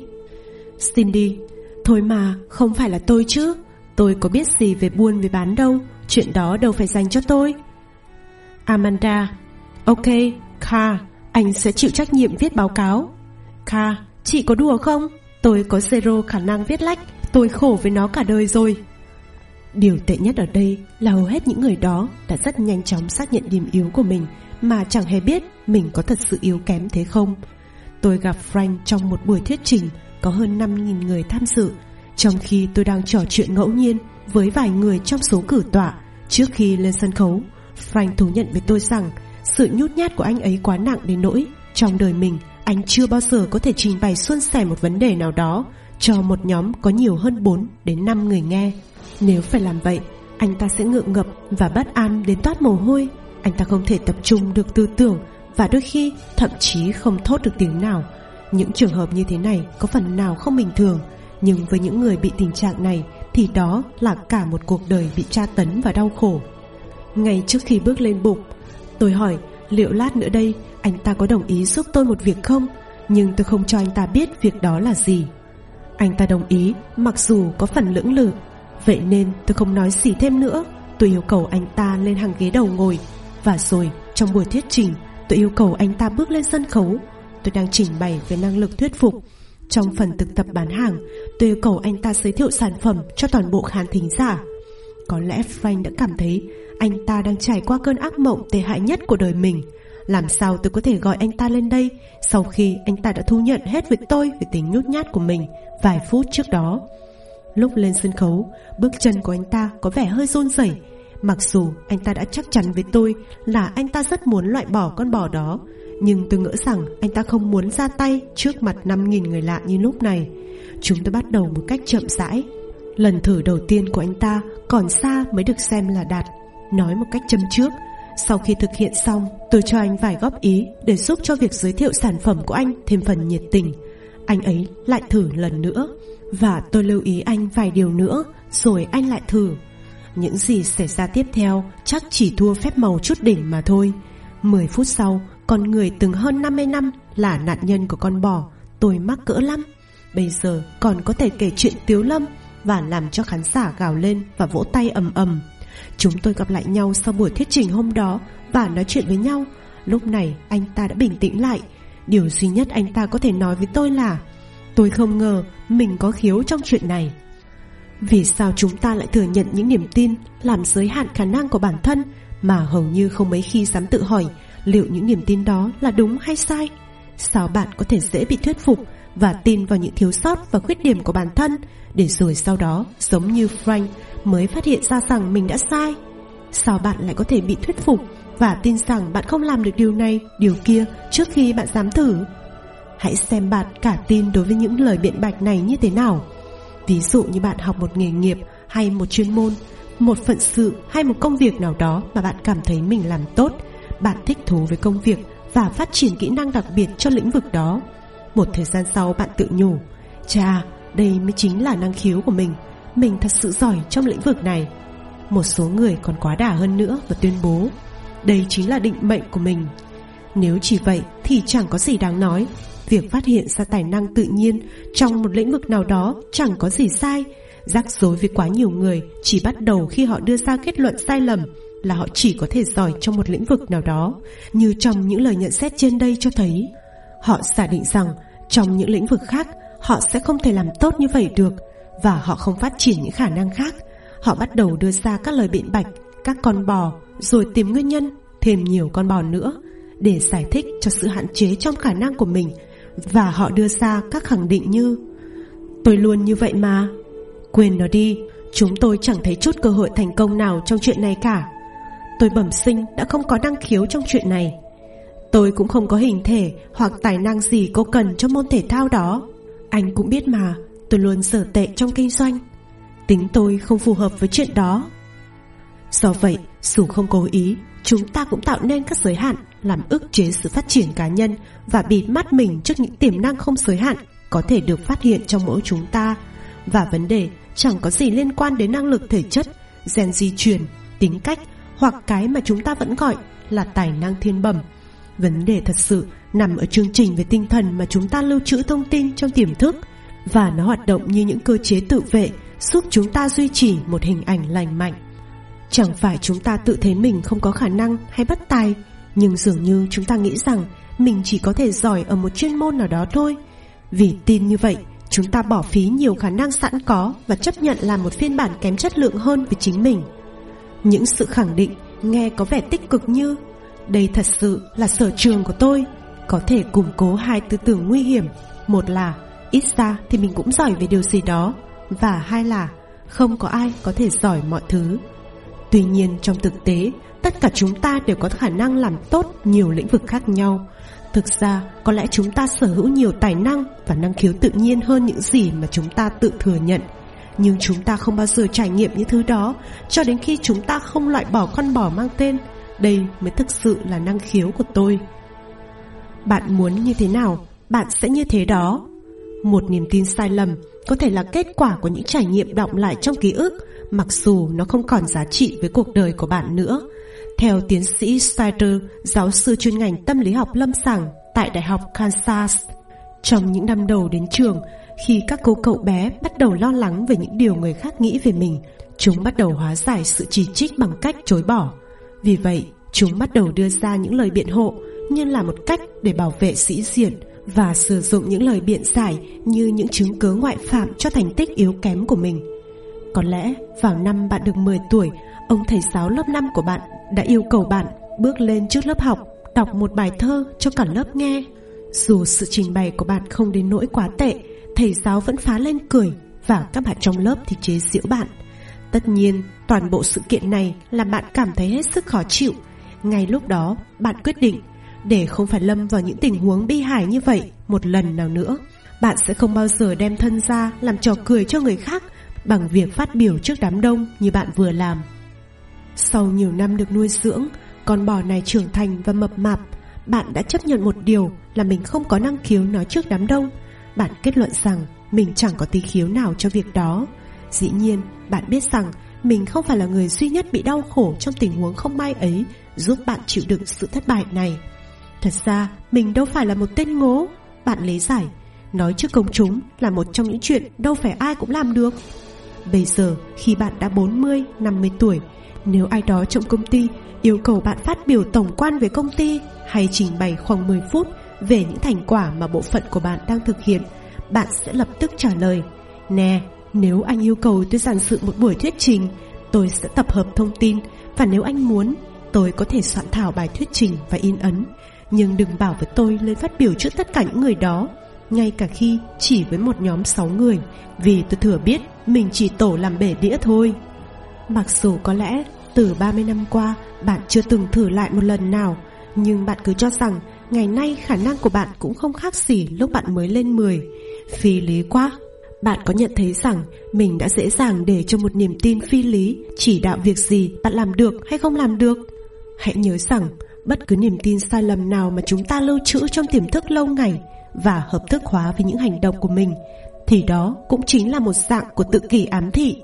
Cindy, thôi mà, không phải là tôi chứ. Tôi có biết gì về buôn về bán đâu, chuyện đó đâu phải dành cho tôi. Amanda, ok, Kha, anh sẽ chịu trách nhiệm viết báo cáo. Kha, chị có đùa không? Tôi có zero khả năng viết lách, tôi khổ với nó cả đời rồi. Điều tệ nhất ở đây là hầu hết những người đó đã rất nhanh chóng xác nhận điểm yếu của mình mà chẳng hề biết mình có thật sự yếu kém thế không. Tôi gặp Frank trong một buổi thuyết trình có hơn 5.000 người tham dự, trong khi tôi đang trò chuyện ngẫu nhiên với vài người trong số cử tọa trước khi lên sân khấu. Frank thú nhận với tôi rằng sự nhút nhát của anh ấy quá nặng đến nỗi trong đời mình anh chưa bao giờ có thể trình bày suôn sẻ một vấn đề nào đó cho một nhóm có nhiều hơn 4 đến 5 người nghe. Nếu phải làm vậy, anh ta sẽ ngượng ngập và bất an đến toát mồ hôi. Anh ta không thể tập trung được tư tưởng và đôi khi thậm chí không thốt được tiếng nào. Những trường hợp như thế này có phần nào không bình thường, nhưng với những người bị tình trạng này thì đó là cả một cuộc đời bị tra tấn và đau khổ. Ngay trước khi bước lên bục, tôi hỏi liệu lát nữa đây anh ta có đồng ý giúp tôi một việc không, nhưng tôi không cho anh ta biết việc đó là gì. Anh ta đồng ý mặc dù có phần lưỡng lự. Vậy nên tôi không nói gì thêm nữa. Tôi yêu cầu anh ta lên hàng ghế đầu ngồi. Và rồi trong buổi thuyết trình Tôi yêu cầu anh ta bước lên sân khấu. Tôi đang trình bày về năng lực thuyết phục. Trong phần thực tập bán hàng Tôi yêu cầu anh ta giới thiệu sản phẩm Cho toàn bộ khán thính giả. Có lẽ Frank đã cảm thấy Anh ta đang trải qua cơn ác mộng tệ hại nhất của đời mình. Làm sao tôi có thể gọi anh ta lên đây Sau khi anh ta đã thu nhận hết với tôi Về tính nhút nhát của mình Vài phút trước đó? Lúc lên sân khấu, bước chân của anh ta có vẻ hơi run rẩy. Mặc dù anh ta đã chắc chắn với tôi là anh ta rất muốn loại bỏ con bò đó, nhưng tôi ngỡ rằng anh ta không muốn ra tay trước mặt 5.000 người lạ như lúc này. Chúng tôi bắt đầu một cách chậm rãi. Lần thử đầu tiên của anh ta còn xa mới được xem là đạt. Nói một cách châm trước, sau khi thực hiện xong, tôi cho anh vài góp ý để giúp cho việc giới thiệu sản phẩm của anh thêm phần nhiệt tình. Anh ấy lại thử lần nữa và tôi lưu ý anh vài điều nữa Rồi anh lại thử Những gì xảy ra tiếp theo Chắc chỉ thua phép màu chút đỉnh mà thôi 10 phút sau con người từng hơn 50 năm Là nạn nhân của con bò, Tôi mắc cỡ lắm. Bây giờ còn có thể kể chuyện tiếu lâm Và làm cho khán giả gào lên Và vỗ tay ầm ầm. Chúng tôi gặp lại nhau sau buổi thuyết trình hôm đó Và nói chuyện với nhau. Lúc này anh ta đã bình tĩnh lại. Điều duy nhất anh ta có thể nói với tôi là, Tôi không ngờ mình có khiếu trong chuyện này. Vì sao chúng ta lại thừa nhận những niềm tin Làm giới hạn khả năng của bản thân Mà hầu như không mấy khi dám tự hỏi Liệu những niềm tin đó là đúng hay sai? Sao bạn có thể dễ bị thuyết phục Và tin vào những thiếu sót và khuyết điểm của bản thân Để rồi sau đó Giống như Frank Mới phát hiện ra rằng mình đã sai? Sao bạn lại có thể bị thuyết phục Và tin rằng bạn không làm được điều này Điều kia trước khi bạn dám thử? Hãy xem bạn cả tin đối với những lời biện bạch này như thế nào. Ví dụ như bạn học một nghề nghiệp hay một chuyên môn, một phận sự hay một công việc nào đó mà bạn cảm thấy mình làm tốt, bạn thích thú với công việc và phát triển kỹ năng đặc biệt cho lĩnh vực đó. Một thời gian sau bạn tự nhủ, cha, đây mới chính là năng khiếu của mình, mình thật sự giỏi trong lĩnh vực này. Một số người còn quá đà hơn nữa và tuyên bố, đây chính là định mệnh của mình. Nếu chỉ vậy thì chẳng có gì đáng nói Việc phát hiện ra tài năng tự nhiên trong một lĩnh vực nào đó chẳng có gì sai. Rắc rối với quá nhiều người chỉ bắt đầu khi họ đưa ra kết luận sai lầm là họ chỉ có thể giỏi trong một lĩnh vực nào đó, như trong những lời nhận xét trên đây cho thấy. Họ giả định rằng trong những lĩnh vực khác họ sẽ không thể làm tốt như vậy được và họ không phát triển những khả năng khác. Họ bắt đầu đưa ra các lời biện bạch, các con bò, rồi tìm nguyên nhân, thêm nhiều con bò nữa để giải thích cho sự hạn chế trong khả năng của mình và họ đưa ra các khẳng định như Tôi luôn như vậy mà Quên nó đi Chúng tôi chẳng thấy chút cơ hội thành công nào trong chuyện này cả Tôi bẩm sinh đã không có năng khiếu trong chuyện này. Tôi cũng không có hình thể hoặc tài năng gì cô cần cho môn thể thao đó. Anh cũng biết mà Tôi luôn sở tệ trong kinh doanh. Tính tôi không phù hợp với chuyện đó. Do vậy dù không cố ý Chúng ta cũng tạo nên các giới hạn Làm ức chế sự phát triển cá nhân Và bịt mắt mình trước những tiềm năng không giới hạn Có thể được phát hiện trong mỗi chúng ta. Và vấn đề chẳng có gì liên quan đến năng lực thể chất Gen di truyền, tính cách hoặc cái mà chúng ta vẫn gọi là tài năng thiên bẩm Vấn đề thật sự nằm ở chương trình về tinh thần mà chúng ta lưu trữ thông tin trong tiềm thức và nó hoạt động như những cơ chế tự vệ giúp chúng ta duy trì một hình ảnh lành mạnh. Chẳng phải chúng ta tự thấy mình không có khả năng hay bất tài, nhưng dường như chúng ta nghĩ rằng mình chỉ có thể giỏi ở một chuyên môn nào đó thôi. Vì tin như vậy, chúng ta bỏ phí nhiều khả năng sẵn có và chấp nhận làm một phiên bản kém chất lượng hơn với chính mình. Những sự khẳng định, nghe có vẻ tích cực như, đây thật sự là sở trường của tôi. Có thể củng cố hai tư tưởng nguy hiểm. Một là, ít ra thì mình cũng giỏi về điều gì đó. Và hai là, không có ai có thể giỏi mọi thứ. Tuy nhiên, trong thực tế, Tất cả chúng ta đều có khả năng làm tốt nhiều lĩnh vực khác nhau. Thực ra, có lẽ chúng ta sở hữu nhiều tài năng và năng khiếu tự nhiên hơn những gì mà chúng ta tự thừa nhận. Nhưng chúng ta không bao giờ trải nghiệm những thứ đó, Cho đến khi chúng ta không loại bỏ con bò mang tên. Đây mới thực sự là năng khiếu của tôi. Bạn muốn như thế nào, Bạn sẽ như thế đó. Một niềm tin sai lầm Có thể là kết quả của những trải nghiệm động lại trong ký ức, Mặc dù nó không còn giá trị với cuộc đời của bạn nữa. Theo tiến sĩ Sider Giáo sư chuyên ngành tâm lý học lâm sàng Tại Đại học Kansas, Trong những năm đầu đến trường khi các cô cậu bé bắt đầu lo lắng về những điều người khác nghĩ về mình Chúng bắt đầu hóa giải sự chỉ trích bằng cách chối bỏ vì vậy, chúng bắt đầu đưa ra những lời biện hộ như là một cách để bảo vệ sĩ diện và sử dụng những lời biện giải như những chứng cứ ngoại phạm cho thành tích yếu kém của mình. Có lẽ vào năm bạn được 10 tuổi, ông thầy giáo lớp 5 của bạn đã yêu cầu bạn bước lên trước lớp học đọc một bài thơ cho cả lớp nghe. Dù sự trình bày của bạn không đến nỗi quá tệ, thầy giáo vẫn phá lên cười và các bạn trong lớp thì chế giễu bạn. Tất nhiên, toàn bộ sự kiện này làm bạn cảm thấy hết sức khó chịu. Ngay lúc đó, bạn quyết định để không phải lâm vào những tình huống bi hài như vậy một lần nào nữa. Bạn sẽ không bao giờ đem thân ra làm trò cười cho người khác bằng việc phát biểu trước đám đông như bạn vừa làm. Sau nhiều năm được nuôi dưỡng, con bò này trưởng thành và mập mạp, bạn đã chấp nhận một điều là mình không có năng khiếu nói trước đám đông. Bạn kết luận rằng mình chẳng có tí khiếu nào cho việc đó. Dĩ nhiên, bạn biết rằng mình không phải là người duy nhất bị đau khổ trong tình huống không may ấy giúp bạn chịu đựng sự thất bại này. Thật ra, mình đâu phải là một tên ngố. Bạn lấy giải, nói trước công chúng là một trong những chuyện đâu phải ai cũng làm được. Bây giờ, khi bạn đã 40, 50 tuổi, nếu ai đó trong công ty yêu cầu bạn phát biểu tổng quan về công ty hay trình bày khoảng 10 phút về những thành quả mà bộ phận của bạn đang thực hiện, bạn sẽ lập tức trả lời Nè, nếu anh yêu cầu tôi giản sự một buổi thuyết trình, tôi sẽ tập hợp thông tin và nếu anh muốn, tôi có thể soạn thảo bài thuyết trình và in ấn. Nhưng đừng bảo với tôi lên phát biểu trước tất cả những người đó, ngay cả khi chỉ với một nhóm 6 người, vì tôi thừa biết mình chỉ tổ làm bể đĩa thôi. Mặc dù có lẽ từ 30 năm qua bạn chưa từng thử lại một lần nào, nhưng bạn cứ cho rằng ngày nay khả năng của bạn cũng không khác gì lúc bạn mới lên 10. Phi lý quá. Bạn có nhận thấy rằng mình đã dễ dàng để cho một niềm tin phi lý chỉ đạo việc gì bạn làm được hay không làm được? Hãy nhớ rằng bất cứ niềm tin sai lầm nào mà chúng ta lưu trữ trong tiềm thức lâu ngày và hợp thức hóa với những hành động của mình thì đó cũng chính là một dạng của tự kỷ ám thị.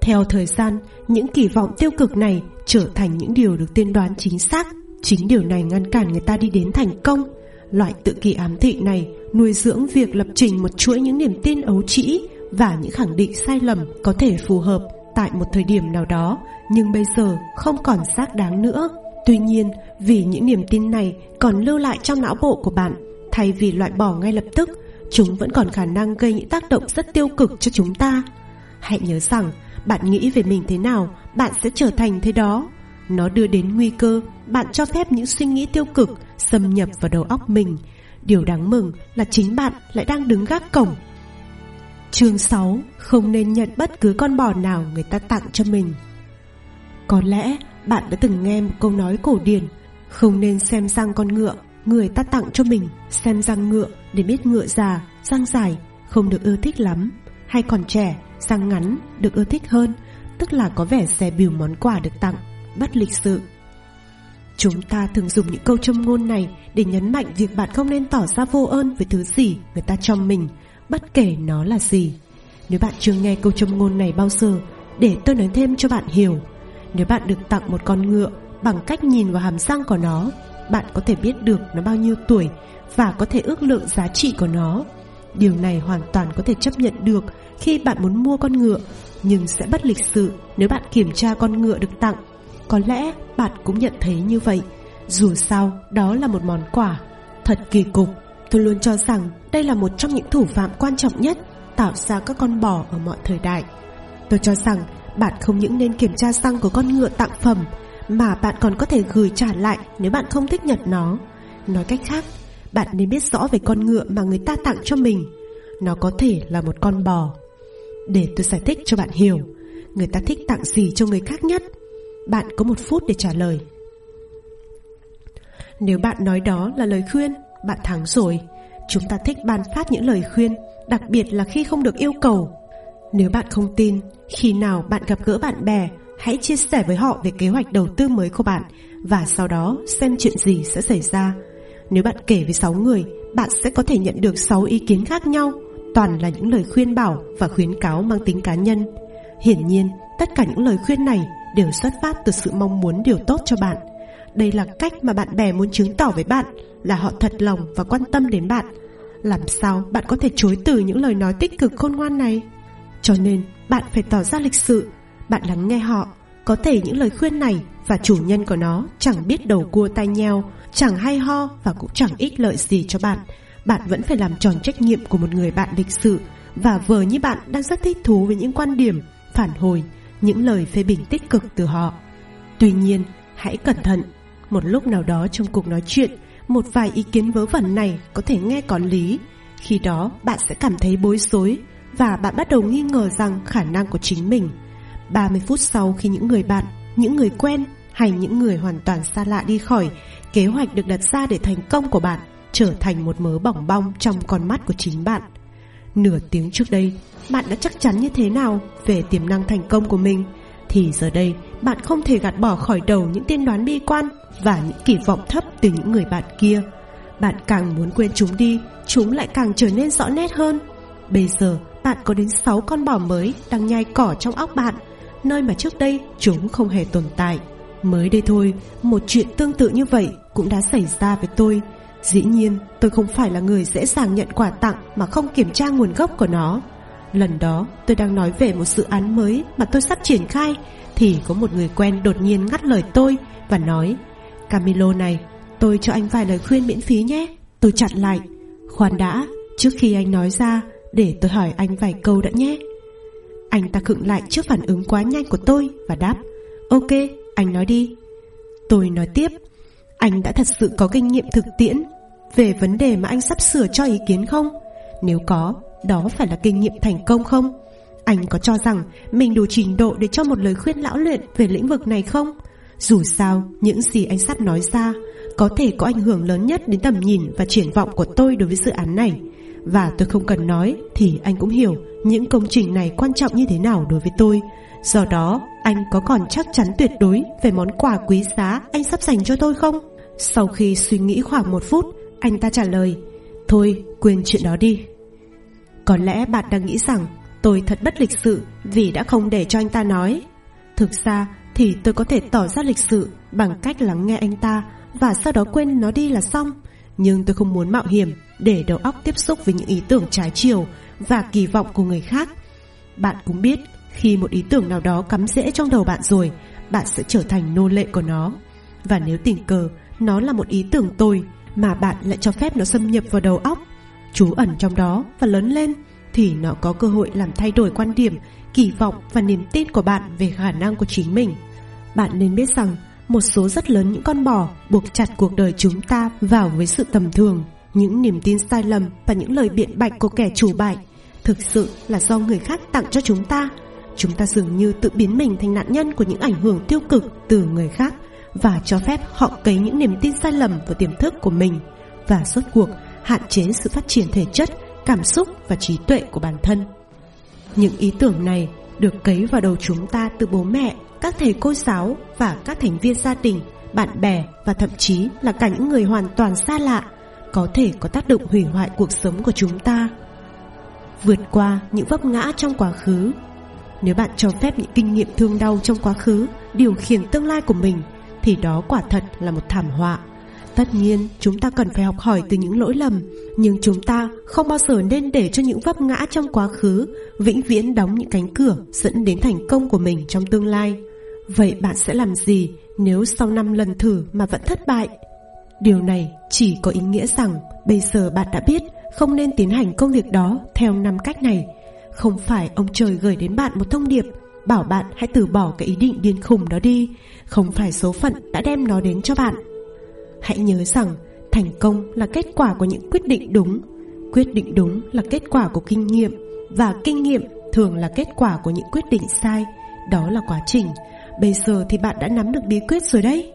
Theo thời gian, những kỳ vọng tiêu cực này trở thành những điều được tiên đoán chính xác. Chính điều này ngăn cản người ta đi đến thành công. Loại tự kỷ ám thị này nuôi dưỡng việc lập trình một chuỗi những niềm tin ấu trĩ và những khẳng định sai lầm có thể phù hợp tại một thời điểm nào đó nhưng bây giờ không còn xác đáng nữa. Tuy nhiên, vì những niềm tin này còn lưu lại trong não bộ của bạn, thay vì loại bỏ ngay lập tức, chúng vẫn còn khả năng gây những tác động rất tiêu cực cho chúng ta. Hãy nhớ rằng, bạn nghĩ về mình thế nào, bạn sẽ trở thành thế đó. Nó đưa đến nguy cơ, bạn cho phép những suy nghĩ tiêu cực xâm nhập vào đầu óc mình. Điều đáng mừng là chính bạn lại đang đứng gác cổng. Chương 6 Không nên nhận bất cứ con bò nào người ta tặng cho mình Có lẽ bạn đã từng nghe một câu nói cổ điển Không nên xem răng con ngựa Người ta tặng cho mình Xem răng ngựa để biết ngựa già Răng dài không được ưa thích lắm Hay còn trẻ răng ngắn được ưa thích hơn Tức là có vẻ xè bìu món quà được tặng Bất lịch sự. Chúng ta thường dùng những câu châm ngôn này Để nhấn mạnh việc bạn không nên tỏ ra vô ơn Với thứ gì người ta cho mình, Bất kể nó là gì. Nếu bạn chưa nghe câu châm ngôn này bao giờ, Để tôi nói thêm cho bạn hiểu. Nếu bạn được tặng một con ngựa Bằng cách nhìn vào hàm răng của nó, Bạn có thể biết được nó bao nhiêu tuổi Và có thể ước lượng giá trị của nó. Điều này hoàn toàn có thể chấp nhận được Khi bạn muốn mua con ngựa, Nhưng sẽ bất lịch sự Nếu bạn kiểm tra con ngựa được tặng. Có lẽ bạn cũng nhận thấy như vậy Dù sao đó là một món quà Thật kỳ cục Tôi luôn cho rằng đây là một trong những thủ phạm quan trọng nhất tạo ra các con bò ở mọi thời đại. Tôi cho rằng bạn không những nên kiểm tra xăng của con ngựa tặng phẩm mà bạn còn có thể gửi trả lại nếu bạn không thích nhận nó. Nói cách khác, bạn nên biết rõ về con ngựa mà người ta tặng cho mình. Nó có thể là một con bò. Để tôi giải thích cho bạn hiểu, người ta thích tặng gì cho người khác nhất. Bạn có một phút để trả lời. Nếu bạn nói đó là lời khuyên, bạn thắng rồi. Chúng ta thích ban phát những lời khuyên, đặc biệt là khi không được yêu cầu. Nếu bạn không tin, khi nào bạn gặp gỡ bạn bè, hãy chia sẻ với họ về kế hoạch đầu tư mới của bạn và sau đó xem chuyện gì sẽ xảy ra. Nếu bạn kể với 6 người, bạn sẽ có thể nhận được 6 ý kiến khác nhau, toàn là những lời khuyên bảo và khuyến cáo mang tính cá nhân. Hiển nhiên, tất cả những lời khuyên này đều xuất phát từ sự mong muốn điều tốt cho bạn. Đây là cách mà bạn bè muốn chứng tỏ với bạn là họ thật lòng và quan tâm đến bạn. Làm sao bạn có thể chối từ những lời nói tích cực khôn ngoan này? Cho nên, bạn phải tỏ ra lịch sự. Bạn lắng nghe họ, có thể những lời khuyên này và chủ nhân của nó chẳng biết đầu cua tai nheo, chẳng hay ho và cũng chẳng ích lợi gì cho bạn. Bạn vẫn phải làm tròn trách nhiệm của một người bạn lịch sự và vờ như bạn đang rất thích thú với những quan điểm, phản hồi những lời phê bình tích cực từ họ. Tuy nhiên, hãy cẩn thận, một lúc nào đó trong cuộc nói chuyện, một vài ý kiến vớ vẩn này có thể nghe có lý. Khi đó, bạn sẽ cảm thấy bối rối và bạn bắt đầu nghi ngờ rằng khả năng của chính mình. 30 phút sau khi những người bạn, những người quen hay những người hoàn toàn xa lạ đi khỏi, kế hoạch được đặt ra để thành công của bạn trở thành một mớ bỏng bong trong con mắt của chính bạn nửa tiếng trước đây bạn đã chắc chắn như thế nào về tiềm năng thành công của mình thì giờ đây bạn không thể gạt bỏ khỏi đầu những tiên đoán bi quan và những kỳ vọng thấp từ những người bạn kia. Bạn càng muốn quên chúng đi, chúng lại càng trở nên rõ nét hơn. Bây giờ, bạn có đến 6 con bò mới đang nhai cỏ trong óc bạn, nơi mà trước đây chúng không hề tồn tại. Mới đây thôi, một chuyện tương tự như vậy cũng đã xảy ra với tôi. Dĩ nhiên, tôi không phải là người dễ dàng nhận quà tặng mà không kiểm tra nguồn gốc của nó. Lần đó tôi đang nói về một dự án mới mà tôi sắp triển khai Thì có một người quen đột nhiên ngắt lời tôi và nói Camilo này, tôi cho anh vài lời khuyên miễn phí nhé. Tôi chặn lại Khoan đã, trước khi anh nói ra Để tôi hỏi anh vài câu đã nhé. Anh ta khựng lại trước phản ứng quá nhanh của tôi Và đáp Ok, anh nói đi. Tôi nói tiếp Anh đã thật sự có kinh nghiệm thực tiễn về vấn đề mà anh sắp sửa cho ý kiến không Nếu có đó phải là kinh nghiệm thành công không? Anh có cho rằng mình đủ trình độ để cho một lời khuyên lão luyện về lĩnh vực này không? Dù sao, những gì anh sắp nói ra có thể có ảnh hưởng lớn nhất đến tầm nhìn và triển vọng của tôi đối với dự án này. Và tôi không cần nói thì anh cũng hiểu những công trình này quan trọng như thế nào đối với tôi. Do đó, anh có còn chắc chắn tuyệt đối về món quà quý giá anh sắp dành cho tôi không? Sau khi suy nghĩ khoảng một phút, anh ta trả lời Thôi, quên chuyện đó đi, có lẽ bạn đang nghĩ rằng tôi thật bất lịch sự vì đã không để cho anh ta nói. Thực ra thì tôi có thể tỏ ra lịch sự bằng cách lắng nghe anh ta và sau đó quên nó đi là xong. Nhưng tôi không muốn mạo hiểm để đầu óc tiếp xúc với những ý tưởng trái chiều và kỳ vọng của người khác. Bạn cũng biết, Khi một ý tưởng nào đó cắm rễ trong đầu bạn rồi Bạn sẽ trở thành nô lệ của nó Và nếu tình cờ Nó là một ý tưởng tồi mà bạn lại cho phép nó xâm nhập vào đầu óc. Trú ẩn trong đó và lớn lên Thì nó có cơ hội làm thay đổi quan điểm, Kỳ vọng và niềm tin của bạn Về khả năng của chính mình. Bạn nên biết rằng một số rất lớn những con bò buộc chặt cuộc đời chúng ta vào với sự tầm thường, những niềm tin sai lầm và những lời biện bạch của kẻ chủ bại thực sự là do người khác tặng cho chúng ta. Chúng ta dường như tự biến mình thành nạn nhân của những ảnh hưởng tiêu cực từ người khác và cho phép họ cấy những niềm tin sai lầm vào tiềm thức của mình và suốt cuộc hạn chế sự phát triển thể chất, cảm xúc và trí tuệ của bản thân. Những ý tưởng này được cấy vào đầu chúng ta từ bố mẹ, các thầy cô giáo và các thành viên gia đình, bạn bè và thậm chí là cả những người hoàn toàn xa lạ có thể có tác động hủy hoại cuộc sống của chúng ta. Vượt qua những vấp ngã trong quá khứ. Nếu bạn cho phép những kinh nghiệm thương đau trong quá khứ điều khiển tương lai của mình thì đó quả thật là một thảm họa. Tất nhiên, chúng ta cần phải học hỏi từ những lỗi lầm, nhưng chúng ta không bao giờ nên để cho những vấp ngã trong quá khứ vĩnh viễn đóng những cánh cửa dẫn đến thành công của mình trong tương lai. Vậy bạn sẽ làm gì nếu sau năm lần thử mà vẫn thất bại? Điều này chỉ có ý nghĩa rằng bây giờ bạn đã biết không nên tiến hành công việc đó theo năm cách này. Không phải ông trời gửi đến bạn một thông điệp bảo bạn hãy từ bỏ cái ý định điên khùng đó đi không phải số phận đã đem nó đến cho bạn. Hãy nhớ rằng, thành công là kết quả của những quyết định đúng. Quyết định đúng là kết quả của kinh nghiệm, và kinh nghiệm thường là kết quả của những quyết định sai. Đó là quá trình. Bây giờ thì bạn đã nắm được bí quyết rồi đấy.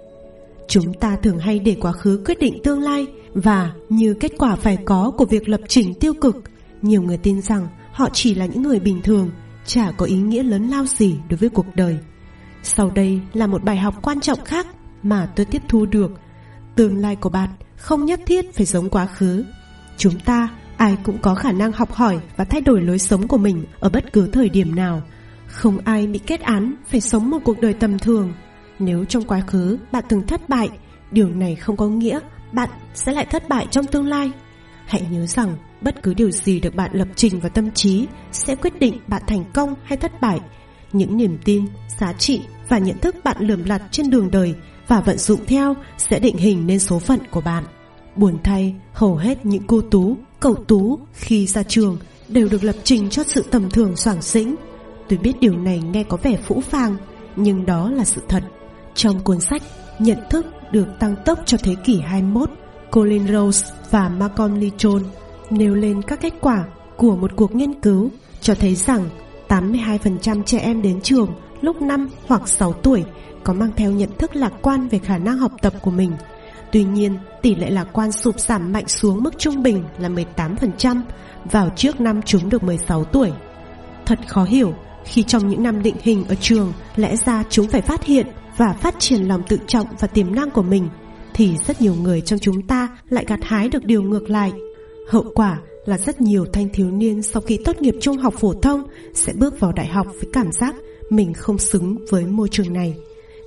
Chúng ta thường hay để quá khứ quyết định tương lai, và như kết quả phải có của việc lập trình tiêu cực, nhiều người tin rằng họ chỉ là những người bình thường, chả có ý nghĩa lớn lao gì đối với cuộc đời sau đây là một bài học quan trọng khác mà tôi tiếp thu được. Tương lai của bạn không nhất thiết phải giống quá khứ. Chúng ta ai cũng có khả năng học hỏi và thay đổi lối sống của mình ở bất cứ thời điểm nào. Không ai bị kết án phải sống một cuộc đời tầm thường. Nếu trong quá khứ bạn từng thất bại, điều này không có nghĩa bạn sẽ lại thất bại trong tương lai. Hãy nhớ rằng bất cứ điều gì được bạn lập trình vào tâm trí sẽ quyết định bạn thành công hay thất bại những niềm tin, giá trị và nhận thức bạn lườm lặt trên đường đời và vận dụng theo sẽ định hình nên số phận của bạn. Buồn thay, hầu hết những cô tú, cậu tú khi ra trường đều được lập trình cho sự tầm thường soảng xĩnh tôi biết điều này nghe có vẻ phũ phàng, nhưng đó là sự thật. Trong cuốn sách nhận thức được tăng tốc cho thế kỷ 21 Colin Rose và Malcolm Lichon nêu lên các kết quả của một cuộc nghiên cứu cho thấy rằng 82% trẻ em đến trường lúc 5 hoặc 6 tuổi có mang theo nhận thức lạc quan về khả năng học tập của mình. Tuy nhiên, tỷ lệ lạc quan sụp giảm mạnh xuống mức trung bình là 18% vào trước năm chúng được 16 tuổi. Thật khó hiểu khi trong những năm định hình ở trường lẽ ra chúng phải phát hiện và phát triển lòng tự trọng và tiềm năng của mình thì rất nhiều người trong chúng ta lại gặt hái được điều ngược lại. Hậu quả là rất nhiều thanh thiếu niên sau khi tốt nghiệp trung học phổ thông sẽ bước vào đại học với cảm giác mình không xứng với môi trường này.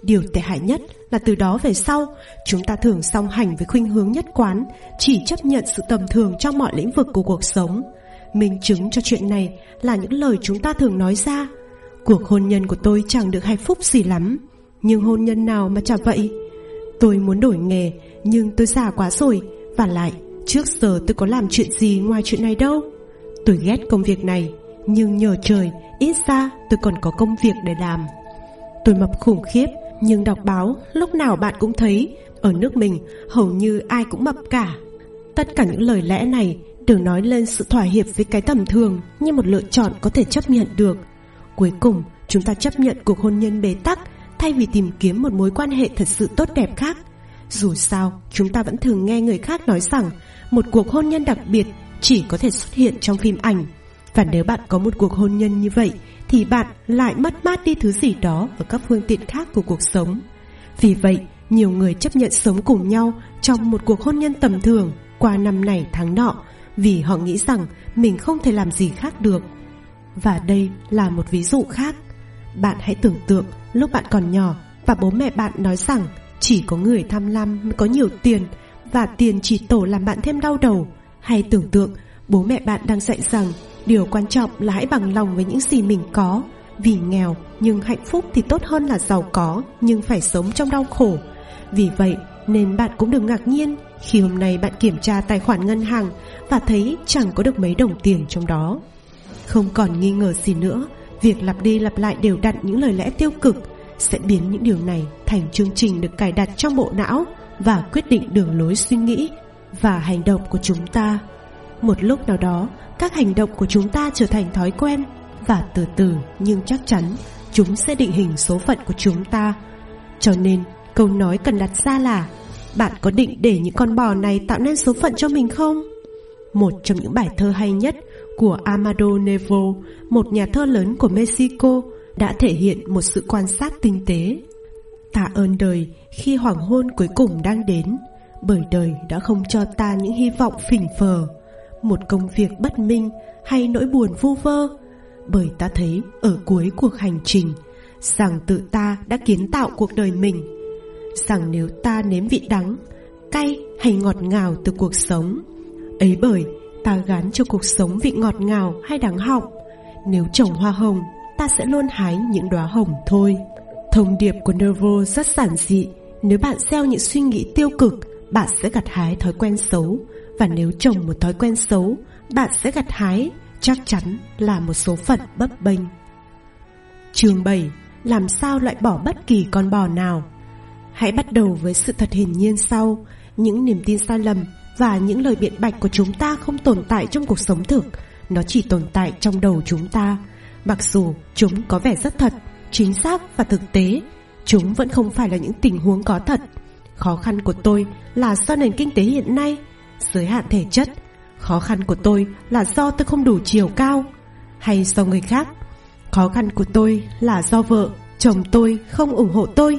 Điều tệ hại nhất là từ đó về sau, chúng ta thường song hành với khuynh hướng nhất quán, chỉ chấp nhận sự tầm thường trong mọi lĩnh vực của cuộc sống. Minh chứng cho chuyện này là những lời chúng ta thường nói ra. Cuộc hôn nhân của tôi chẳng được hạnh phúc gì lắm, nhưng hôn nhân nào mà chả vậy? Tôi muốn đổi nghề, nhưng tôi già quá rồi, và lại trước giờ tôi có làm chuyện gì ngoài chuyện này đâu. Tôi ghét công việc này, nhưng nhờ trời, ít ra tôi còn có công việc để làm. Tôi mập khủng khiếp, nhưng đọc báo lúc nào bạn cũng thấy ở nước mình hầu như ai cũng mập cả. Tất cả những lời lẽ này đều nói lên sự thỏa hiệp với cái tầm thường như một lựa chọn có thể chấp nhận được. Cuối cùng, chúng ta chấp nhận cuộc hôn nhân bế tắc thay vì tìm kiếm một mối quan hệ thật sự tốt đẹp khác. Dù sao, chúng ta vẫn thường nghe người khác nói rằng một cuộc hôn nhân đặc biệt chỉ có thể xuất hiện trong phim ảnh. Và nếu bạn có một cuộc hôn nhân như vậy thì bạn lại mất mát đi thứ gì đó ở các phương tiện khác của cuộc sống. Vì vậy, nhiều người chấp nhận sống cùng nhau trong một cuộc hôn nhân tầm thường qua năm này tháng nọ vì họ nghĩ rằng mình không thể làm gì khác được. Và đây là một ví dụ khác. Bạn hãy tưởng tượng lúc bạn còn nhỏ và bố mẹ bạn nói rằng chỉ có người tham lam mới có nhiều tiền và tiền chỉ tổ làm bạn thêm đau đầu. Hay tưởng tượng bố mẹ bạn đang dạy rằng Điều quan trọng là hãy bằng lòng với những gì mình có Vì nghèo nhưng hạnh phúc thì tốt hơn là giàu có nhưng phải sống trong đau khổ. Vì vậy nên bạn cũng đừng ngạc nhiên khi hôm nay bạn kiểm tra tài khoản ngân hàng và thấy chẳng có được mấy đồng tiền trong đó. Không còn nghi ngờ gì nữa, việc lặp đi lặp lại đều đặn những lời lẽ tiêu cực sẽ biến những điều này thành chương trình được cài đặt trong bộ não và quyết định đường lối suy nghĩ và hành động của chúng ta. Một lúc nào đó, các hành động của chúng ta trở thành thói quen và từ từ nhưng chắc chắn chúng sẽ định hình số phận của chúng ta. Cho nên, câu nói cần đặt ra là bạn có định để những con bò này tạo nên số phận cho mình không? Một trong những bài thơ hay nhất của Amado Nervo, một nhà thơ lớn của Mexico, đã thể hiện một sự quan sát tinh tế. Tạ ơn đời khi hoàng hôn cuối cùng đang đến, bởi đời đã không cho ta những hy vọng phỉnh phờ, một công việc bất minh hay nỗi buồn vu vơ, bởi ta thấy ở cuối cuộc hành trình rằng tự ta đã kiến tạo cuộc đời mình, rằng nếu ta nếm vị đắng, cay hay ngọt ngào từ cuộc sống, ấy bởi ta gán cho cuộc sống vị ngọt ngào hay đắng họng, nếu trồng hoa hồng ta sẽ luôn hái những đóa hồng thôi. Thông điệp của Nervo rất giản dị. Nếu bạn gieo những suy nghĩ tiêu cực, bạn sẽ gặt hái thói quen xấu. Và nếu trồng một thói quen xấu, bạn sẽ gặt hái chắc chắn là một số phận bấp bênh. Chương 7. Làm sao loại bỏ bất kỳ con bò nào? Hãy bắt đầu với sự thật hiển nhiên sau. Những niềm tin sai lầm và những lời biện bạch của chúng ta không tồn tại trong cuộc sống thực. Nó chỉ tồn tại trong đầu chúng ta Mặc dù chúng có vẻ rất thật, chính xác và thực tế, chúng vẫn không phải là những tình huống có thật. Khó khăn của tôi là do nền kinh tế hiện nay, giới hạn thể chất. Khó khăn của tôi là do tôi không đủ chiều cao, hay do người khác. Khó khăn của tôi là do vợ, chồng tôi không ủng hộ tôi.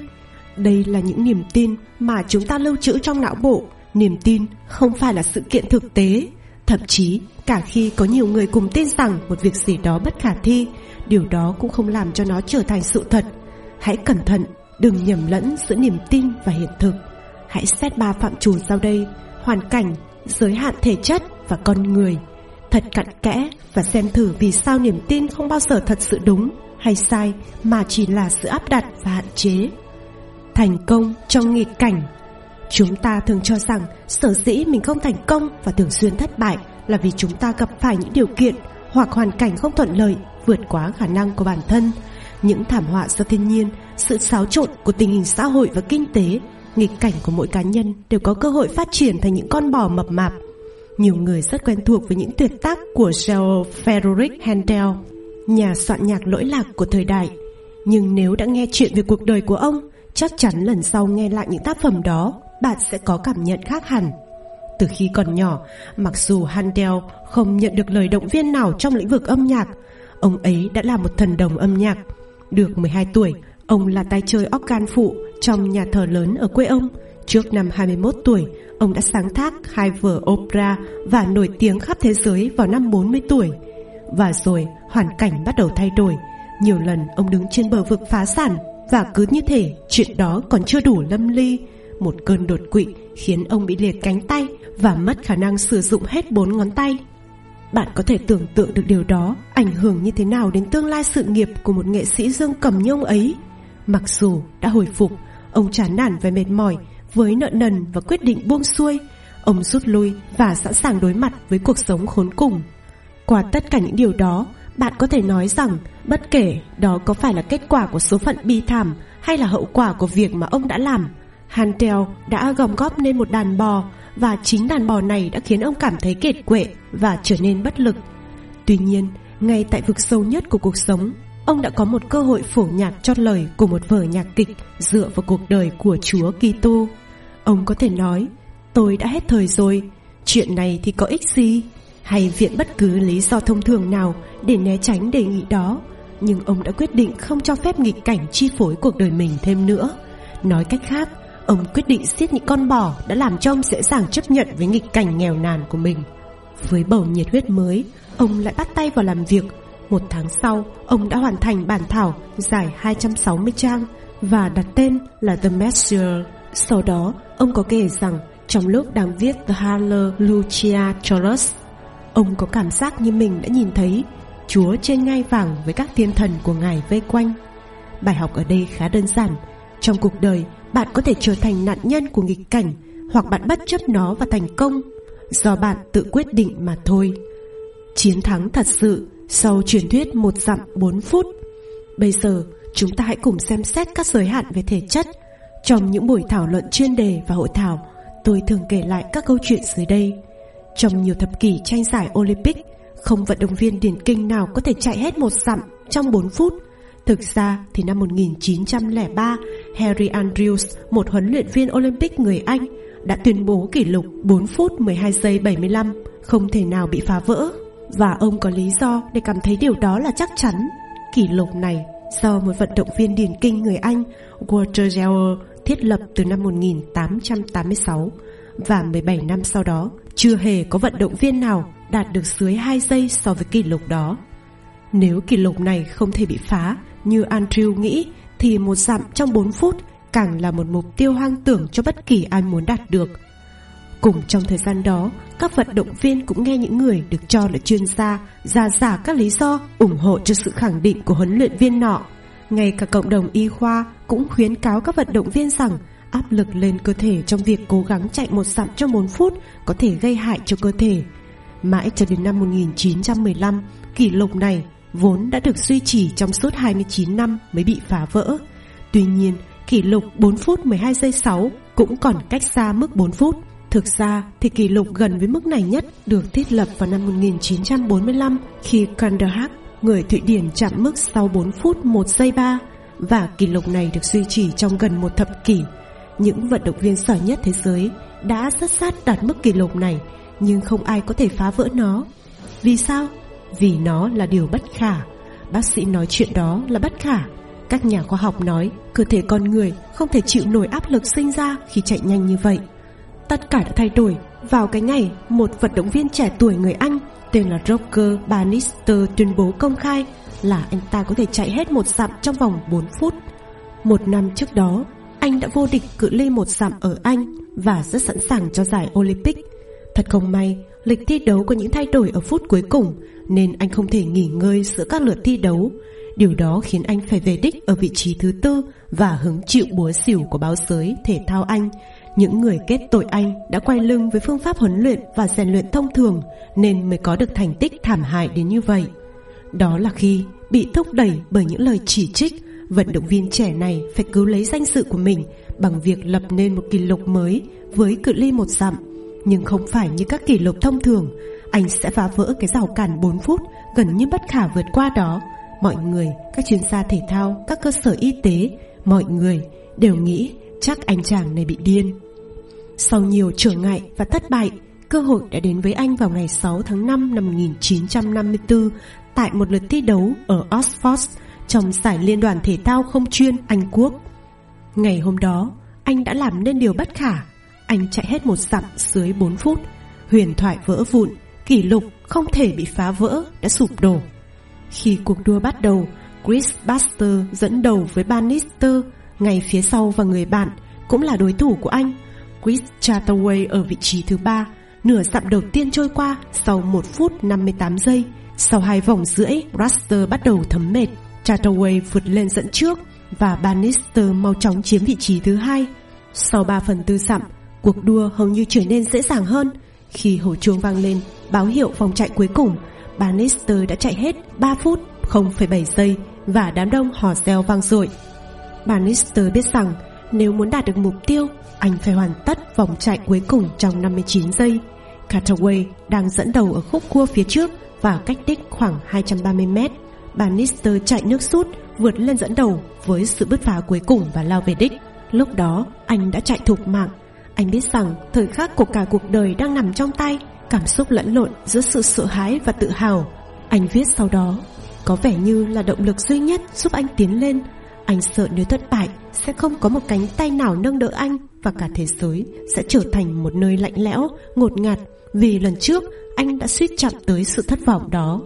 Đây là những niềm tin mà chúng ta lưu trữ trong não bộ. Niềm tin không phải là sự kiện thực tế Thậm chí cả khi có nhiều người cùng tin rằng một việc gì đó bất khả thi, điều đó cũng không làm cho nó trở thành sự thật. Hãy cẩn thận, đừng nhầm lẫn giữa niềm tin và hiện thực. Hãy xét ba phạm trù sau đây, hoàn cảnh, giới hạn thể chất và con người. Thật cặn kẽ và xem thử vì sao niềm tin không bao giờ thật sự đúng hay sai mà chỉ là sự áp đặt và hạn chế. Thành công trong nghịch cảnh Chúng ta thường cho rằng sở dĩ mình không thành công và thường xuyên thất bại là vì chúng ta gặp phải những điều kiện hoặc hoàn cảnh không thuận lợi vượt quá khả năng của bản thân. Những thảm họa do thiên nhiên, sự xáo trộn của tình hình xã hội và kinh tế, nghịch cảnh của mỗi cá nhân đều có cơ hội phát triển thành những con bò mập mạp. Nhiều người rất quen thuộc với những tuyệt tác của Joel Frederick Handel, nhà soạn nhạc lỗi lạc của thời đại. Nhưng nếu đã nghe chuyện về cuộc đời của ông, chắc chắn lần sau nghe lại những tác phẩm đó bạn sẽ có cảm nhận khác hẳn. Từ khi còn nhỏ, mặc dù Handel không nhận được lời động viên nào trong lĩnh vực âm nhạc, ông ấy đã là một thần đồng âm nhạc. Được 12 tuổi, ông là tay chơi organ phụ trong nhà thờ lớn ở quê ông. Trước năm 21 tuổi, ông đã sáng tác hai vở opera và nổi tiếng khắp thế giới vào năm 40 tuổi. Và rồi, hoàn cảnh bắt đầu thay đổi. Nhiều lần ông đứng trên bờ vực phá sản và cứ như thể chuyện đó còn chưa đủ lâm ly một cơn đột quỵ khiến ông bị liệt cánh tay và mất khả năng sử dụng hết bốn ngón tay. Bạn có thể tưởng tượng được điều đó ảnh hưởng như thế nào đến tương lai sự nghiệp của một nghệ sĩ dương cầm nhông ấy. Mặc dù đã hồi phục, ông chán nản và mệt mỏi với nợ nần và quyết định buông xuôi. Ông rút lui và sẵn sàng đối mặt với cuộc sống khốn cùng. Qua tất cả những điều đó, bạn có thể nói rằng bất kể đó có phải là kết quả của số phận bi thảm hay là hậu quả của việc mà ông đã làm, Hantel đã gom góp nên một đàn bò và chính đàn bò này đã khiến ông cảm thấy kiệt quệ và trở nên bất lực. Tuy nhiên, ngay tại vực sâu nhất của cuộc sống, ông đã có một cơ hội phổ nhạc chót lời của một vở nhạc kịch dựa vào cuộc đời của Chúa Kitô. Ông có thể nói, tôi đã hết thời rồi, chuyện này thì có ích gì? Hay viện bất cứ lý do thông thường nào để né tránh đề nghị đó, nhưng ông đã quyết định không cho phép nghịch cảnh chi phối cuộc đời mình thêm nữa. Nói cách khác, Ông quyết định giết những con bò đã làm cho ông dễ dàng chấp nhận với nghịch cảnh nghèo nàn của mình. Với bầu nhiệt huyết mới, ông lại bắt tay vào làm việc. Một tháng sau, ông đã hoàn thành bản thảo dài 260 trang và đặt tên là The Messenger. Sau đó, ông có kể rằng trong lúc đang viết The Hallelujah Chorus, ông có cảm giác như mình đã nhìn thấy Chúa trên ngai vàng với các thiên thần của Ngài vây quanh. Bài học ở đây khá đơn giản. Trong cuộc đời, bạn có thể trở thành nạn nhân của nghịch cảnh hoặc bạn bất chấp nó và thành công do bạn tự quyết định mà thôi. Chiến thắng thật sự sau truyền thuyết một dặm 4 phút. Bây giờ, chúng ta hãy cùng xem xét các giới hạn về thể chất. Trong những buổi thảo luận chuyên đề và hội thảo, tôi thường kể lại các câu chuyện dưới đây. Trong nhiều thập kỷ tranh giải Olympic, không vận động viên điển kinh nào có thể chạy hết một dặm trong 4 phút. Thực ra thì năm 1903, Harry Andrews, một huấn luyện viên Olympic người Anh, đã tuyên bố kỷ lục 4 phút 12 giây 75 không thể nào bị phá vỡ. Và ông có lý do để cảm thấy điều đó là chắc chắn. Kỷ lục này do một vận động viên điền kinh người Anh Walter Geller thiết lập từ năm 1886 và 17 năm sau đó chưa hề có vận động viên nào đạt được dưới 2 giây so với kỷ lục đó. Nếu kỷ lục này không thể bị phá như Andrew nghĩ thì một dặm trong 4 phút càng là một mục tiêu hoang tưởng cho bất kỳ ai muốn đạt được. Cùng trong thời gian đó, các vận động viên cũng nghe những người được cho là chuyên gia ra giả các lý do ủng hộ cho sự khẳng định của huấn luyện viên nọ. Ngay cả cộng đồng y khoa cũng khuyến cáo các vận động viên rằng áp lực lên cơ thể trong việc cố gắng chạy một dặm trong 4 phút có thể gây hại cho cơ thể. Mãi cho đến năm 1915, kỷ lục này vốn đã được duy trì trong suốt 29 năm mới bị phá vỡ. Tuy nhiên, kỷ lục 4 phút 12 giây 6 cũng còn cách xa mức 4 phút. Thực ra thì kỷ lục gần với mức này nhất được thiết lập vào năm 1945 khi Kanderhak, người Thụy Điển chạm mức sau 4 phút 1 giây 3 và kỷ lục này được duy trì trong gần một thập kỷ. Những vận động viên giỏi nhất thế giới đã rất sát đạt mức kỷ lục này nhưng không ai có thể phá vỡ nó. Vì sao? Vì nó là điều bất khả. Bác sĩ nói chuyện đó là bất khả. Các nhà khoa học nói cơ thể con người không thể chịu nổi áp lực sinh ra khi chạy nhanh như vậy. Tất cả đã thay đổi vào cái ngày một vận động viên trẻ tuổi người Anh tên là Roger Bannister tuyên bố công khai là anh ta có thể chạy hết một dặm trong vòng 4 phút. Một năm trước đó, anh đã vô địch cự ly một dặm ở Anh và rất sẵn sàng cho giải Olympic. Thật không may, lịch thi đấu có những thay đổi ở phút cuối cùng nên anh không thể nghỉ ngơi giữa các lượt thi đấu. Điều đó khiến anh phải về đích ở vị trí thứ tư và hứng chịu búa xỉu của báo giới thể thao Anh. Những người kết tội anh đã quay lưng với phương pháp huấn luyện và rèn luyện thông thường nên mới có được thành tích thảm hại đến như vậy. Đó là khi bị thúc đẩy bởi những lời chỉ trích, vận động viên trẻ này phải cứu lấy danh dự của mình bằng việc lập nên một kỷ lục mới với cự ly một dặm. Nhưng không phải như các kỷ lục thông thường, anh sẽ phá vỡ cái rào cản 4 phút gần như bất khả vượt qua đó. Mọi người, các chuyên gia thể thao, các cơ sở y tế, mọi người đều nghĩ chắc anh chàng này bị điên. Sau nhiều trở ngại và thất bại, cơ hội đã đến với anh vào ngày 6 tháng 5 năm 1954 tại một lượt thi đấu ở Oxford trong giải liên đoàn thể thao không chuyên Anh Quốc. Ngày hôm đó, anh đã làm nên điều bất khả. Anh chạy hết một dặm dưới 4 phút. Huyền thoại vỡ vụn, kỷ lục không thể bị phá vỡ đã sụp đổ. Khi cuộc đua bắt đầu, Chris Buster dẫn đầu với Bannister, ngay phía sau và người bạn cũng là đối thủ của anh. Chris Chataway ở vị trí thứ ba, nửa dặm đầu tiên trôi qua sau 1 phút 58 giây. Sau hai vòng rưỡi, Buster bắt đầu thấm mệt. Chataway vượt lên dẫn trước và Bannister mau chóng chiếm vị trí thứ hai. Sau 3 phần tư dặm, cuộc đua hầu như trở nên dễ dàng hơn. Khi hồi chuông vang lên, báo hiệu vòng chạy cuối cùng, Bannister đã chạy hết 3 phút 0,7 giây và đám đông hò reo vang dội. Bannister biết rằng nếu muốn đạt được mục tiêu, anh phải hoàn tất vòng chạy cuối cùng trong 59 giây. Cataway đang dẫn đầu ở khúc cua phía trước và cách đích khoảng 230 mét. Bannister chạy nước rút vượt lên dẫn đầu với sự bứt phá cuối cùng và lao về đích. Lúc đó anh đã chạy thục mạng. Anh biết rằng thời khắc của cả cuộc đời đang nằm trong tay, cảm xúc lẫn lộn giữa sự sợ hãi và tự hào. Anh viết sau đó, có vẻ như là động lực duy nhất giúp anh tiến lên. Anh sợ nếu thất bại sẽ không có một cánh tay nào nâng đỡ anh và cả thế giới sẽ trở thành một nơi lạnh lẽo, ngột ngạt vì lần trước anh đã suýt chạm tới sự thất vọng đó.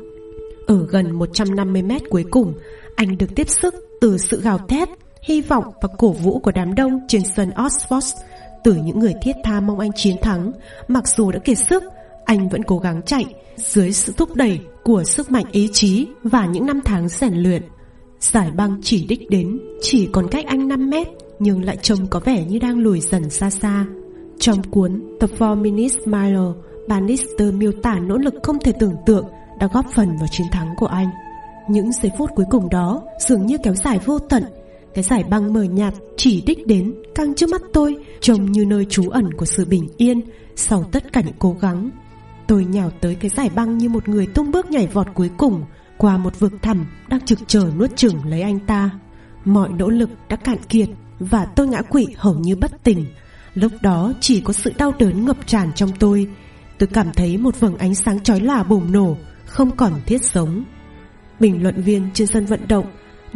Ở gần 150 mét cuối cùng, anh được tiếp sức từ sự gào thét, hy vọng và cổ vũ của đám đông trên sân Oxford, từ những người thiết tha mong anh chiến thắng. Mặc dù đã kiệt sức, Anh vẫn cố gắng chạy Dưới sự thúc đẩy của sức mạnh ý chí Và những năm tháng rèn luyện Giải băng chỉ đích đến Chỉ còn cách anh 5 mét Nhưng lại trông có vẻ như đang lùi dần xa xa Trong cuốn The Four Minutes Mile Bannister miêu tả nỗ lực không thể tưởng tượng Đã góp phần vào chiến thắng của anh Những giây phút cuối cùng đó Dường như kéo dài vô tận cái giải băng mờ nhạt chỉ đích đến Căng trước mắt tôi, Trông như nơi trú ẩn của sự bình yên Sau tất cả những cố gắng. Tôi nhào tới cái giải băng như một người tung bước nhảy vọt cuối cùng Qua một vực thẳm đang trực chờ nuốt chửng lấy anh ta. Mọi nỗ lực đã cạn kiệt Và tôi ngã quỵ hầu như bất tỉnh. Lúc đó chỉ có sự đau đớn ngập tràn trong tôi. Tôi cảm thấy một vầng ánh sáng chói lòa bùng nổ, Không còn thiết sống. Bình luận viên trên sân vận động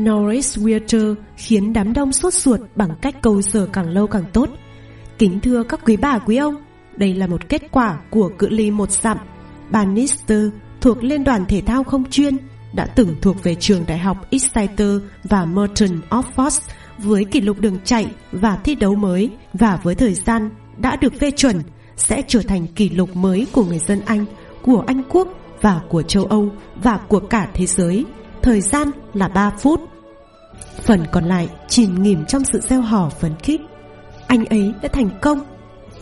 Norris Weirter khiến đám đông sốt ruột bằng cách câu giờ càng lâu càng tốt. Kính thưa các quý bà quý ông, đây là một kết quả của cự ly một dặm. Bannister thuộc Liên đoàn Thể thao không chuyên đã từng thuộc về trường đại học Exeter và Merton Oxford với kỷ lục đường chạy và thi đấu mới và với thời gian đã được phê chuẩn sẽ trở thành kỷ lục mới của người dân Anh, của Anh Quốc và của châu Âu và của cả thế giới. Thời gian là 3 phút. Phần còn lại chìm nghỉm trong sự gieo hò phấn khích. Anh ấy đã thành công.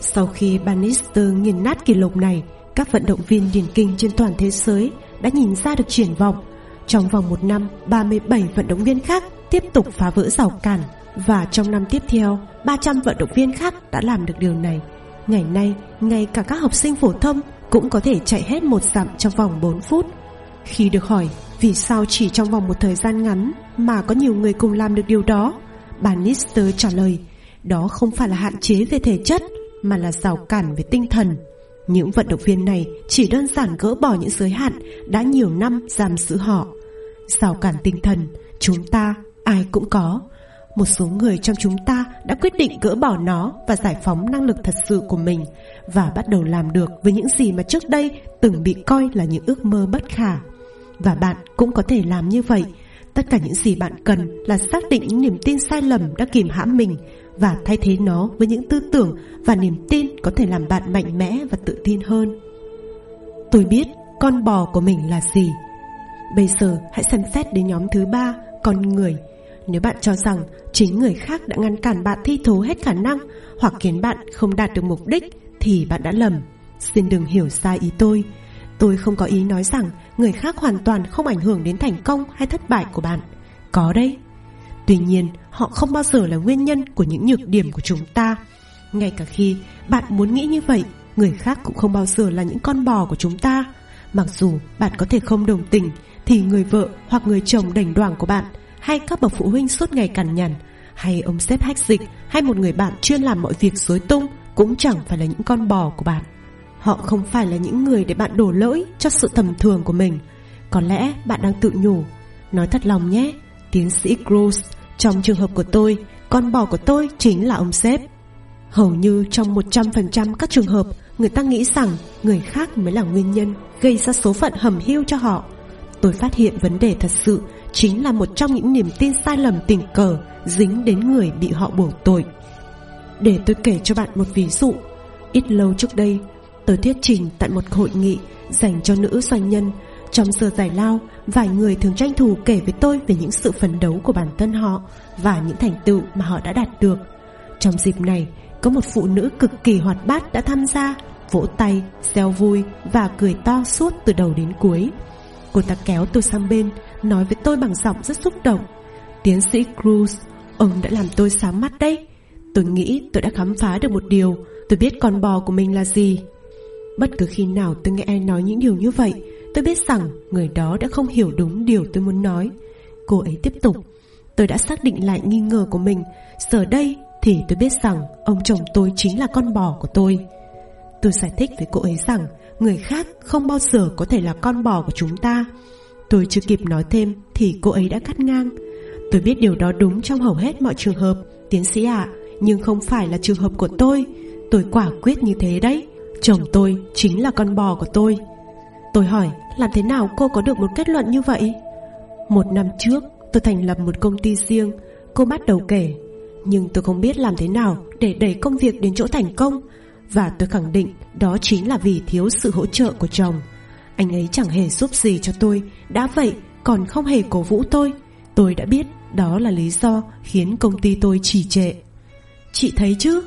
Sau khi Bannister nghiền nát kỷ lục này, các vận động viên điền kinh trên toàn thế giới đã nhìn ra được triển vọng. Trong vòng một năm, 37 vận động viên khác tiếp tục phá vỡ rào cản và trong năm tiếp theo, 300 vận động viên khác đã làm được điều này. Ngày nay, ngay cả các học sinh phổ thông cũng có thể chạy hết một dặm trong vòng 4 phút. Khi được hỏi vì sao chỉ trong vòng một thời gian ngắn mà có nhiều người cùng làm được điều đó, bà Nister trả lời, đó không phải là hạn chế về thể chất mà là rào cản về tinh thần. Những vận động viên này chỉ đơn giản gỡ bỏ những giới hạn đã nhiều năm giam giữ họ. Rào cản tinh thần, chúng ta ai cũng có. Một số người trong chúng ta đã quyết định gỡ bỏ nó và giải phóng năng lực thật sự của mình và bắt đầu làm được với những gì mà trước đây từng bị coi là những ước mơ bất khả. Và bạn cũng có thể làm như vậy. Tất cả những gì bạn cần là xác định những niềm tin sai lầm đã kìm hãm mình và thay thế nó với những tư tưởng và niềm tin có thể làm bạn mạnh mẽ và tự tin hơn. Tôi biết con bò của mình là gì. Bây giờ hãy xem xét đến nhóm thứ ba, con người. Nếu bạn cho rằng chính người khác đã ngăn cản bạn thi thố hết khả năng hoặc khiến bạn không đạt được mục đích thì bạn đã lầm. Xin đừng hiểu sai ý tôi. Tôi không có ý nói rằng người khác hoàn toàn không ảnh hưởng đến thành công hay thất bại của bạn. Có đấy. Tuy nhiên, họ không bao giờ là nguyên nhân của những nhược điểm của chúng ta. Ngay cả khi bạn muốn nghĩ như vậy, người khác cũng không bao giờ là những con bò của chúng ta. Mặc dù bạn có thể không đồng tình, thì người vợ hoặc người chồng đành đoảng của bạn, hay các bậc phụ huynh suốt ngày cằn nhằn, hay ông sếp hách dịch, hay một người bạn chuyên làm mọi việc dối tung, cũng chẳng phải là những con bò của bạn. Họ không phải là những người để bạn đổ lỗi cho sự tầm thường của mình. Có lẽ bạn đang tự nhủ. Nói thật lòng nhé, tiến sĩ Gross, trong trường hợp của tôi, con bò của tôi chính là ông sếp. Hầu như trong 100% các trường hợp, người ta nghĩ rằng người khác mới là nguyên nhân gây ra số phận hầm hiu cho họ. Tôi phát hiện vấn đề thật sự chính là một trong những niềm tin sai lầm tình cờ dính đến người bị họ buộc tội. Để tôi kể cho bạn một ví dụ. Ít lâu trước đây, tôi thuyết trình tại một hội nghị dành cho nữ doanh nhân. Trong giờ giải lao, vài người thường tranh thủ kể với tôi về những sự phấn đấu của bản thân họ và những thành tựu mà họ đã đạt được. Trong dịp này, có một phụ nữ cực kỳ hoạt bát đã tham gia, vỗ tay, reo vui và cười to suốt từ đầu đến cuối. Cô ta kéo tôi sang bên, nói với tôi bằng giọng rất xúc động. Tiến sĩ Cruz, ông đã làm tôi sáng mắt đấy. Tôi nghĩ tôi đã khám phá được một điều Tôi biết con bò của mình là gì Bất cứ khi nào tôi nghe ai nói những điều như vậy Tôi biết rằng người đó đã không hiểu đúng điều tôi muốn nói. Cô ấy tiếp tục Tôi đã xác định lại nghi ngờ của mình. Giờ đây thì tôi biết rằng Ông chồng tôi chính là con bò của tôi. Tôi giải thích với cô ấy rằng Người khác không bao giờ có thể là con bò của chúng ta. Tôi chưa kịp nói thêm Thì cô ấy đã cắt ngang. Tôi biết điều đó đúng trong hầu hết mọi trường hợp Tiến sĩ ạ à, nhưng không phải là trường hợp của tôi. Tôi quả quyết như thế đấy. Chồng tôi chính là con bò của tôi. Tôi hỏi, làm thế nào cô có được một kết luận như vậy? Một năm trước, tôi thành lập một công ty riêng, Cô bắt đầu kể. Nhưng tôi không biết làm thế nào để đẩy công việc đến chỗ thành công. Và tôi khẳng định đó chính là vì thiếu sự hỗ trợ của chồng. Anh ấy chẳng hề giúp gì cho tôi. Đã vậy, còn không hề cổ vũ tôi. Tôi đã biết đó là lý do khiến công ty tôi trì trệ. Chị thấy chứ?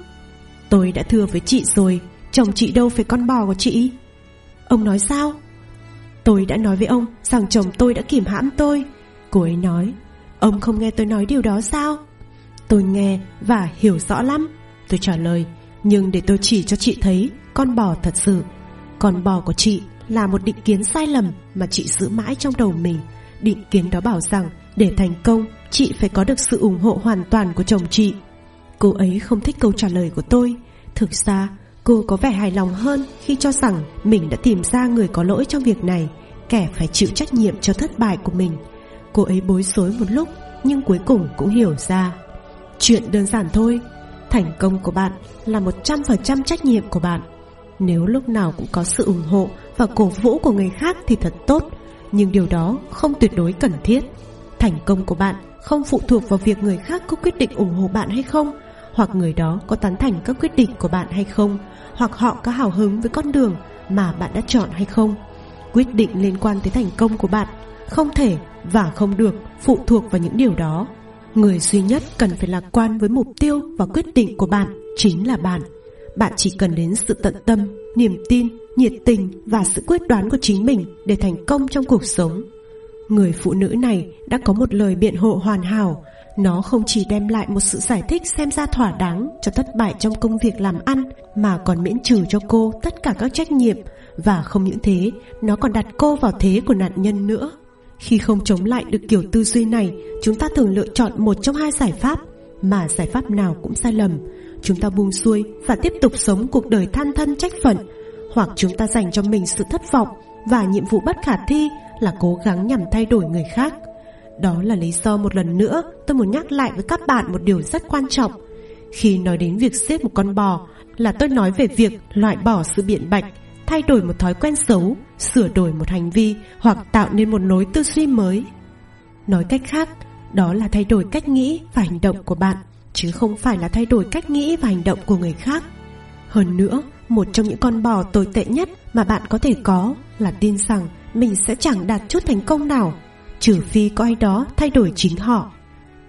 Tôi đã thưa với chị rồi. Chồng chị đâu phải con bò của chị? Ông nói sao? Tôi đã nói với ông rằng chồng tôi đã kìm hãm tôi. Cô ấy nói, Ông không nghe tôi nói điều đó sao? Tôi nghe và hiểu rõ lắm. Tôi trả lời, Nhưng để tôi chỉ cho chị thấy, Con bò thật sự. Con bò của chị là một định kiến sai lầm Mà chị giữ mãi trong đầu mình. Định kiến đó bảo rằng Để thành công, Chị phải có được sự ủng hộ hoàn toàn của chồng chị. Cô ấy không thích câu trả lời của tôi. Thực ra cô có vẻ hài lòng hơn Khi cho rằng mình đã tìm ra người có lỗi trong việc này. Kẻ phải chịu trách nhiệm cho thất bại của mình. Cô ấy bối rối một lúc, Nhưng cuối cùng cũng hiểu ra. Chuyện đơn giản thôi. Thành công của bạn là 100% trách nhiệm của bạn. Nếu lúc nào cũng có sự ủng hộ Và cổ vũ của người khác thì thật tốt, Nhưng điều đó không tuyệt đối cần thiết. Thành công của bạn không phụ thuộc vào việc người khác có quyết định ủng hộ bạn hay không, Hoặc người đó có tán thành các quyết định của bạn hay không hoặc họ có hào hứng với con đường mà bạn đã chọn hay không. Quyết định liên quan tới thành công của bạn Không thể và không được phụ thuộc vào những điều đó. Người duy nhất cần phải lạc quan với mục tiêu và quyết định của bạn chính là bạn. Bạn chỉ cần đến sự tận tâm, niềm tin, nhiệt tình và sự quyết đoán của chính mình để thành công trong cuộc sống. Người phụ nữ này đã có một lời biện hộ hoàn hảo nó không chỉ đem lại một sự giải thích xem ra thỏa đáng cho thất bại trong công việc làm ăn Mà còn miễn trừ cho cô tất cả các trách nhiệm. Và không những thế, nó còn đặt cô vào thế của nạn nhân nữa. Khi không chống lại được kiểu tư duy này Chúng ta thường lựa chọn một trong hai giải pháp Mà giải pháp nào cũng sai lầm. Chúng ta buông xuôi và tiếp tục sống cuộc đời than thân trách phận Hoặc chúng ta dành cho mình sự thất vọng Và nhiệm vụ bất khả thi là cố gắng nhằm thay đổi người khác đó là lý do một lần nữa tôi muốn nhắc lại với các bạn một điều rất quan trọng. Khi nói đến việc giết một con bò là tôi nói về việc loại bỏ sự biện bạch, thay đổi một thói quen xấu, sửa đổi một hành vi hoặc tạo nên một lối tư duy mới. Nói cách khác, đó là thay đổi cách nghĩ và hành động của bạn, chứ không phải là thay đổi cách nghĩ và hành động của người khác. Hơn nữa, một trong những con bò tồi tệ nhất mà bạn có thể có là tin rằng mình sẽ chẳng đạt chút thành công nào trừ phi có ai đó thay đổi chính họ.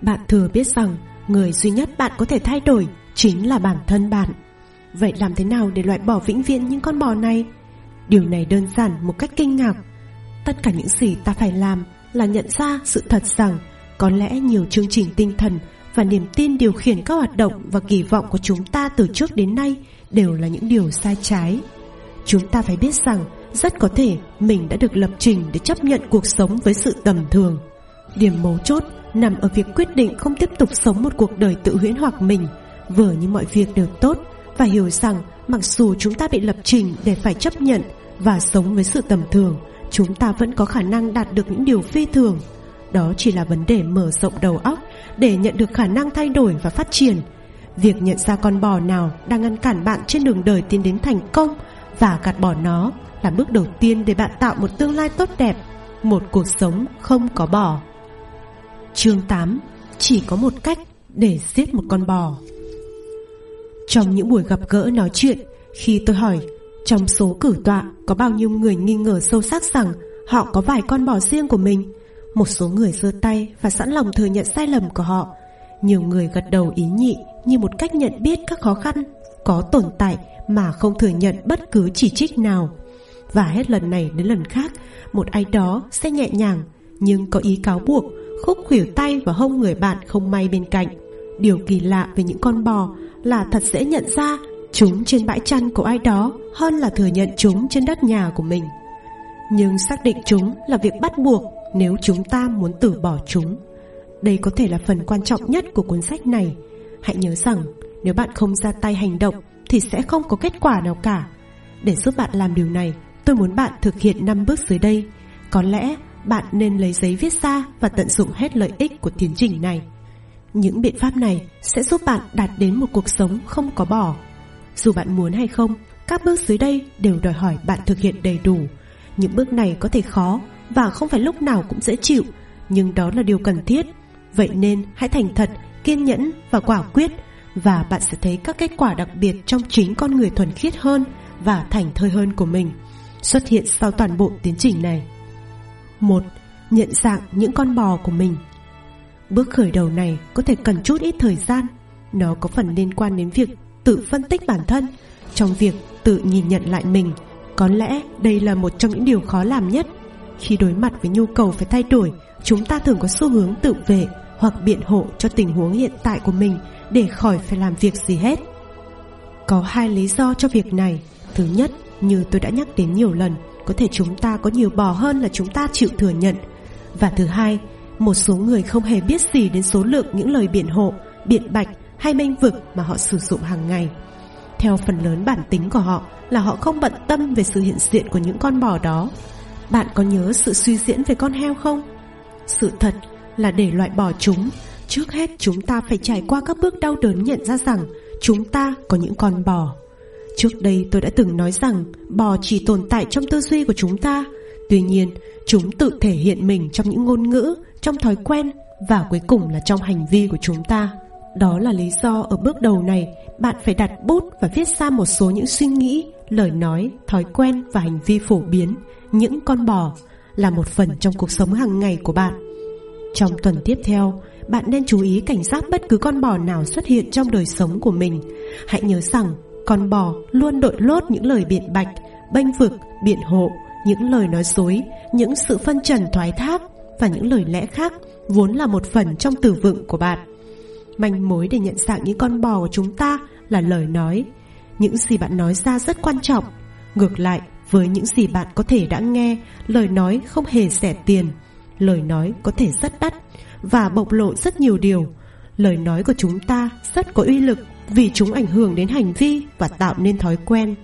Bạn thừa biết rằng, người duy nhất bạn có thể thay đổi chính là bản thân bạn. Vậy làm thế nào để loại bỏ vĩnh viễn những con bò này? Điều này đơn giản một cách kinh ngạc. Tất cả những gì ta phải làm là nhận ra sự thật rằng có lẽ nhiều chương trình tinh thần và niềm tin điều khiển các hoạt động và kỳ vọng của chúng ta từ trước đến nay đều là những điều sai trái. Chúng ta phải biết rằng rất có thể mình đã được lập trình để chấp nhận cuộc sống với sự tầm thường. Điểm mấu chốt nằm ở việc quyết định không tiếp tục sống một cuộc đời tự huyễn hoặc mình. Vừa như mọi việc đều tốt và hiểu rằng mặc dù chúng ta bị lập trình để phải chấp nhận và sống với sự tầm thường, chúng ta vẫn có khả năng đạt được những điều phi thường. Đó chỉ là vấn đề mở rộng đầu óc để nhận được khả năng thay đổi và phát triển. Việc nhận ra con bò nào đang ngăn cản bạn trên đường đời tiến đến thành công và gạt bỏ nó là bước đầu tiên để bạn tạo một tương lai tốt đẹp, một cuộc sống không có bò. Chương 8 Chỉ có một cách để giết một con bò Trong những buổi gặp gỡ nói chuyện, khi tôi hỏi trong số cử tọa có bao nhiêu người nghi ngờ sâu sắc rằng họ có vài con bò riêng của mình, một số người giơ tay và sẵn lòng thừa nhận sai lầm của họ. Nhiều người gật đầu ý nhị như một cách nhận biết các khó khăn có tồn tại mà không thừa nhận bất cứ chỉ trích nào và hết lần này đến lần khác, một ai đó sẽ nhẹ nhàng, nhưng có ý cáo buộc, khúc khuỷu tay và hông người bạn không may bên cạnh. Điều kỳ lạ về những con bò là thật dễ nhận ra chúng trên bãi chăn của ai đó hơn là thừa nhận chúng trên đất nhà của mình. Nhưng xác định chúng là việc bắt buộc nếu chúng ta muốn từ bỏ chúng. Đây có thể là phần quan trọng nhất của cuốn sách này. Hãy nhớ rằng, nếu bạn không ra tay hành động thì sẽ không có kết quả nào cả. Để giúp bạn làm điều này Tôi muốn bạn thực hiện 5 bước dưới đây. Có lẽ bạn nên lấy giấy viết ra Và tận dụng hết lợi ích của tiến trình này. Những biện pháp này Sẽ giúp bạn đạt đến một cuộc sống không có bỏ. Dù bạn muốn hay không Các bước dưới đây đều đòi hỏi bạn thực hiện đầy đủ. Những bước này có thể khó Và không phải lúc nào cũng dễ chịu Nhưng đó là điều cần thiết. Vậy nên hãy thành thật, kiên nhẫn và quả quyết và bạn sẽ thấy các kết quả đặc biệt trong chính con người thuần khiết hơn và thành thơi hơn của mình xuất hiện sau toàn bộ tiến trình này. một Nhận dạng những con bò của mình. Bước khởi đầu này có thể cần chút ít thời gian. Nó có phần liên quan đến việc tự phân tích bản thân Trong việc tự nhìn nhận lại mình. Có lẽ đây là một trong những điều khó làm nhất. Khi đối mặt với nhu cầu phải thay đổi Chúng ta thường có xu hướng tự vệ Hoặc biện hộ cho tình huống hiện tại của mình Để khỏi phải làm việc gì hết. Có hai lý do cho việc này. Thứ nhất, như tôi đã nhắc đến nhiều lần Có thể chúng ta có nhiều bò hơn là chúng ta chịu thừa nhận Và thứ hai, một số người không hề biết gì đến số lượng những lời biện hộ, biện bạch hay minh vực mà họ sử dụng hàng ngày. Theo phần lớn bản tính của họ là họ không bận tâm về sự hiện diện của những con bò đó. Bạn có nhớ sự suy diễn về con heo không? Sự thật là để loại bỏ chúng, trước hết chúng ta phải trải qua các bước đau đớn nhận ra rằng chúng ta có những con bò. Trước đây tôi đã từng nói rằng bò chỉ tồn tại trong tư duy của chúng ta. Tuy nhiên, chúng tự thể hiện mình trong những ngôn ngữ, trong thói quen và cuối cùng là trong hành vi của chúng ta. Đó là lý do ở bước đầu này bạn phải đặt bút và viết ra một số những suy nghĩ, lời nói, thói quen và hành vi phổ biến, những con bò là một phần trong cuộc sống hàng ngày của bạn. Trong tuần tiếp theo, bạn nên chú ý cảnh giác bất cứ con bò nào xuất hiện trong đời sống của mình. Hãy nhớ rằng con bò luôn đội lốt những lời biện bạch, bênh vực, biện hộ, những lời nói dối, những sự phân trần thoái thác và những lời lẽ khác vốn là một phần trong từ vựng của bạn. Manh mối để nhận dạng những con bò của chúng ta là lời nói. Những gì bạn nói ra rất quan trọng. Ngược lại, với những gì bạn có thể đã nghe, lời nói không hề rẻ tiền. Lời nói có thể rất đắt và bộc lộ rất nhiều điều. Lời nói của chúng ta rất có uy lực vì chúng ảnh hưởng đến hành vi và tạo nên thói quen.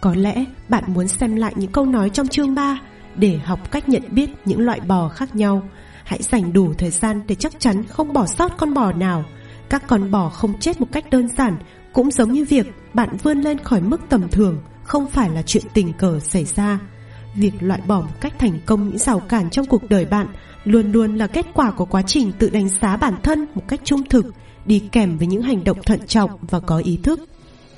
Có lẽ bạn muốn xem lại những câu nói trong chương 3 để học cách nhận biết những loại bò khác nhau. Hãy dành đủ thời gian để chắc chắn không bỏ sót con bò nào. Các con bò không chết một cách đơn giản, cũng giống như việc bạn vươn lên khỏi mức tầm thường, không phải là chuyện tình cờ xảy ra. Việc loại bỏ một cách thành công những rào cản trong cuộc đời bạn luôn luôn là kết quả của quá trình tự đánh giá bản thân một cách trung thực đi kèm với những hành động thận trọng và có ý thức.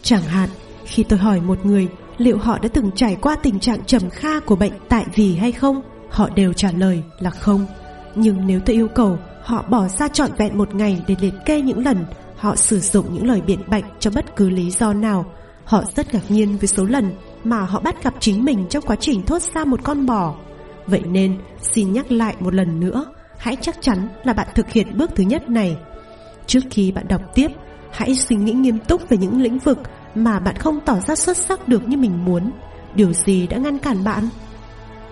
Chẳng hạn, khi tôi hỏi một người liệu họ đã từng trải qua tình trạng trầm kha của bệnh tại vì hay không, họ đều trả lời là không. Nhưng nếu tôi yêu cầu họ bỏ ra trọn vẹn một ngày để liệt kê những lần họ sử dụng những lời biện bạch cho bất cứ lý do nào, họ rất ngạc nhiên với số lần mà họ bắt gặp chính mình trong quá trình thốt ra một con bò. Vậy nên, xin nhắc lại một lần nữa, hãy chắc chắn là bạn thực hiện bước thứ nhất này Trước khi bạn đọc tiếp, hãy suy nghĩ nghiêm túc về những lĩnh vực mà bạn không tỏ ra xuất sắc được như mình muốn. Điều gì đã ngăn cản bạn?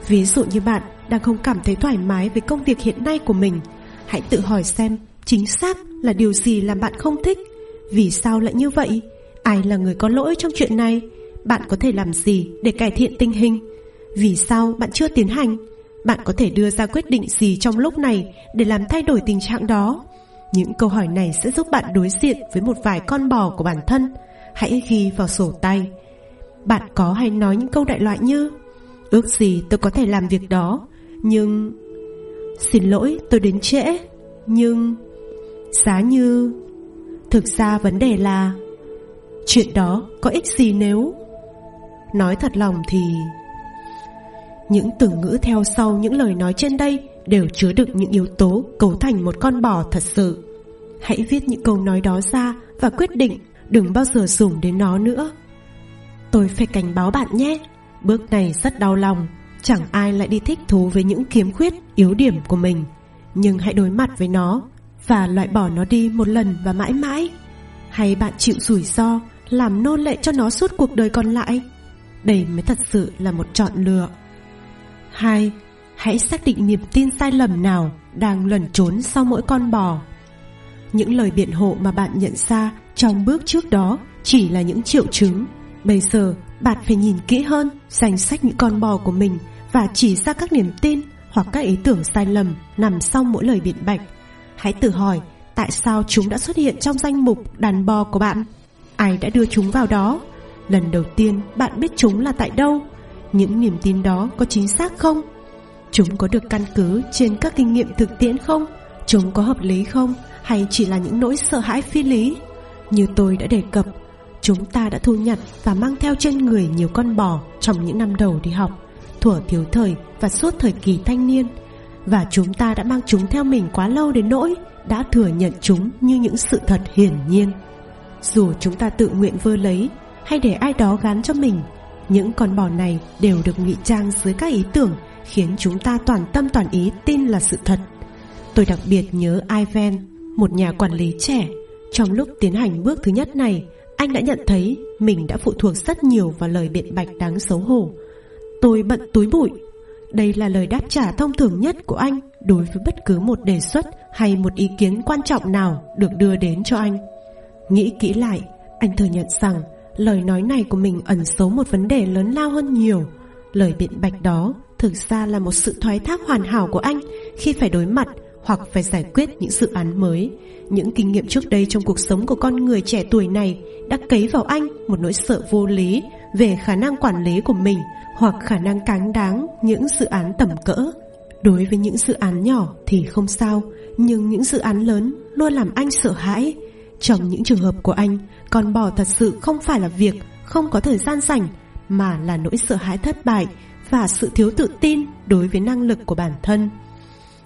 Ví dụ như bạn đang không cảm thấy thoải mái với công việc hiện nay của mình, hãy tự hỏi xem chính xác là điều gì làm bạn không thích. Vì sao lại như vậy? Ai là người có lỗi trong chuyện này? Bạn có thể làm gì để cải thiện tình hình? Vì sao bạn chưa tiến hành? Bạn có thể đưa ra quyết định gì trong lúc này để làm thay đổi tình trạng đó? Những câu hỏi này sẽ giúp bạn đối diện với một vài con bò của bản thân. Hãy ghi vào sổ tay. Bạn có hay nói những câu đại loại như Ước gì tôi có thể làm việc đó, nhưng... Xin lỗi tôi đến trễ, nhưng... Giá như... Thực ra vấn đề là... Chuyện đó có ích gì nếu... Nói thật lòng thì... Những từ ngữ theo sau những lời nói trên đây đều chứa đựng những yếu tố cấu thành một con bò thật sự. Hãy viết những câu nói đó ra và quyết định đừng bao giờ dùng đến nó nữa. Tôi phải cảnh báo bạn nhé, bước này rất đau lòng, chẳng ai lại đi thích thú với những khiếm khuyết, yếu điểm của mình. Nhưng hãy đối mặt với nó và loại bỏ nó đi một lần và mãi mãi. Hay bạn chịu rủi ro, làm nô lệ cho nó suốt cuộc đời còn lại? Đây mới thật sự là một chọn lựa. 2 hãy xác định niềm tin sai lầm nào đang lẩn trốn sau mỗi con bò. Những lời biện hộ mà bạn nhận ra trong bước trước đó chỉ là những triệu chứng. Bây giờ, bạn phải nhìn kỹ hơn danh sách những con bò của mình và chỉ ra các niềm tin hoặc các ý tưởng sai lầm nằm sau mỗi lời biện bạch. Hãy tự hỏi tại sao chúng đã xuất hiện trong danh mục đàn bò của bạn. Ai đã đưa chúng vào đó? Lần đầu tiên bạn biết chúng là tại đâu? Những niềm tin đó có chính xác không? Chúng có được căn cứ trên các kinh nghiệm thực tiễn không? Chúng có hợp lý không? Hay chỉ là những nỗi sợ hãi phi lý? Như tôi đã đề cập, Chúng ta đã thu nhặt và mang theo trên người nhiều con bò Trong những năm đầu đi học, Thuở thiếu thời và suốt thời kỳ thanh niên Và chúng ta đã mang chúng theo mình quá lâu đến nỗi Đã thừa nhận chúng như những sự thật hiển nhiên Dù chúng ta tự nguyện vơ lấy Hay để ai đó gán cho mình, Những con bò này đều được ngụy trang dưới các ý tưởng Khiến chúng ta toàn tâm toàn ý tin là sự thật. Tôi đặc biệt nhớ Ivan, Một nhà quản lý trẻ. Trong lúc tiến hành bước thứ nhất này, Anh đã nhận thấy Mình đã phụ thuộc rất nhiều vào lời biện bạch đáng xấu hổ. Tôi bận túi bụi. Đây là lời đáp trả thông thường nhất của anh Đối với bất cứ một đề xuất Hay một ý kiến quan trọng nào Được đưa đến cho anh. Nghĩ kỹ lại, Anh thừa nhận rằng Lời nói này của mình ẩn giấu một vấn đề lớn lao hơn nhiều. Lời biện bạch đó thực ra là một sự thoái thác hoàn hảo của anh khi phải đối mặt hoặc phải giải quyết những dự án mới. Những kinh nghiệm trước đây trong cuộc sống của con người trẻ tuổi này đã cấy vào anh một nỗi sợ vô lý về khả năng quản lý của mình hoặc khả năng cáng đáng những dự án tầm cỡ. Đối với những dự án nhỏ thì không sao, nhưng những dự án lớn luôn làm anh sợ hãi. Trong những trường hợp của anh, con bò thật sự không phải là việc không có thời gian rảnh mà là nỗi sợ hãi thất bại và sự thiếu tự tin đối với năng lực của bản thân.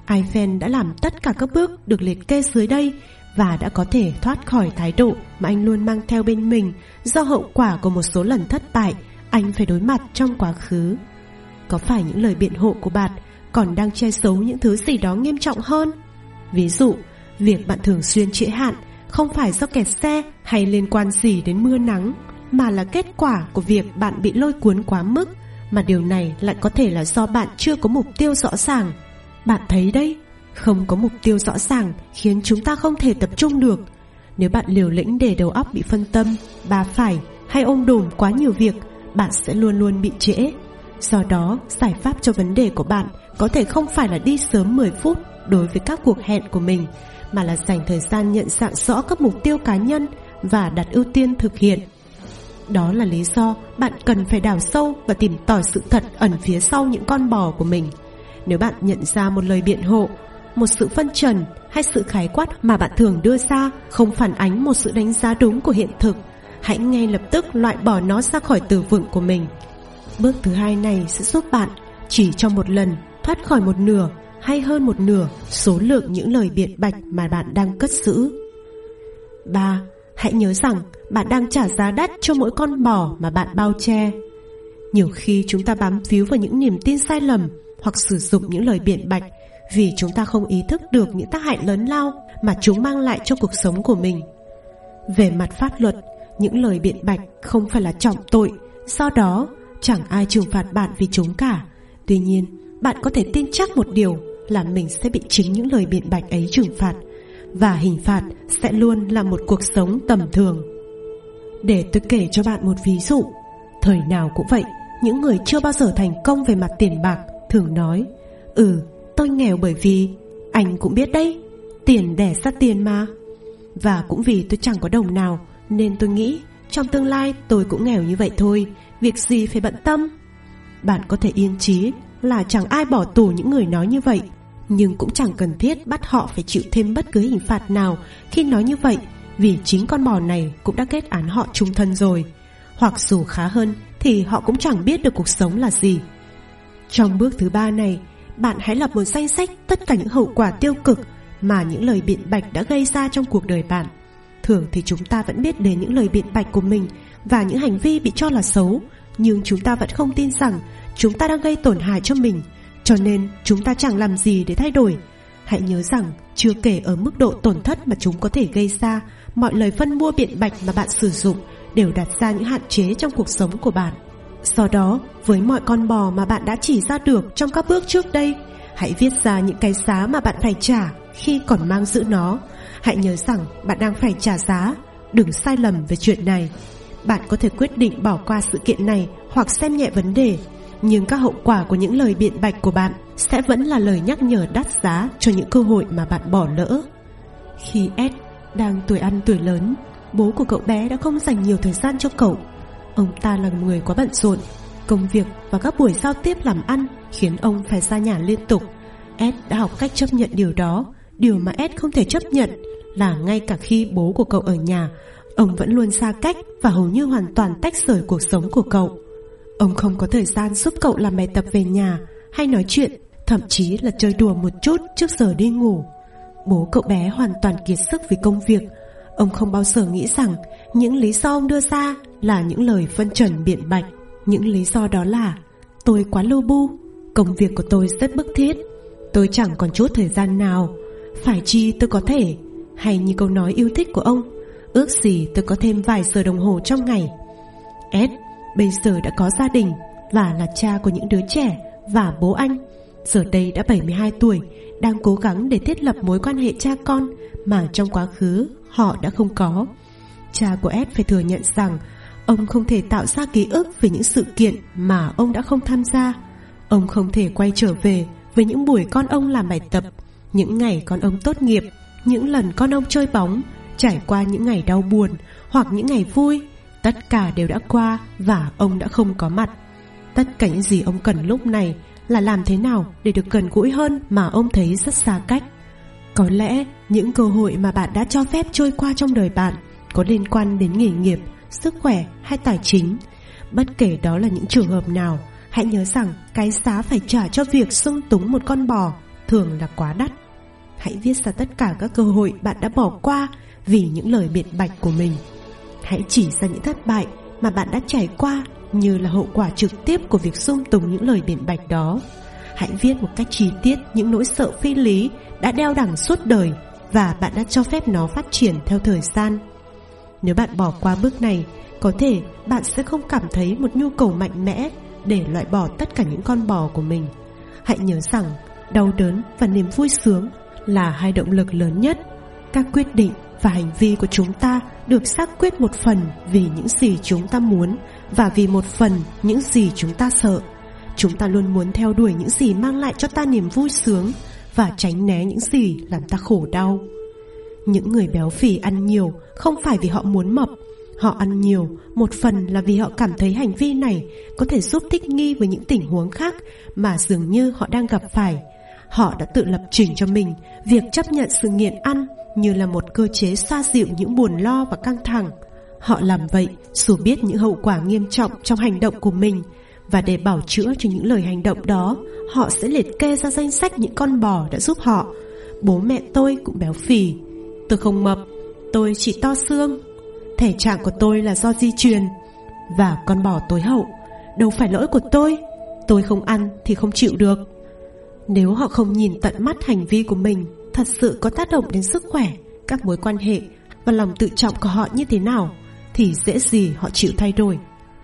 Eiffel đã làm tất cả các bước được liệt kê dưới đây và đã có thể thoát khỏi thái độ mà anh luôn mang theo bên mình do hậu quả của một số lần thất bại anh phải đối mặt trong quá khứ. Có phải những lời biện hộ của bạn còn đang che giấu những thứ gì đó nghiêm trọng hơn? Ví dụ, việc bạn thường xuyên trễ hạn không phải do kẹt xe hay liên quan gì đến mưa nắng mà là kết quả của việc bạn bị lôi cuốn quá mức mà điều này lại có thể là do bạn chưa có mục tiêu rõ ràng. Bạn thấy đấy, không có mục tiêu rõ ràng khiến chúng ta không thể tập trung được. Nếu bạn liều lĩnh để đầu óc bị phân tâm, bà phải hay ôm đồm quá nhiều việc, bạn sẽ luôn luôn bị trễ. Do đó, giải pháp cho vấn đề của bạn có thể không phải là đi sớm 10 phút đối với các cuộc hẹn của mình, mà là dành thời gian nhận dạng rõ các mục tiêu cá nhân và đặt ưu tiên thực hiện. Đó là lý do bạn cần phải đào sâu và tìm tỏi sự thật ẩn phía sau những con bò của mình. Nếu bạn nhận ra một lời biện hộ, một sự phân trần hay sự khái quát mà bạn thường đưa ra không phản ánh một sự đánh giá đúng của hiện thực, hãy ngay lập tức loại bỏ nó ra khỏi từ vựng của mình. Bước thứ hai này sẽ giúp bạn chỉ trong một lần thoát khỏi một nửa hay hơn một nửa số lượng những lời biện bạch mà bạn đang cất giữ. 3. Hãy nhớ rằng bạn đang trả giá đắt cho mỗi con bò mà bạn bao che. Nhiều khi chúng ta bám víu vào những niềm tin sai lầm hoặc sử dụng những lời biện bạch vì chúng ta không ý thức được những tác hại lớn lao mà chúng mang lại cho cuộc sống của mình. Về mặt pháp luật, những lời biện bạch không phải là trọng tội, do đó chẳng ai trừng phạt bạn vì chúng cả. Tuy nhiên, bạn có thể tin chắc một điều là mình sẽ bị chính những lời biện bạch ấy trừng phạt và hình phạt sẽ luôn là một cuộc sống tầm thường. Để tôi kể cho bạn một ví dụ, thời nào cũng vậy, những người chưa bao giờ thành công về mặt tiền bạc thường nói, "Ừ, tôi nghèo bởi vì anh cũng biết đấy, tiền đẻ ra tiền mà." Và cũng vì tôi chẳng có đồng nào nên tôi nghĩ trong tương lai tôi cũng nghèo như vậy thôi, việc gì phải bận tâm. Bạn có thể yên trí là chẳng ai bỏ tù những người nói như vậy nhưng cũng chẳng cần thiết bắt họ phải chịu thêm bất cứ hình phạt nào khi nói như vậy vì chính con bò này cũng đã kết án họ trung thân rồi. Hoặc dù khá hơn thì họ cũng chẳng biết được cuộc sống là gì. Trong bước thứ ba này, bạn hãy lập một danh sách tất cả những hậu quả tiêu cực mà những lời biện bạch đã gây ra trong cuộc đời bạn. Thường thì chúng ta vẫn biết đến những lời biện bạch của mình và những hành vi bị cho là xấu, nhưng chúng ta vẫn không tin rằng chúng ta đang gây tổn hại cho mình cho nên chúng ta chẳng làm gì để thay đổi. Hãy nhớ rằng chưa kể ở mức độ tổn thất mà chúng có thể gây ra Mọi lời phân mua biện bạch mà bạn sử dụng đều đặt ra những hạn chế trong cuộc sống của bạn. Do đó, với mọi con bò mà bạn đã chỉ ra được trong các bước trước đây Hãy viết ra những cái giá mà bạn phải trả khi còn mang giữ nó. Hãy nhớ rằng bạn đang phải trả giá. Đừng sai lầm về chuyện này. Bạn có thể quyết định bỏ qua sự kiện này hoặc xem nhẹ vấn đề nhưng các hậu quả của những lời biện bạch của bạn sẽ vẫn là lời nhắc nhở đắt giá cho những cơ hội mà bạn bỏ lỡ. Khi Ed đang tuổi ăn tuổi lớn, bố của cậu bé đã không dành nhiều thời gian cho cậu. Ông ta là người quá bận rộn, công việc và các buổi giao tiếp làm ăn khiến ông phải ra nhà liên tục. Ed đã học cách chấp nhận điều đó, điều mà Ed không thể chấp nhận là ngay cả khi bố của cậu ở nhà, Ông vẫn luôn xa cách và hầu như hoàn toàn tách rời cuộc sống của cậu Ông không có thời gian giúp cậu làm bài tập về nhà Hay nói chuyện, Thậm chí là chơi đùa một chút trước giờ đi ngủ. Bố cậu bé hoàn toàn kiệt sức vì công việc. Ông không bao giờ nghĩ rằng Những lý do ông đưa ra Là những lời phân trần biện bạch. Những lý do đó là, Tôi quá lô bu, Công việc của tôi rất bức thiết. Tôi chẳng còn chút thời gian nào. Phải chi tôi có thể? Hay như câu nói yêu thích của ông, Ước gì tôi có thêm vài giờ đồng hồ trong ngày. Ed bây giờ đã có gia đình Và là cha của những đứa trẻ Và bố anh. Giờ đây đã 72 tuổi, Đang cố gắng để thiết lập mối quan hệ cha con Mà trong quá khứ họ đã không có. Cha của Ed phải thừa nhận rằng Ông không thể tạo ra ký ức về những sự kiện mà ông đã không tham gia. Ông không thể quay trở về với những buổi con ông làm bài tập, Những ngày con ông tốt nghiệp, Những lần con ông chơi bóng, Trải qua những ngày đau buồn Hoặc những ngày vui. Tất cả đều đã qua và ông đã không có mặt Tất cả những gì ông cần lúc này Là làm thế nào để được gần gũi hơn Mà ông thấy rất xa cách Có lẽ những cơ hội mà bạn đã cho phép trôi qua trong đời bạn Có liên quan đến nghề nghiệp, sức khỏe hay tài chính Bất kể đó là những trường hợp nào Hãy nhớ rằng cái giá phải trả cho việc sung túng một con bò thường là quá đắt. Hãy viết ra tất cả các cơ hội bạn đã bỏ qua vì những lời biện bạch của mình. Hãy chỉ ra những thất bại mà bạn đã trải qua như là hậu quả trực tiếp của việc xung tùng những lời biện bạch đó. Hãy viết một cách chi tiết những nỗi sợ phi lý đã đeo đẳng suốt đời và bạn đã cho phép nó phát triển theo thời gian. Nếu bạn bỏ qua bước này, có thể bạn sẽ không cảm thấy một nhu cầu mạnh mẽ để loại bỏ tất cả những con bò của mình. Hãy nhớ rằng đau đớn và niềm vui sướng là hai động lực lớn nhất. Các quyết định và hành vi của chúng ta được xác quyết một phần vì những gì chúng ta muốn và vì một phần những gì chúng ta sợ. Chúng ta luôn muốn theo đuổi những gì mang lại cho ta niềm vui sướng và tránh né những gì làm ta khổ đau. Những người béo phì ăn nhiều không phải vì họ muốn mập Họ ăn nhiều, một phần là vì họ cảm thấy hành vi này có thể giúp thích nghi với những tình huống khác mà dường như họ đang gặp phải. Họ đã tự lập trình cho mình việc chấp nhận sự nghiện ăn như là một cơ chế xoa dịu những buồn lo và căng thẳng. Họ làm vậy dù biết những hậu quả nghiêm trọng trong hành động của mình và để bảo chữa cho những lời hành động đó, họ sẽ liệt kê ra danh sách những con bò đã giúp họ. Bố mẹ tôi cũng béo phì, tôi không mập, tôi chỉ to xương, Thể trạng của tôi là do di truyền. Và con bò tối hậu Đâu phải lỗi của tôi. Tôi không ăn thì không chịu được. Nếu họ không nhìn tận mắt hành vi của mình Thật sự có tác động đến sức khỏe Các mối quan hệ Và lòng tự trọng của họ như thế nào Thì dễ gì họ chịu thay đổi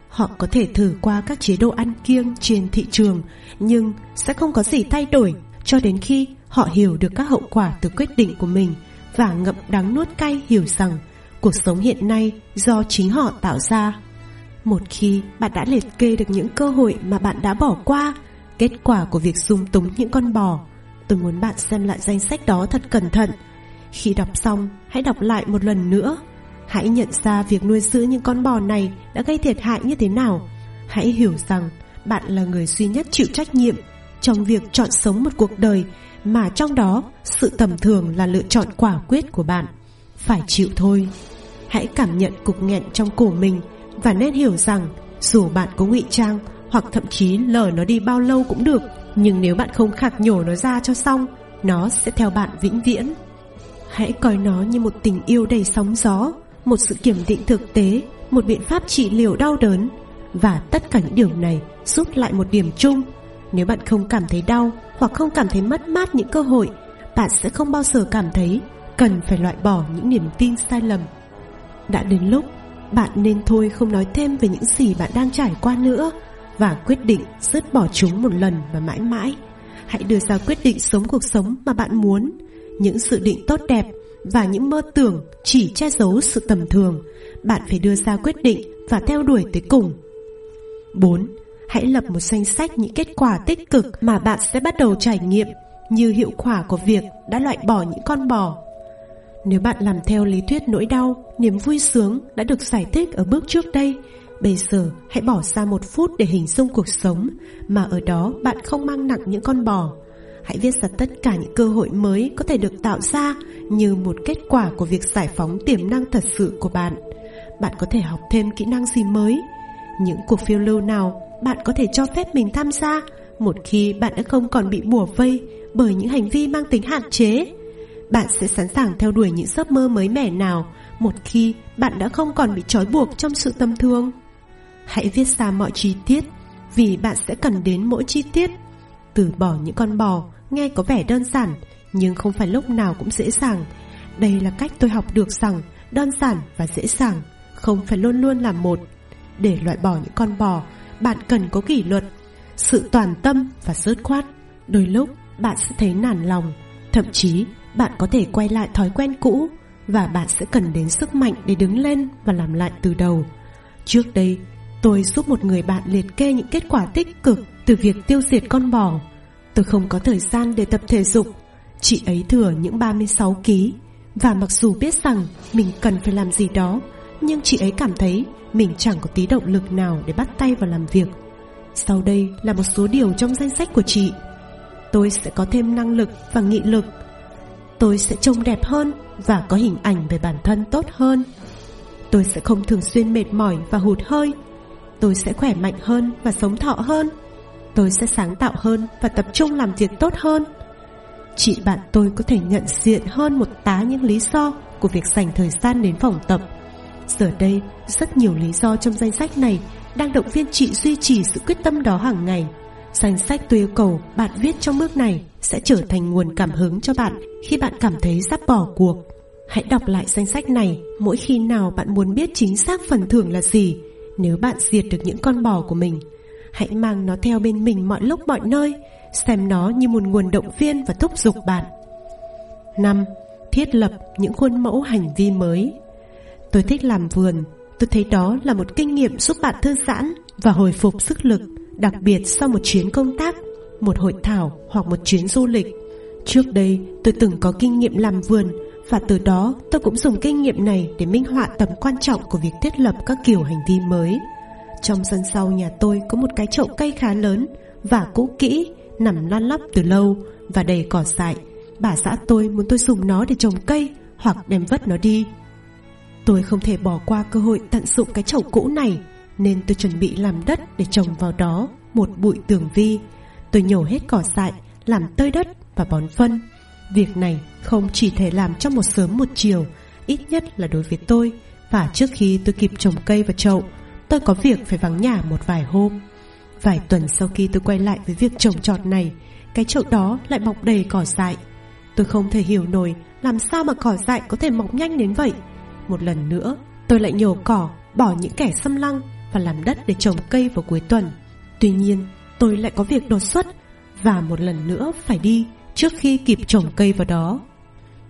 Họ có thể thử qua các chế độ ăn kiêng trên thị trường Nhưng sẽ không có gì thay đổi Cho đến khi họ hiểu được các hậu quả từ quyết định của mình Và ngậm đắng nuốt cay hiểu rằng cuộc sống hiện nay do chính họ tạo ra. Một khi bạn đã liệt kê được những cơ hội mà bạn đã bỏ qua, kết quả của việc dung túng những con bò, tôi muốn bạn xem lại danh sách đó thật cẩn thận. Khi đọc xong, hãy đọc lại một lần nữa. Hãy nhận ra việc nuôi dưỡng những con bò này đã gây thiệt hại như thế nào. Hãy hiểu rằng bạn là người duy nhất chịu trách nhiệm trong việc chọn sống một cuộc đời mà trong đó sự tầm thường là lựa chọn quả quyết của bạn. Phải chịu thôi. Hãy cảm nhận cục nghẹn trong cổ mình Và nên hiểu rằng Dù bạn có ngụy trang Hoặc thậm chí lờ nó đi bao lâu cũng được nhưng nếu bạn không khạc nhổ nó ra cho xong, Nó sẽ theo bạn vĩnh viễn. Hãy coi nó như một tình yêu đầy sóng gió, Một sự kiểm định thực tế, Một biện pháp trị liệu đau đớn. Và tất cả những điều này Rút lại một điểm chung. Nếu bạn không cảm thấy đau Hoặc không cảm thấy mất mát những cơ hội, Bạn sẽ không bao giờ cảm thấy Cần phải loại bỏ những niềm tin sai lầm. Đã đến lúc, bạn nên thôi không nói thêm về những gì bạn đang trải qua nữa và quyết định dứt bỏ chúng một lần và mãi mãi. Hãy đưa ra quyết định sống cuộc sống mà bạn muốn, những dự định tốt đẹp và những mơ tưởng chỉ che giấu sự tầm thường. Bạn phải đưa ra quyết định và theo đuổi tới cùng. 4. Hãy lập một danh sách những kết quả tích cực mà bạn sẽ bắt đầu trải nghiệm như hiệu quả của việc đã loại bỏ những con bò nếu bạn làm theo lý thuyết nỗi đau, niềm vui sướng đã được giải thích ở bước trước đây, bây giờ, hãy bỏ ra một phút để hình dung cuộc sống, mà ở đó bạn không mang nặng những con bò. Hãy viết ra tất cả những cơ hội mới có thể được tạo ra như một kết quả của việc giải phóng tiềm năng thật sự của bạn. bạn có thể học thêm kỹ năng gì mới những cuộc phiêu lưu nào bạn có thể cho phép mình tham gia, một khi bạn đã không còn bị bùa vây bởi những hành vi mang tính hạn chế bạn sẽ sẵn sàng theo đuổi những giấc mơ mới mẻ nào một khi bạn đã không còn bị trói buộc trong sự tâm thương hãy viết ra mọi chi tiết, vì bạn sẽ cần đến mỗi chi tiết. Từ bỏ những con bò, nghe có vẻ đơn giản, nhưng không phải lúc nào cũng dễ dàng. Đây là cách tôi học được rằng đơn giản và dễ dàng không phải luôn luôn là một. Để loại bỏ những con bò, bạn cần có kỷ luật, sự toàn tâm và dứt khoát. Đôi lúc, bạn sẽ thấy nản lòng, thậm chí bạn có thể quay lại thói quen cũ và bạn sẽ cần đến sức mạnh để đứng lên và làm lại từ đầu. Trước đây tôi giúp một người bạn liệt kê những kết quả tích cực từ việc tiêu diệt con bò. Tôi không có thời gian để tập thể dục. Chị ấy thừa những 36 kg. Và mặc dù biết rằng mình cần phải làm gì đó, nhưng chị ấy cảm thấy mình chẳng có tí động lực nào để bắt tay vào làm việc. Sau đây là một số điều trong danh sách của chị. Tôi sẽ có thêm năng lực và nghị lực. Tôi sẽ trông đẹp hơn và có hình ảnh về bản thân tốt hơn. Tôi sẽ không thường xuyên mệt mỏi và hụt hơi tôi sẽ khỏe mạnh hơn và sống thọ hơn. Tôi sẽ sáng tạo hơn và tập trung làm việc tốt hơn. Chị bạn tôi có thể nhận diện hơn một tá những lý do của việc dành thời gian đến phòng tập. Giờ đây, rất nhiều lý do trong danh sách này đang động viên chị duy trì sự quyết tâm đó hàng ngày. Danh sách tôi yêu cầu bạn viết trong bước này sẽ trở thành nguồn cảm hứng cho bạn khi bạn cảm thấy sắp bỏ cuộc. Hãy đọc lại danh sách này mỗi khi nào bạn muốn biết chính xác phần thưởng là gì nếu bạn diệt được những con bò của mình, hãy mang nó theo bên mình mọi lúc mọi nơi, xem nó như một nguồn động viên và thúc giục bạn. Năm, thiết lập những khuôn mẫu hành vi mới. Tôi thích làm vườn, tôi thấy đó là một kinh nghiệm giúp bạn thư giãn và hồi phục sức lực, đặc biệt sau một chuyến công tác, một hội thảo hoặc một chuyến du lịch. Trước đây, tôi từng có kinh nghiệm làm vườn và từ đó, tôi cũng dùng kinh nghiệm này để minh họa tầm quan trọng của việc thiết lập các kiểu hành vi mới. Trong sân sau nhà tôi có một cái chậu cây khá lớn và cũ kỹ, nằm lăn lóc từ lâu và đầy cỏ dại. Bà xã tôi muốn tôi dùng nó để trồng cây hoặc đem vất nó đi. Tôi không thể bỏ qua cơ hội tận dụng cái chậu cũ này, nên tôi chuẩn bị làm đất để trồng vào đó một bụi tường vi. Tôi nhổ hết cỏ dại, làm tơi đất và bón phân việc này không chỉ thể làm trong một sớm một chiều, ít nhất là đối với tôi, và trước khi tôi kịp trồng cây vào chậu, tôi có việc phải vắng nhà một vài hôm. Vài tuần sau khi tôi quay lại với việc trồng trọt này, cái chậu đó lại mọc đầy cỏ dại. Tôi không thể hiểu nổi làm sao mà cỏ dại có thể mọc nhanh đến vậy. Một lần nữa, tôi lại nhổ cỏ, bỏ những kẻ xâm lăng và làm đất để trồng cây vào cuối tuần. Tuy nhiên, tôi lại có việc đột xuất và một lần nữa phải đi trước khi kịp trồng cây vào đó.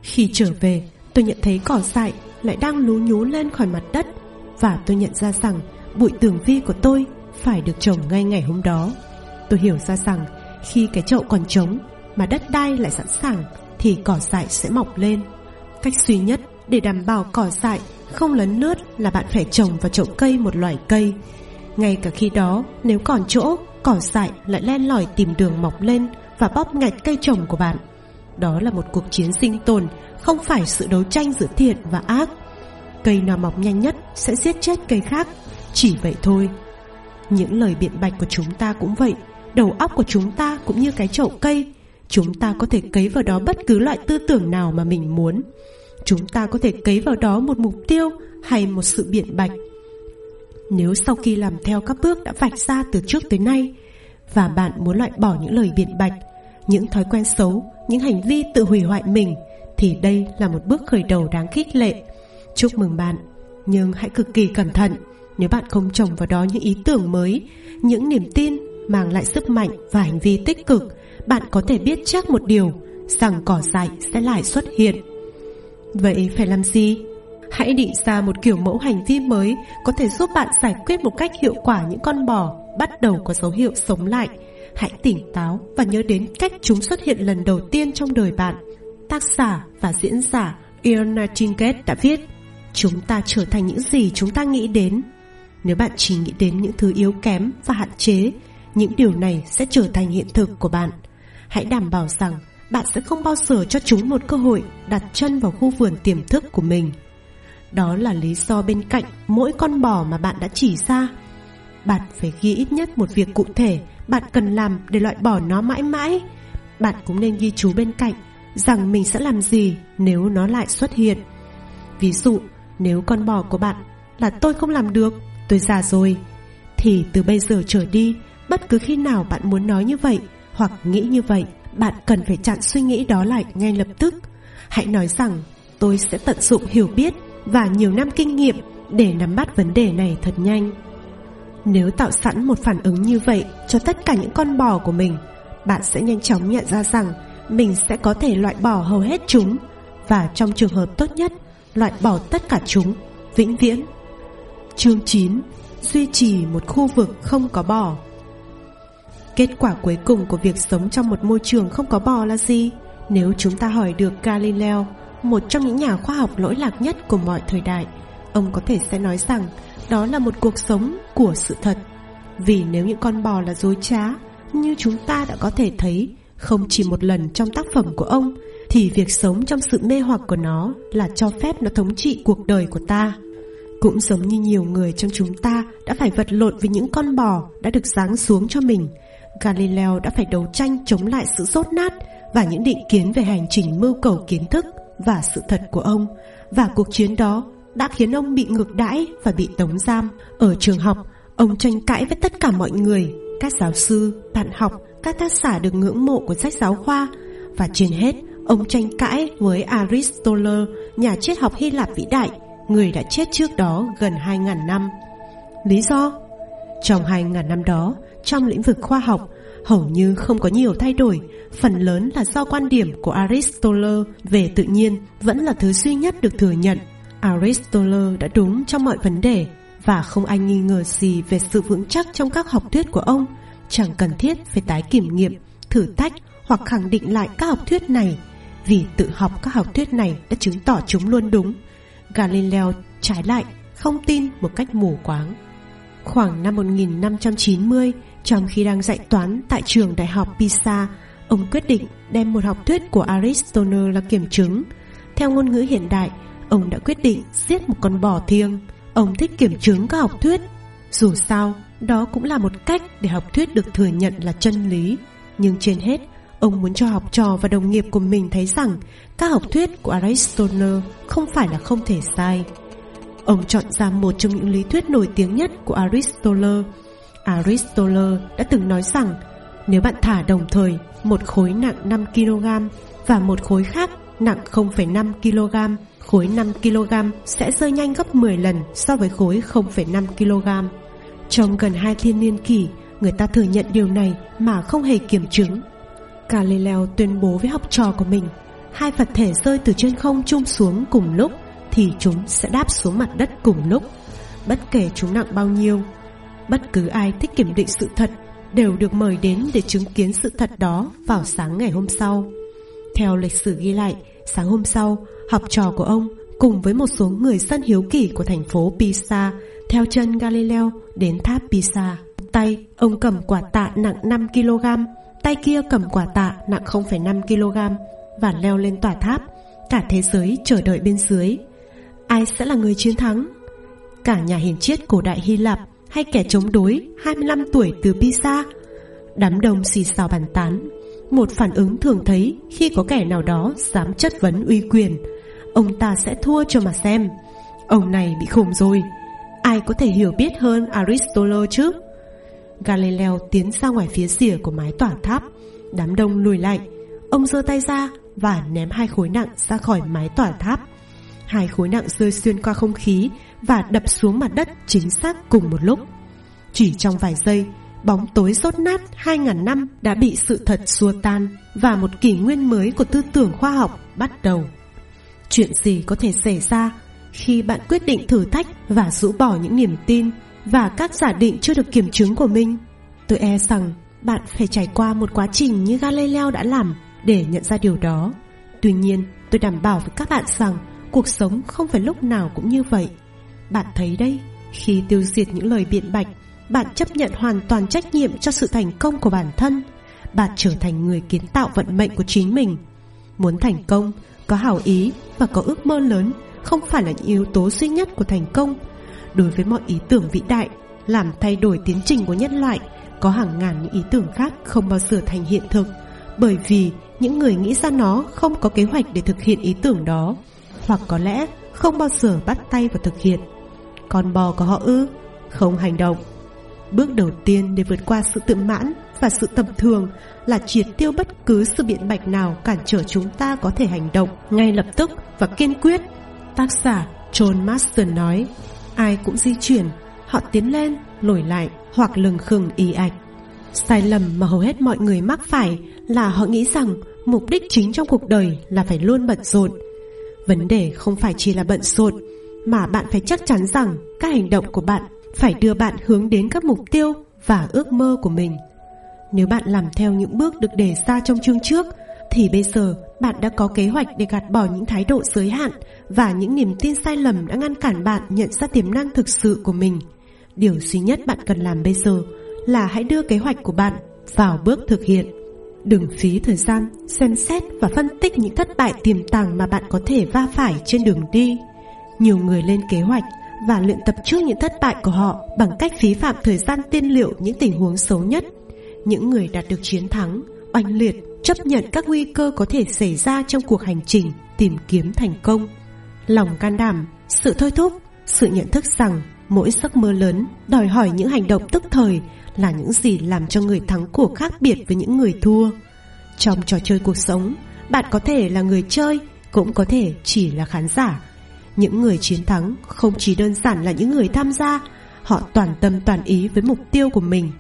Khi trở về, tôi nhận thấy cỏ dại lại đang lú nhú lên khỏi mặt đất và tôi nhận ra rằng bụi tường vi của tôi phải được trồng ngay ngày hôm đó. Tôi hiểu ra rằng khi cái chậu còn trống mà đất đai lại sẵn sàng thì cỏ dại sẽ mọc lên. Cách duy nhất để đảm bảo cỏ dại không lấn lướt là bạn phải trồng vào chậu cây một loại cây. Ngay cả khi đó, nếu còn chỗ, cỏ dại lại len lỏi tìm đường mọc lên và bóp nghẹt cây trồng của bạn. Đó là một cuộc chiến sinh tồn, không phải sự đấu tranh giữa thiện và ác. Cây nào mọc nhanh nhất sẽ giết chết cây khác, chỉ vậy thôi. Những lời biện bạch của chúng ta cũng vậy, đầu óc của chúng ta cũng như cái chậu cây. Chúng ta có thể cấy vào đó bất cứ loại tư tưởng nào mà mình muốn. Chúng ta có thể cấy vào đó một mục tiêu hay một sự biện bạch. Nếu sau khi làm theo các bước đã vạch ra từ trước tới nay và bạn muốn loại bỏ những lời biện bạch, những thói quen xấu, những hành vi tự hủy hoại mình, thì đây là một bước khởi đầu đáng khích lệ. Chúc mừng bạn, nhưng hãy cực kỳ cẩn thận. Nếu bạn không trồng vào đó những ý tưởng mới, những niềm tin mang lại sức mạnh và hành vi tích cực, bạn có thể biết chắc một điều, rằng cỏ dại sẽ lại xuất hiện. Vậy phải làm gì? Hãy định ra một kiểu mẫu hành vi mới có thể giúp bạn giải quyết một cách hiệu quả những con bò bắt đầu có dấu hiệu sống lại. Hãy tỉnh táo và nhớ đến cách chúng xuất hiện lần đầu tiên trong đời bạn. Tác giả và diễn giả Irna Chinket đã viết, chúng ta trở thành những gì chúng ta nghĩ đến. Nếu bạn chỉ nghĩ đến những thứ yếu kém và hạn chế, những điều này sẽ trở thành hiện thực của bạn. Hãy đảm bảo rằng bạn sẽ không bao giờ cho chúng một cơ hội đặt chân vào khu vườn tiềm thức của mình. Đó là lý do bên cạnh mỗi con bò mà bạn đã chỉ ra. Bạn phải ghi ít nhất một việc cụ thể Bạn cần làm để loại bỏ nó mãi mãi. Bạn cũng nên ghi chú bên cạnh Rằng mình sẽ làm gì nếu nó lại xuất hiện. Ví dụ, nếu con bò của bạn là tôi không làm được, Tôi già rồi, Thì từ bây giờ trở đi, Bất cứ khi nào bạn muốn nói như vậy Hoặc nghĩ như vậy, Bạn cần phải chặn suy nghĩ đó lại ngay lập tức. Hãy nói rằng, tôi sẽ tận dụng hiểu biết Và nhiều năm kinh nghiệm Để nắm bắt vấn đề này thật nhanh. Nếu tạo sẵn một phản ứng như vậy Cho tất cả những con bò của mình Bạn sẽ nhanh chóng nhận ra rằng Mình sẽ có thể loại bỏ hầu hết chúng Và trong trường hợp tốt nhất Loại bỏ tất cả chúng Vĩnh viễn Chương 9 Duy trì một khu vực không có bò Kết quả cuối cùng của việc sống trong một môi trường không có bò là gì? Nếu chúng ta hỏi được Galileo, một trong những nhà khoa học lỗi lạc nhất của mọi thời đại, ông có thể sẽ nói rằng đó là một cuộc sống của sự thật. Vì nếu những con bò là dối trá, như chúng ta đã có thể thấy không chỉ một lần trong tác phẩm của ông, thì việc sống trong sự mê hoặc của nó là cho phép nó thống trị cuộc đời của ta. Cũng giống như nhiều người trong chúng ta đã phải vật lộn với những con bò đã được giáng xuống cho mình, Galileo đã phải đấu tranh chống lại sự rốt nát và những định kiến về hành trình mưu cầu kiến thức và sự thật của ông và cuộc chiến đó đã khiến ông bị ngược đãi và bị tống giam. Ở trường học ông tranh cãi với tất cả mọi người. Các giáo sư bạn học các tác giả được ngưỡng mộ của sách giáo khoa. Và trên hết ông tranh cãi với Aristotle nhà triết học Hy Lạp vĩ đại người đã chết trước đó gần 2.000 năm. Lý do? Trong 2.000 năm đó trong lĩnh vực khoa học hầu như không có nhiều thay đổi, phần lớn là do quan điểm của Aristotle về tự nhiên vẫn là thứ duy nhất được thừa nhận. Aristotle đã đúng trong mọi vấn đề và không ai nghi ngờ gì về sự vững chắc trong các học thuyết của ông, chẳng cần thiết phải tái kiểm nghiệm, thử thách hoặc khẳng định lại các học thuyết này, vì tự học các học thuyết này đã chứng tỏ chúng luôn đúng. Galileo trái lại không tin một cách mù quáng. Khoảng năm 1590, trong khi đang dạy toán tại trường đại học Pisa, ông quyết định đem một học thuyết của Aristotle là kiểm chứng. Theo ngôn ngữ hiện đại, ông đã quyết định giết một con bò thiêng. Ông thích kiểm chứng các học thuyết. Dù sao, đó cũng là một cách để học thuyết được thừa nhận là chân lý. Nhưng trên hết, ông muốn cho học trò và đồng nghiệp của mình thấy rằng các học thuyết của Aristotle không phải là không thể sai. Ông chọn ra một trong những lý thuyết nổi tiếng nhất của Aristotle. Aristotle đã từng nói rằng nếu bạn thả đồng thời một khối nặng 5kg và một khối khác nặng 0,5kg, khối 5kg sẽ rơi nhanh gấp 10 lần so với khối 0,5kg. Trong gần hai thiên niên kỷ, người ta thừa nhận điều này mà không hề kiểm chứng. Galileo tuyên bố với học trò của mình, hai vật thể rơi từ trên không chung xuống cùng lúc thì chúng sẽ đáp xuống mặt đất cùng lúc bất kể chúng nặng bao nhiêu bất cứ ai thích kiểm định sự thật đều được mời đến để chứng kiến sự thật đó vào sáng ngày hôm sau theo lịch sử ghi lại sáng hôm sau học trò của ông cùng với một số người dân hiếu kỳ của thành phố Pisa theo chân Galileo đến tháp Pisa tay ông cầm quả tạ nặng 5 kg tay kia cầm quả tạ nặng 0,5 kg và leo lên tòa tháp cả thế giới chờ đợi bên dưới ai sẽ là người chiến thắng? Cả nhà hiền triết cổ đại Hy Lạp hay kẻ chống đối 25 tuổi từ Pisa? Đám đông xì xào bàn tán, một phản ứng thường thấy khi có kẻ nào đó dám chất vấn uy quyền. Ông ta sẽ thua cho mà xem. Ông này bị khủng rồi. Ai có thể hiểu biết hơn Aristotle chứ? Galileo tiến ra ngoài phía rìa của mái tỏa tháp. Đám đông lùi lại. Ông giơ tay ra và ném hai khối nặng ra khỏi mái tỏa tháp. Hai khối nặng rơi xuyên qua không khí Và đập xuống mặt đất chính xác cùng một lúc Chỉ trong vài giây Bóng tối rốt nát 2.000 năm đã bị sự thật xua tan Và một kỷ nguyên mới của tư tưởng khoa học bắt đầu Chuyện gì có thể xảy ra khi bạn quyết định thử thách và rũ bỏ những niềm tin và các giả định chưa được kiểm chứng của mình? Tôi e rằng bạn phải trải qua một quá trình như Galileo đã làm để nhận ra điều đó. Tuy nhiên, tôi đảm bảo với các bạn rằng Cuộc sống không phải lúc nào cũng như vậy Bạn thấy đấy Khi tiêu diệt những lời biện bạch bạn chấp nhận hoàn toàn trách nhiệm cho sự thành công của bản thân Bạn trở thành người kiến tạo vận mệnh của chính mình Muốn thành công, có hảo ý và có ước mơ lớn không phải là những yếu tố duy nhất của thành công. Đối với mọi ý tưởng vĩ đại, làm thay đổi tiến trình của nhân loại, có hàng ngàn những ý tưởng khác không bao giờ thành hiện thực, bởi vì những người nghĩ ra nó không có kế hoạch để thực hiện ý tưởng đó, hoặc có lẽ không bao giờ bắt tay vào thực hiện. Con bò có họ ư? Không hành động. Bước đầu tiên để vượt qua sự tự mãn và sự tầm thường là triệt tiêu bất cứ sự biện bạch nào cản trở chúng ta có thể hành động ngay lập tức và kiên quyết. Tác giả John Marston nói, ai cũng di chuyển, họ tiến lên, lùi lại hoặc lừng khừng ý ạch. Sai lầm mà hầu hết mọi người mắc phải là họ nghĩ rằng mục đích chính trong cuộc đời là phải luôn bận rộn. Vấn đề không phải chỉ là bận rộn, mà bạn phải chắc chắn rằng các hành động của bạn phải đưa bạn hướng đến các mục tiêu và ước mơ của mình. Nếu bạn làm theo những bước được đề ra trong chương trước, thì bây giờ bạn đã có kế hoạch để gạt bỏ những thái độ giới hạn và những niềm tin sai lầm đã ngăn cản bạn nhận ra tiềm năng thực sự của mình. Điều duy nhất bạn cần làm bây giờ là hãy đưa kế hoạch của bạn vào bước thực hiện. Đừng phí thời gian xem xét và phân tích những thất bại tiềm tàng mà bạn có thể va phải trên đường đi. Nhiều người lên kế hoạch và luyện tập trước những thất bại của họ bằng cách phí phạm thời gian tiên liệu những tình huống xấu nhất. Những người đạt được chiến thắng, oanh liệt, chấp nhận các nguy cơ có thể xảy ra trong cuộc hành trình tìm kiếm thành công. Lòng can đảm, sự thôi thúc, sự nhận thức rằng mỗi giấc mơ lớn đòi hỏi những hành động tức thời là những gì làm cho người thắng cuộc khác biệt với những người thua. Trong trò chơi cuộc sống, bạn có thể là người chơi, cũng có thể chỉ là khán giả những người chiến thắng không chỉ đơn giản là những người tham gia, Họ toàn tâm toàn ý với mục tiêu của mình.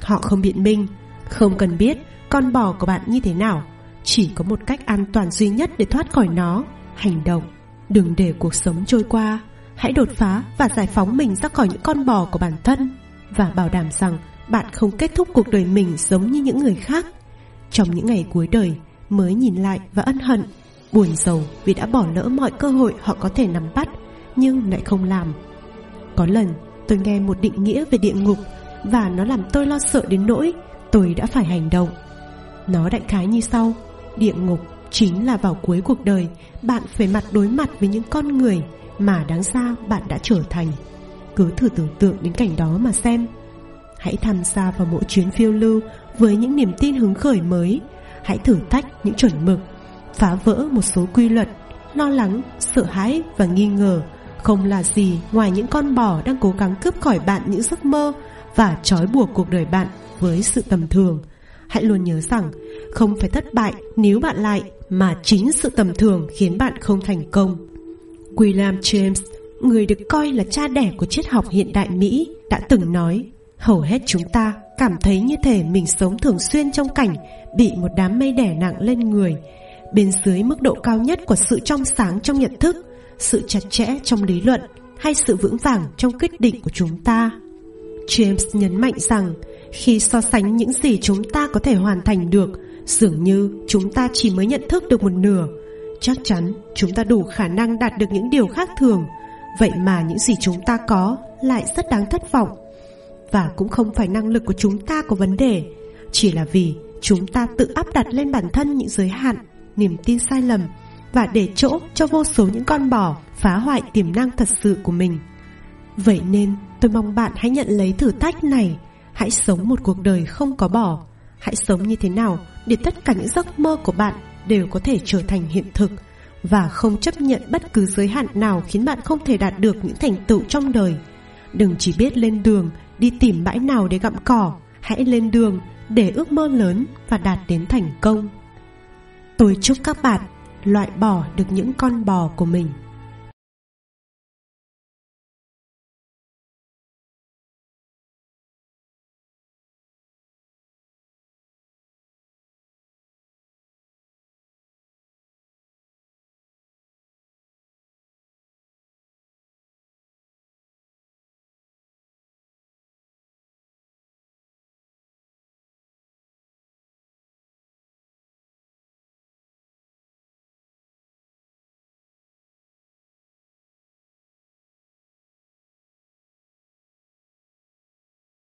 Họ không biện minh, Không cần biết con bò của bạn như thế nào, Chỉ có một cách an toàn duy nhất để thoát khỏi nó. Hành động, Đừng để cuộc sống trôi qua. Hãy đột phá và giải phóng mình ra khỏi những con bò của bản thân Và bảo đảm rằng bạn không kết thúc cuộc đời mình giống như những người khác. Trong những ngày cuối đời, Mới nhìn lại và ân hận buồn rầu vì đã bỏ lỡ mọi cơ hội họ có thể nắm bắt, nhưng lại không làm. Có lần, tôi nghe một định nghĩa về địa ngục, và nó làm tôi lo sợ đến nỗi tôi đã phải hành động. Nó đại khái như sau, địa ngục chính là vào cuối cuộc đời, bạn phải mặt đối mặt với những con người mà đáng ra bạn đã trở thành. Cứ thử tưởng tượng đến cảnh đó mà xem. Hãy tham gia vào mỗi chuyến phiêu lưu với những niềm tin hứng khởi mới. Hãy thử thách những chuẩn mực phá vỡ một số quy luật, lo lắng, sợ hãi và nghi ngờ, không là gì ngoài những con bò đang cố gắng cướp khỏi bạn những giấc mơ và trói buộc cuộc đời bạn với sự tầm thường. Hãy luôn nhớ rằng, không phải thất bại nếu bạn lại, mà chính sự tầm thường khiến bạn không thành công. William james, người được coi là cha đẻ của triết học hiện đại mỹ, đã từng nói, hầu hết chúng ta cảm thấy như thể mình sống thường xuyên trong cảnh bị một đám mây đẻ nặng lên người bên dưới mức độ cao nhất của sự trong sáng trong nhận thức, sự chặt chẽ trong lý luận hay sự vững vàng trong quyết định của chúng ta. James nhấn mạnh rằng, khi so sánh những gì chúng ta có thể hoàn thành được, dường như chúng ta chỉ mới nhận thức được một nửa. Chắc chắn chúng ta đủ khả năng đạt được những điều khác thường. Vậy mà những gì chúng ta có lại rất đáng thất vọng. Và cũng không phải năng lực của chúng ta có vấn đề, chỉ là vì chúng ta tự áp đặt lên bản thân những giới hạn niềm tin sai lầm và để chỗ cho vô số những con bò phá hoại tiềm năng thật sự của mình. Vậy nên tôi mong bạn hãy nhận lấy thử thách này, hãy sống một cuộc đời không có bỏ. Hãy sống như thế nào để tất cả những giấc mơ của bạn đều có thể trở thành hiện thực và không chấp nhận bất cứ giới hạn nào khiến bạn không thể đạt được những thành tựu trong đời. Đừng chỉ biết lên đường, đi tìm bãi nào để gặm cỏ, hãy lên đường để ước mơ lớn và đạt đến thành công. Tôi chúc các bạn loại bỏ được những con bò của mình.